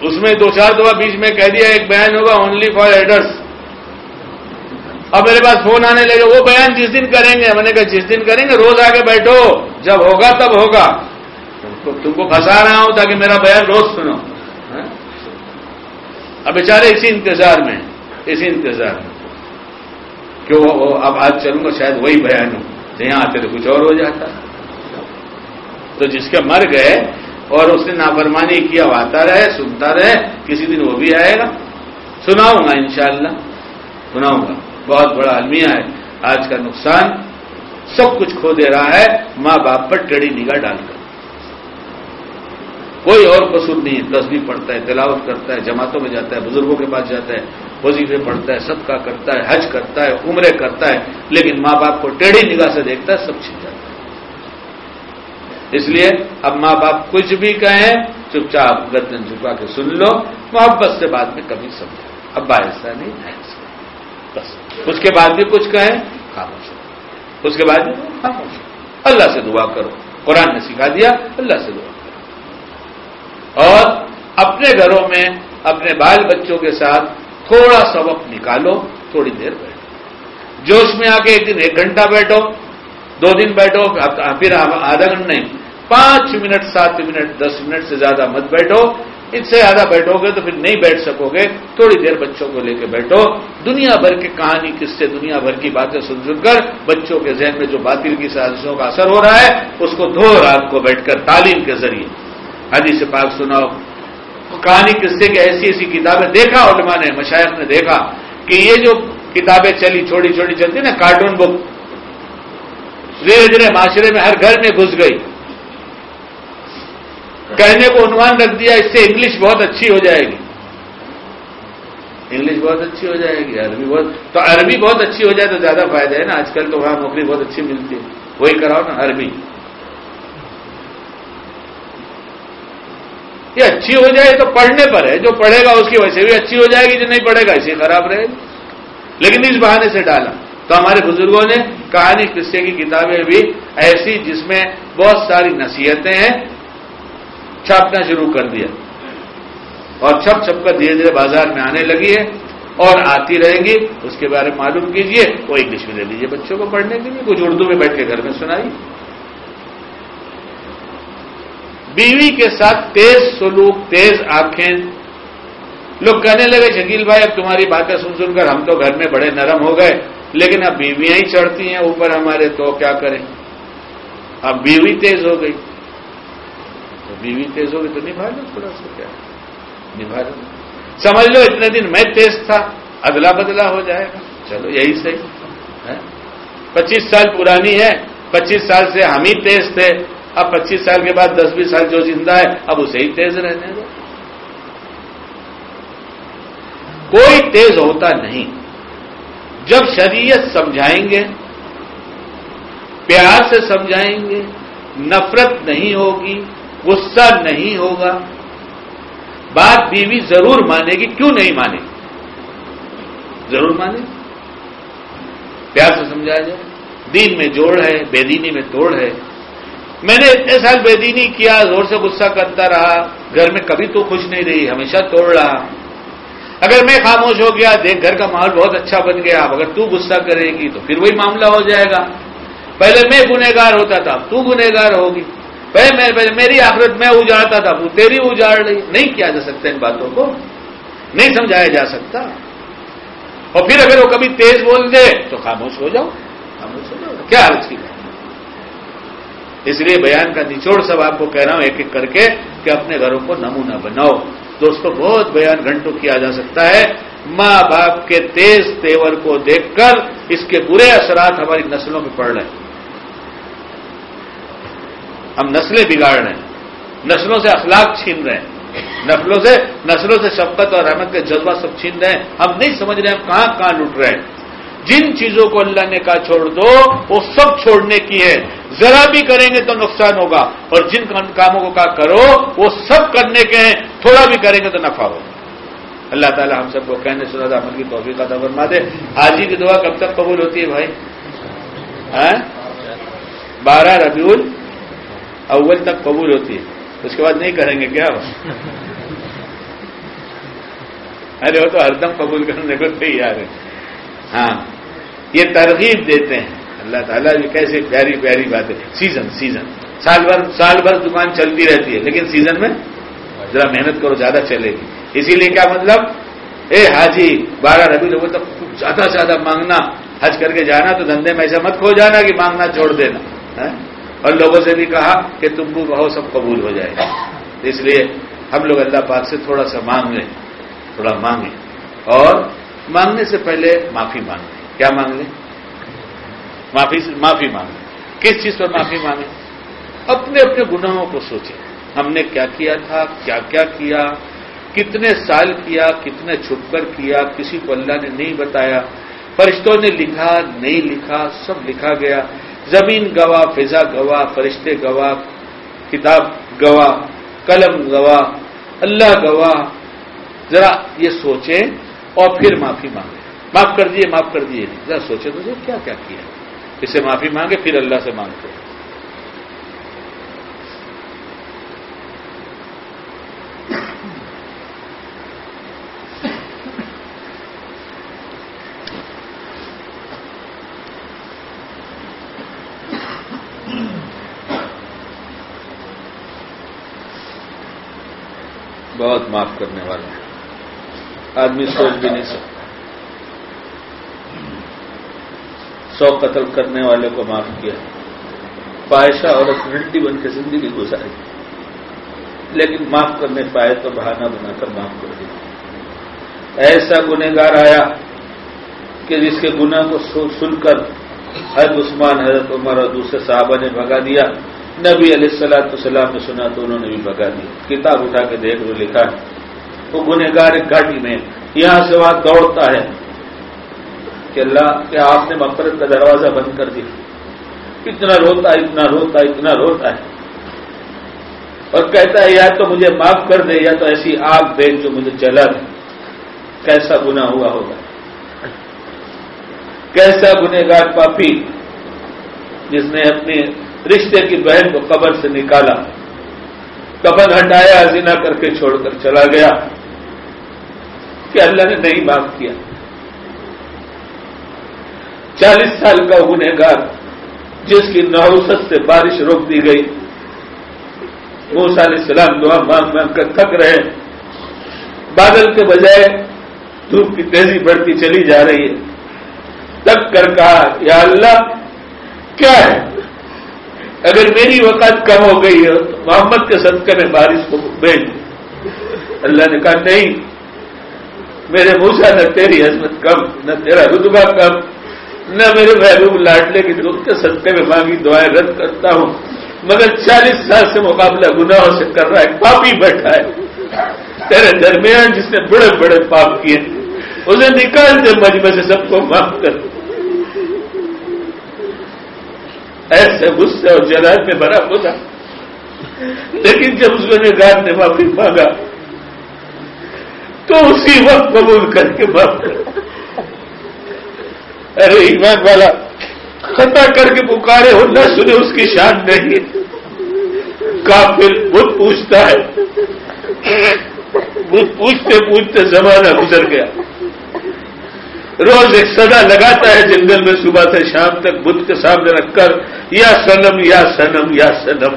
اس میں دو چار دفعہ بیچ میں کہہ دیا، ایک بیان ہوگا اونلی فار ایڈرس اب میرے پاس فون آنے لگے، وہ بیان جس دن کریں گے؟ میں نے کہا، جس دن کریں گے، روز آ کے بیٹھو۔ جب ہوگا، تب ہوگا۔ تم کو پھنسا رہا ہوں تاکہ میرا بیان روز سنو ہاں؟ اب بیچارے اسی انتظار میں، اسی انتظار میں۔ کہ وہ اب آج چلوں گا، شاید وہی بیان ہو۔ یہاں آتے تو کچھ اور ہو جاتا۔ تو جس کے مر گئے اور اس نے نافرمانی کیا وہ آتا رہے، سنتا رہے، کسی دن وہ بھی آئے گا۔ سناؤں گا انشاءاللہ۔ سناؤں گا۔ بہت بڑا المیہ ہے آج کا نقصان سب کچھ کھو دے رہا ہے، ماں باپ پر ٹیڑھی نگاہ ڈال کر۔ کوئی اور قصور نہیں ہے تصویر پڑھتا ہے، تلاوت کرتا ہے، جماعتوں میں جاتا ہے، بزرگوں کے پاس جاتا ہے، وظیفے پڑھتا ہے سب کا کرتا ہے، حج کرتا ہے، عمرے کرتا ہے، لیکن ماں باپ کو ٹیڑھی نگاہ سے دیکھتا ہے، سب چھن جاتا ہے۔ اس لیے اب ماں باپ کچھ بھی کہیں، چپ چاپ، گردن جھکا کے سن لو، محبت سے بعد میں کبھی سمجھو۔ ابا ایسا نہیں ایسا بس۔ اس کے بعد بھی کچھ کہیں، خاموش اس کے بعد بھی خاموش اللہ سے دعا کرو۔ قرآن نے سکھا دیا، اللہ سے دعا۔ کرو اور اپنے گھروں میں اپنے بال بچوں کے ساتھ تھوڑا سا وقت نکالو، تھوڑی دیر بیٹھو۔ جوش میں آ کے ایک دن، ایک گھنٹہ بیٹھو، دو دن بیٹھو، پھر آدھا گھنٹہ نہیں، پانچ منٹ، سات منٹ، دس منٹ سے زیادہ مت بیٹھو۔ اس سے زیادہ بیٹھو گے تو پھر نہیں بیٹھ سکو گے، تھوڑی دیر بچوں کو لے کے بیٹھو۔ دنیا بھر کی کہانی کس سے دنیا بھر کی باتیں سن سن کر بچوں کے ذہن میں جو باطل کی سازشوں کا اثر ہو رہا ہے، اس کو دھو رات کو بیٹھ کر تعلیم کے ذریعے۔ حدیث پاک سناؤ کہانی قصے کی ایسی ایسی کتابیں دیکھا، علماء نے مشائق نے دیکھا کہ یہ جو کتابیں چلی، چھوٹی چھوٹی چلتی نا، کارٹون بک۔ دھیرے دھیرے معاشرے میں ہر گھر میں گھس گئی۔ کہنے کو عنوان رکھ دیا، اس سے انگلش بہت اچھی ہو جائے گی۔ انگلش بہت اچھی ہو جائے گی، عربی بہت۔ تو عربی بہت اچھی ہو جائے تو زیادہ فائدہ ہے نا۔ آج کل تو وہاں نوکری بہت اچھی ملتی ہے۔ وہی کراؤ نا، عربی۔ یہ اچھی ہو جائے تو پڑھنے پر ہے۔ جو پڑھے گا اس کی وجہ سے بھی اچھی ہو جائے گی، جو نہیں پڑھے گا اسے خراب رہے گی۔ لیکن اس بہانے سے ڈالا۔ تو ہمارے بزرگوں نے کہانی، قصے کی کتابیں بھی ایسی جس میں بہت ساری نصیحتیں ہیں، چھاپنا شروع کر دیا۔ اور چھپ چھپ کر دھیرے دھیرے بازار میں آنے لگی ہے اور آتی رہیں گی۔ اس کے بارے میں معلوم کیجیے، وہ انگلش میں دے دیجیے بچوں کو پڑھنے کے لیے، کچھ اردو میں بیٹھ کے گھر میں سنائی۔ بیوی کے ساتھ تیز سلوک، تیز آنکھیں۔ لوگ کہنے لگے، شکیل بھائی، اب تمہاری باتیں سن سن کر ہم تو گھر میں بڑے نرم ہو گئے، لیکن اب بیویاں ہی چڑھتی ہیں اوپر ہمارے، تو کیا کریں؟ اب بیوی تیز ہو گئی۔ تو بیوی تیز ہو گئی تو نبھا لو تھوڑا سا کیا۔ نبھا لو۔ سمجھ لو، اتنے دن میں تیز تھا، ادلا بدلا ہو جائے گا۔ چلو، یہی صحیح۔ ہاں؟ پچیس سال پرانی ہے، پچیس سال سے ہم ہی تیز تھے۔ اب پچیس سال کے بعد دس بیس سال جو زندہ ہے، اب اسے ہی تیز رہنے دو۔ کوئی تیز ہوتا نہیں۔ جب شریعت سمجھائیں گے، پیار سے سمجھائیں گے، نفرت نہیں ہوگی، غصہ نہیں ہوگا، بات بیوی ضرور مانے گی، کیوں نہیں مانے؟ گی ضرور مانے۔ پیار سے سمجھایا جائے۔ دین میں جوڑ ہے، بے دینی میں توڑ ہے۔ میں نے اتنے سال بے دینی کیا، زور سے غصہ کرتا رہا، گھر میں کبھی تو خوش نہیں رہی، ہمیشہ توڑ رہا۔ اگر میں خاموش ہو گیا، دیکھ گھر کا ماحول بہت اچھا بن گیا اب اگر تو غصہ کرے گی تو پھر وہی معاملہ ہو جائے گا۔ پہلے میں گنےگار ہوتا تھا تو گنےگار ہوگی۔ پہلے پہلے میری آخرت میں اجاڑتا تھا، وہ تیری اجاڑ رہی۔ نہیں کیا جا سکتا ان باتوں کو۔ نہیں سمجھایا جا سکتا۔ اور پھر اگر وہ کبھی تیز بول دے تو خاموش ہو جاؤ۔ خاموش ہو جاؤ۔ کیا حل کی اس لیے بیان کا نچوڑ سب آپ کو کہہ رہا ہوں ایک ایک کر کے کہ اپنے گھروں کو نمونہ بناؤ۔ دوستوں بہت بیان گھنٹوں کیا جا سکتا ہے۔ ماں باپ کے تیز تیور کو دیکھ کر اس کے برے اثرات ہماری نسلوں میں پڑ رہے ہیں۔ ہم نسلیں بگاڑ رہے ہیں۔ نسلوں سے اخلاق چھین رہے ہیں۔ نسلوں سے نسلوں سے شفقت اور رحمت کے جذبہ سب چھین رہے ہیں۔ ہم نہیں سمجھ رہے ہم کہاں کہاں لٹ رہے ہیں۔ جن چیزوں کو اللہ نے کہا چھوڑ دو، وہ سب چھوڑنے کی ہے۔ ذرا بھی کریں گے تو نقصان ہوگا۔ اور جن کاموں کو کہا کرو، وہ سب کرنے کے ہیں، تھوڑا بھی کریں گے تو نفع ہوگا۔ اللہ تعالیٰ ہم سب کو کہنے سنا عمل کی توفیق کا فرما دے۔ حاجی کی دعا کب تک قبول ہوتی ہے بھائی؟ ہاں؟ بارہ ربیول اول تک قبول ہوتی ہے۔ اس کے بعد نہیں کریں گے کیا؟ ارے، وہ تو ہر دم قبول کرنے کو تیار ہے۔ ہاں۔ یہ ترغیب دیتے ہیں۔ اللہ تعالیٰ بھی کیسے پیاری پیاری بات ہے سیزن سیزن سال بھر سال بھر دکان چلتی رہتی ہے، لیکن سیزن میں ذرا محنت کرو، زیادہ چلے گی۔ اسی لیے کیا مطلب؟ اے حاجی، بارہ ربی لوگوں تک زیادہ سے زیادہ مانگنا۔ حج کر کے جانا تو دندے میں ایسا مت کھو جانا کہ مانگنا چھوڑ دینا ہاں؟ اور لوگوں سے بھی کہا کہ تم کو کہو سب قبول ہو جائے گا۔ اس لیے ہم لوگ اللہ پاک سے تھوڑا سا مانگ لیں، تھوڑا مانگیں۔ اور مانگنے سے پہلے معافی مانگ لیں کیا مانگ لیں معافی معافی مانگیں کس چیز پر معافی مانگیں اپنے اپنے گناہوں کو سوچیں ہم نے کیا کیا تھا؟ کیا کیا کیا؟ کتنے سال کیا؟ کتنے چھپ کر کیا؟ کسی کو اللہ نے نہیں بتایا۔ فرشتوں نے لکھا، نہیں لکھا، سب لکھا گیا۔ زمین گواہ، فضا گواہ، فرشتے گواہ، کتاب گواہ، قلم گواہ، اللہ گواہ۔ ذرا یہ سوچیں اور پھر معافی مانگے معاف کر دیے، معاف کر دیے۔ ذرا سوچے تو کیا کیا کیا؟ اسے معافی مانگے، پھر اللہ سے مانگتے۔ بہت معاف کرنے والا ہے آدمی سوچ بھی نہیں سکتا۔ سو قتل کرنے والے کو معاف کیا۔ پائشہ اور رنٹی بن کے زندگی گزاری۔ لیکن معاف کرنے پائے تو بہانہ بنا کر معاف کر دیا۔ ایسا گنہگار آیا کہ جس کے گناہ کو سن کر حضرت عثمان، حضرت عمر اور دوسرے صحابہ نے بھگا دیا۔ نبی علیہ السلاۃ السلام نے سنا تو انہوں نے بھی بگا دی کتاب اٹھا کے دیکھ لو، لکھا وہ گنہگار ایک گاڑی میں یہاں سے وہاں دوڑتا ہے۔ کہ اللہ کہ آپ نے مفرت کا دروازہ بند کر دیا۔ اتنا روتا اتنا روتا اتنا روتا ہے۔ اور کہتا ہے، یا تو مجھے معاف کر دے، یا تو ایسی آگ دیکھ جو مجھے جلا دے۔ کیسا گنا ہوا ہوگا۔ کیسا گنہگار پاپی جس نے اپنے رشتے کی بہن کو قبر سے نکالا۔ کفن ہٹایا، زنا کر کے چھوڑ کر چلا گیا۔ کہ اللہ نے نہیں معاف کیا۔ چالیس سال کا گنہ گار جس کی نوست سے بارش روک دی گئی۔ موسا علیہ السلام دعا مانگ مانگ کر تھک رہے بادل کے بجائے دھوپ کی تیزی بڑھتی چلی جا رہی ہے۔ تب کر کہا، یا اللہ، کیا ہے؟ اگر میری وقت کم ہو گئی ہے تو محمد کے صدقے میں بارش کو بھیج۔ اللہ نے کہا، نہیں، میرے موسا نہ تیری عظمت کم، نہ تیرا رتبہ کم۔ نہ میرے محبوب لاڈلے کی دکھ کے صدقے میں مانگی دعائیں رد کرتا ہوں۔ مگر چالیس سال سے مقابلہ گناہوں سے کر رہا ہے پاپی بیٹھا ہے۔ تیرے درمیان جس نے بڑے بڑے پاپ کیے اسے نکال دے، مجمع سے سب کو معاف کر۔ ایسے غصے اور جلال میں بڑا ہوتا لیکن جب اس نے گار نے معافی مانگا، تو اسی وقت قبول کر کے معاف کر۔ ارے ایمان والا، خطا کر کے پکارے ہو، نہ سنے اس کی شان نہیں۔ کافر بدھ پوچھتا ہے۔ بدھ پوچھتے پوچھتے زمانہ گزر گیا۔ روز ایک سدا لگاتا ہے جنگل میں، صبح سے شام تک بدھ کے سامنے رکھ کر، یا سنم یا سنم یا سنم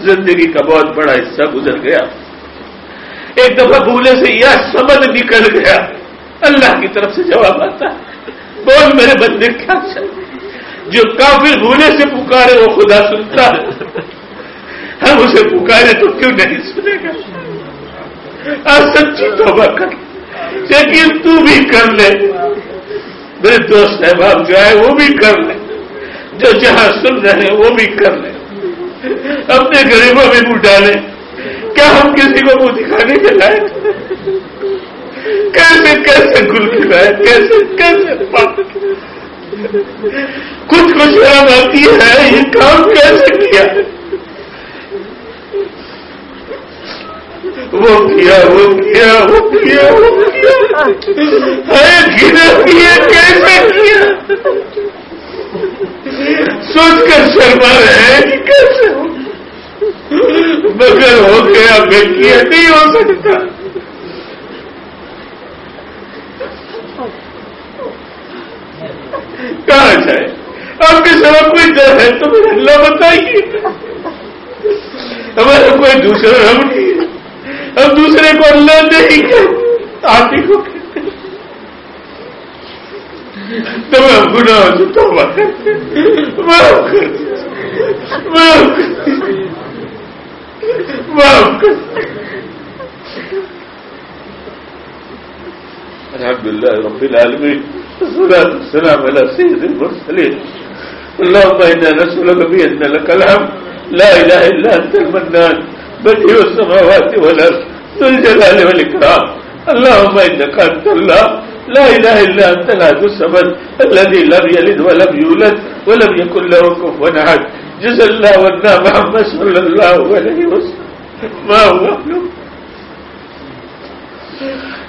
زندگی کا بہت بڑا حصہ گزر گیا۔ ایک دفعہ بھولے سے یا سمجھ نکل گیا۔ اللہ کی طرف سے جواب آتا ہے۔ بول میرے بندے کیا جو کافر بھولے سے پکارے وہ خدا سنتا ہے۔ ہم اسے پکارے تو کیوں نہیں سنے گا؟ آج سچی توبہ کر۔ لیکن تو بھی کر لے۔ میرے دوست احباب جو ہے وہ بھی کر لے۔ جو جہاں سن رہے ہیں وہ بھی کر لیں اپنے غریبوں میں منہ ڈالیں کیا ہم کسی کو منہ دکھانے کے لائق؟ کیسے کیسے گل کھلائے کیسے کیسے کچھ کچھ شرم آتی ہے، یہ کام کیسے کیا؟ وہ کیا وہ کیا وہ کیا وہ کیا؟ کیا، کیسے کیا؟ سوچ کر شرما رہے ہیں کہ کیسے ہو؟ مگر ہو گیا میں کیا نہیں ہو سکتا۔ کہاں جائے؟ آپ کے سب کوئی ڈر ہے تو مجھے اللہ بتائیے۔ ہمارا کوئی دوسرا رب نہیں ہے۔ ہم دوسرے کو اللہ نہیں کہتے آپ ہی کو تو میں گنا ہو تو معاف کر معاف کر معاف کر الحمد لله رب العالمين والصلاة والسلام على سيد المرسلين اللهم إنا نسألك بأن لك الحمد. لا إله إلا أنت المنان. بديع السماوات والأرض ذو الجلال والإكرام اللهم إنك أنت الله لا إله إلا أنت الأحد الصمد. الذي لم يلد ولم يولد ولم يكن له كفوا أحد جزا الله ونا محمد صلى الله عليه وسلم. ما هو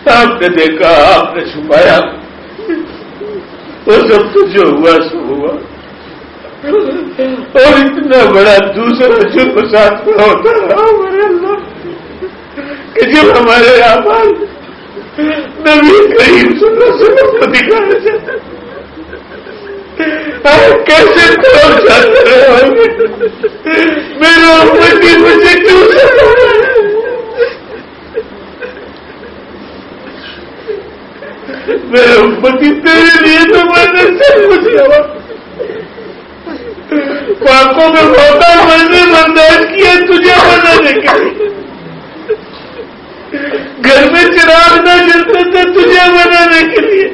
آپ نے دیکھا، آپ نے چھپایا. وہ سب تو جو ہوا سو ہوا۔ اور اتنا بڑا دوسرا جرم ساتھ میں ہوتا رہا ہمارے اللہ۔ کہ جب ہمارے آباد نبی کریم صلی اللہ علیہ وسلم کو دکھانا چاہتے کیسے طور جاتے رہے میرا مجھے کیوں سے میرے امتی تیرے لیے تو میں نے سب کچھ کیا۔ پاکوں میں موقع میں نے برداشت کیا تجھے بنا بنانے کے۔ گھر میں چراغ نہ جلتے تھے تجھے بنانے کے لیے۔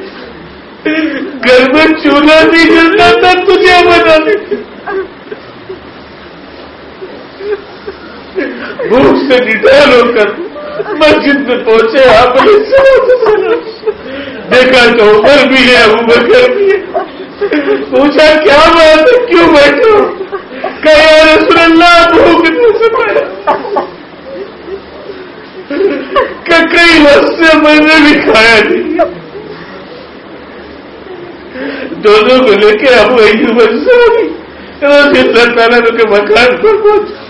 گھر میں چولہا نہیں جلتا تھا تجھے بنانے کے۔ بھوک سے نڈال ہو کر۔ مسجد میں پہنچے، آپ دیکھا تو عمر بھی ہے، ابو بکر بھی ہے۔ پوچھا، کیا بات ہے؟ کیوں بیٹھے ہو؟ کہ رسول اللہ بھوک نہیں سکتا کہ کئی وقت سے میں نے بھی کھایا نہیں دونوں کو لے کے اب وہی بچہ اللہ تعالیٰ کے مکان پر پہنچا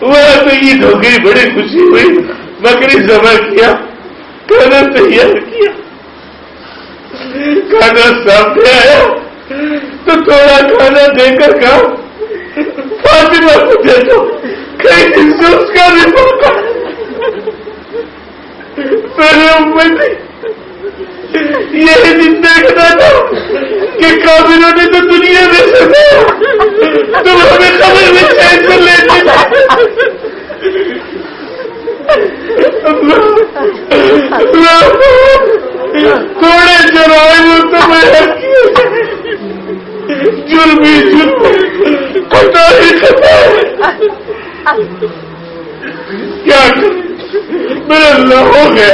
وہاں تو عید ہو گئی، بڑی خوشی ہوئی۔ بکری جمع کیا۔ کھانا تیار کیا۔ کھانا سامنے آیا۔ تو تھوڑا کھانا دے کر کہا، فاطمہ کو دے دو کئی دن سے اس کا بھی موقع میرے امت یہ دن دیکھنا تھا کہ کابلوں نے تو دنیا میں سکا تم ہمیں خبر میں چین کر لیتے تھوڑے جرائم تو جرمی جرم خطا ہی خطا کیا میرا اللہ ہو گیا۔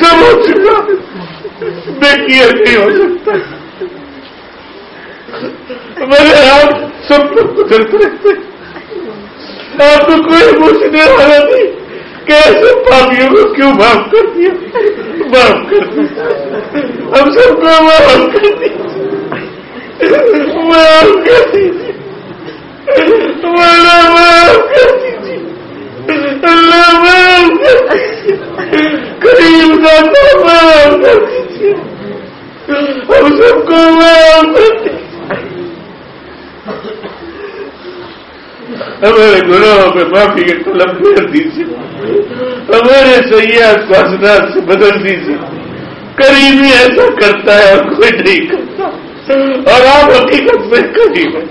سب ہو چکا۔ بے کیئر نہیں ہو سکتا۔ میرے آپ سب کو گزرتے رہتے آپ کو کوئی پوچھنے والا نہیں کیسے پاپیوں کو کیوں معاف کر دیا؟ معاف کر دیا۔ ہم سب کو معاف کر دیا۔ معاف کر دیجیے۔ اللہ معاف کر دیجیے۔ اللہ، معاف کر دیجیے۔ کریم معاف کر دیجیے۔ ہم سب کو معاف کر دیجیے۔ ہمارے گناہوں پہ معافی کے طلب کر دیجیے۔ ہمارے سیاحت کو حسنات سے بدل دیجیے۔ قریب ہی ایسا کرتا ہے اور کوئی نہیں کرتا۔ اور آپ حقیقت میں قریب ہیں۔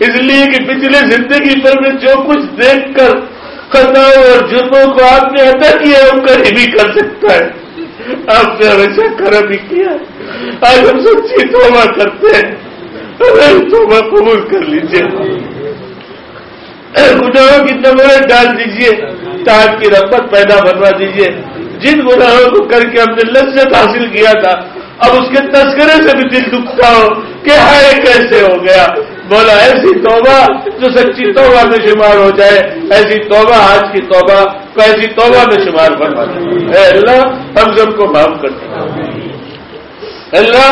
اس لیے کہ پچھلے زندگی پر میں جو کچھ دیکھ کر خطاؤں اور جرموں کو آپ نے ادا کیا ہے، وہ قریب ہی کر سکتا ہے۔ آپ نے ہمیشہ کرم ہی کیا آج ہم سچی توبہ کرتے ہیں۔ توبہ قبول کر لیجیے۔ گناہوں کی نمبر ڈال دیجیے، تاج کی رغبت پیدا بنوا دیجیے۔ جن گناہوں کو کر کے ہم نے لذت حاصل کیا تھا، اب اس کے تذکرے سے بھی دل دکھتا ہو کہ ہائے کیسے ہو گیا۔ بولا ایسی توبہ جو سچی توبہ میں شمار ہو جائے، ایسی توبہ آج کی توبہ کو ایسی توبہ میں شمار بنوا دے۔ اے اللہ، ہم سب کو معاف کر دیں اللہ،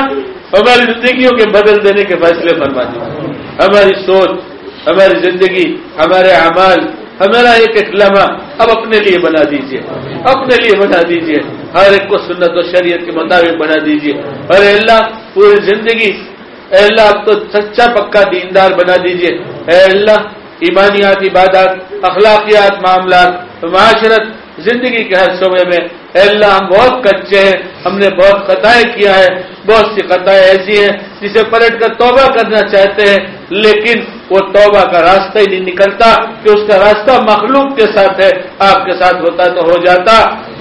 ہماری زندگیوں کے بدل دینے کے فیصلے فرما دیں ہماری سوچ ہماری زندگی، ہمارے اعمال، ہمارا ایک ایک لمحہ اب اپنے لیے بنا دیجیے۔ اپنے لیے بنا دیجیے۔ ہر ایک کو سنت و شریعت کے مطابق بنا دیجیے۔ اور اللہ، پوری زندگی، اے اللہ اب تو سچا پکا دیندار بنا دیجیے۔ اے اللہ، ایمانیات، عبادات، اخلاقیات، معاملات، معاشرت، زندگی کے ہر شعبے میں، اے اللہ، ہم بہت کچے ہیں۔ ہم نے بہت خطائیں کیا ہے بہت سی خطائیں ایسی ہیں جسے پلٹ کر توبہ کرنا چاہتے ہیں۔ لیکن وہ توبہ کا راستہ ہی نہیں نکلتا کہ اس کا راستہ مخلوق کے ساتھ ہے، آپ کے ساتھ ہوتا تو ہو جاتا،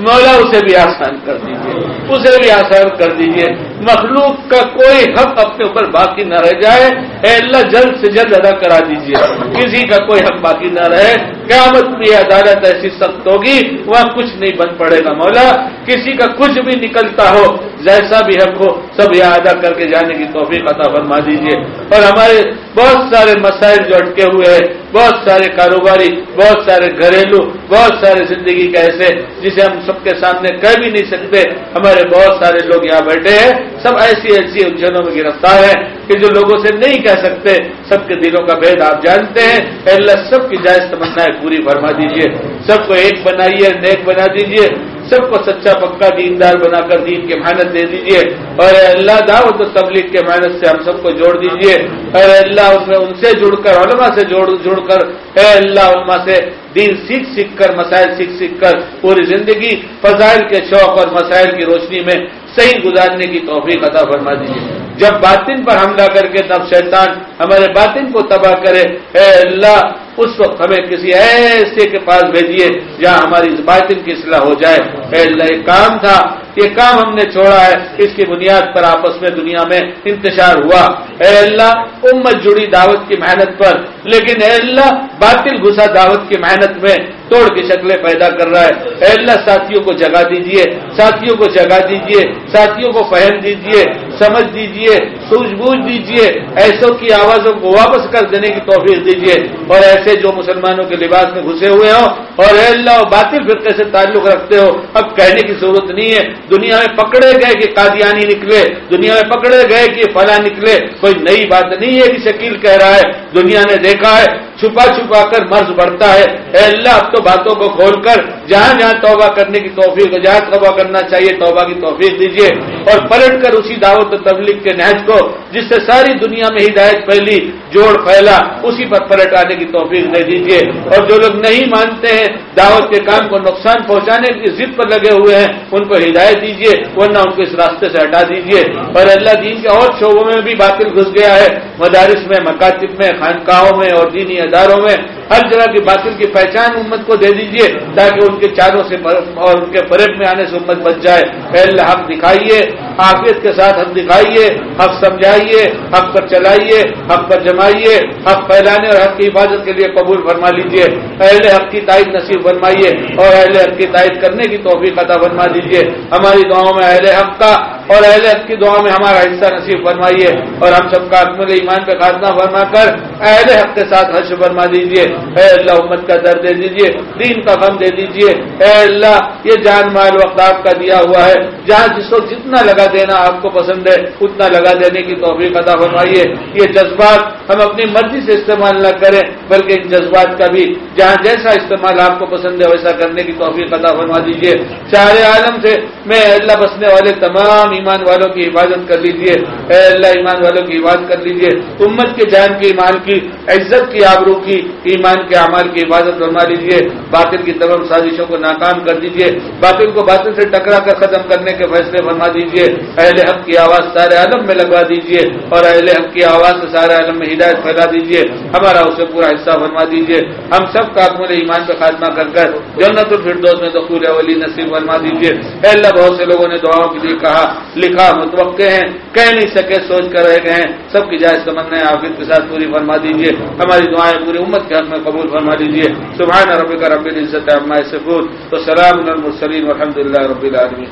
مولا اسے بھی آسان کر دیجیے اسے بھی آسان کر دیجیے مخلوق کا کوئی حق اپنے اوپر باقی نہ رہ جائے، اے اللہ جلد سے جلد ادا کرا دیجیے کسی کا کوئی حق باقی نہ رہے، قیامت میں عدالت ایسی سخت ہوگی، وہاں کچھ نہیں بن پڑے گا مولا۔ کسی کا کچھ بھی نکلتا ہو، جیسا بھی حق ہو، سب یہ ادا کر کے جانے کی توفیق عطا فرما دیجیے اور ہمارے بہت سارے مسائل جو اٹکے ہوئے ہیں، بہت سارے کاروباری، بہت سارے گھریلو، بہت سارے زندگی کا ایسے، جسے ہم سب کے سامنے کہہ بھی نہیں سکتے، ہمارے بہت سارے لوگ یہاں بیٹھے ہیں۔ سب ایسی ایسی الجھنوں میں گرفتار ہیں کہ جو لوگوں سے نہیں کہہ سکتے، سب کے دلوں کا بھید آپ جانتے ہیں۔ اللہ، سب کی جائز تمنائیں پوری فرما دیجیے سب کو ایک بنائیے، نیک بنا دیجیے سب کو سچا، پکا دیندار بنا کر دین کی محنت دے دیجیے اور اللہ، دعوت و تبلیغ کے محنت سے ہم سب کو جوڑ دیجیے اور اللہ ان سے جڑ کر، علماء سے جوڑ، جڑ کر، اے اللہ، علماء سے دین سیکھ سیکھ کر، مسائل سیکھ سیکھ کر پوری زندگی فضائل کے شوق اور مسائل کی روشنی میں صحیح گزارنے کی توفیق عطا فرما دیجیے جب باطن پر حملہ کر کے تب شیطان ہمارے باطن کو تباہ کرے، اے اللہ، اس وقت ہمیں کسی ایسے کے پاس بھیجیے جہاں ہماری باطن کی اصلاح ہو جائے۔ اے اللہ، ایک کام تھا، یہ کام ہم نے چھوڑا ہے، اس کی بنیاد پر آپس میں دنیا میں انتشار ہوا۔ اے اللہ، امت جڑی دعوت کی محنت پر، لیکن اے اللہ، باطل گھسا دعوت کی محنت میں۔ توڑ کی شکلیں پیدا کر رہا ہے۔ اے اللہ، ساتھیوں کو جگہ دیجیے ساتھیوں کو جگہ دیجیے ساتھیوں کو فہم دیجیے سمجھ دیجیے سوجھ بوجھ دیجیے ایسوں کی آوازوں کو واپس کر دینے کی توفیق دیجیے اور ایسے جو مسلمانوں کے لباس میں گھسے ہوئے ہوں، اور اے اللہ، باطل فرقے سے تعلق رکھتے ہو، اب کہنے کی ضرورت نہیں ہے۔ دنیا میں پکڑے گئے کہ قادیانی نکلے، دنیا میں پکڑے گئے کہ فلاں نکلے، کوئی نئی بات نہیں ہے کہ شکیل کہہ رہا ہے۔ دنیا نے دیکھا ہے چھپا چھپا کر مرض بڑھتا ہے۔ اے اللہ، اب تو باتوں کو کھول کر جہاں جہاں توبہ کرنے کی توفیق، جہاں توبہ کرنا چاہیے، توبہ کی توفیق دیجیے اور پلٹ کر اسی دعوت و تبلیغ کے نہج کو، جس سے ساری دنیا میں ہدایت پھیلی، جوڑ پھیلا، اسی پر پلٹ آنے کی توفیق دے دیجیے اور جو لوگ نہیں مانتے ہیں دعوت کے کام کو نقصان پہنچانے کی ضد پر لگے ہوئے ہیں، ان کو ہدایت دیجیے ورنہ ان کو اس راستے سے ہٹا دیجیے اور اللہ دین کے اور شعبوں میں بھی باطل گھس گیا ہے۔ مدارس میں، مکاتب میں، خانقاہوں میں اور دینی اداروں میں ہر جگہ کی باطل کی پہچان امت کو دے دیجیے تاکہ ان کے چاروں سے اور ان کے فریب میں آنے سے امت بچ جائے۔ پہلے حق دکھائیے آفیت کے ساتھ حق دکھائیے، حق سمجھائیے، حق پر چلائیے، حق پر جمائیے، حق پھیلانے اور حق کی حفاظت کے لیے قبول فرما لیجیے اہل حق کی تائید نصیب فرمائیے اور اہل حق کی تائید کرنے کی توفیق عطا فرما دیجیے ہماری دعاؤں میں اہل حق کا اور اہل حق کی دعاؤں میں ہمارا حصہ نصیب فرمائیے اور ہم سب کا اکمل ایمان پہ خاتمہ فرما کر اہل حق کے ساتھ حش فرما دیجیے اے اللہ امت کا در دے دیجیے دین کا غم دے دیجیے اے اللہ، یہ جان مال وقت آپ کا دیا ہوا ہے۔ جہاں جس کو جتنا لگا دینا آپ کو پسند ہے، اتنا لگا دینے کی توفیق عطا فرمائیے۔ یہ جذبات ہم اپنی مرضی سے استعمال نہ کریں، بلکہ ان جذبات کا بھی جہاں جیسا استعمال آپ کو پسند ہے، ویسا کرنے کی توفیق عطا فرما دیجیے چار عالم سے میں اللہ بسنے والے تمام ایمان والوں کی حفاظت کر لیجیے اے اللہ، ایمان والوں کی حفاظت کر لیجیے امت کے جان کی، ایمان کی، عزت کی، آبرو کی، ایمان کے اعمال کی حفاظت فرما لیجیے باطل کی تمام سازشوں کو ناکام کر دیجیے باطل کو باطل سے ٹکرا کر ختم کرنے کے فیصلے فرما دیجیے اہل حق کی آواز سارے عالم میں لگوا دیجیے اور اہل حق کی آواز سے سارے عالم میں ہدایت پھیلا دیجیے ہمارا اسے پورا حصہ فرما دیجیے ہم سب کا اکمل ایمان پہ خاتمہ کر کر جنت الفردوس میں دخول اولی نصیب فرما دیجیے اے اللہ، بہت سے لوگوں نے دعاؤں کے لیے کہا لکھا متوقع ہیں، کہہ نہیں سکے، سوچ کر رہ گئے ہیں سب کی جائز تمنا آفت کے ساتھ پوری فرما دیجیے ہماری دعائیں پوری امت کے حق میں قبول فرما دیجیے سبحان رب کا رب العزت عمائے سکون تو سلام المرسلین الحمد للہ رب العالمین۔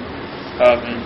آمین۔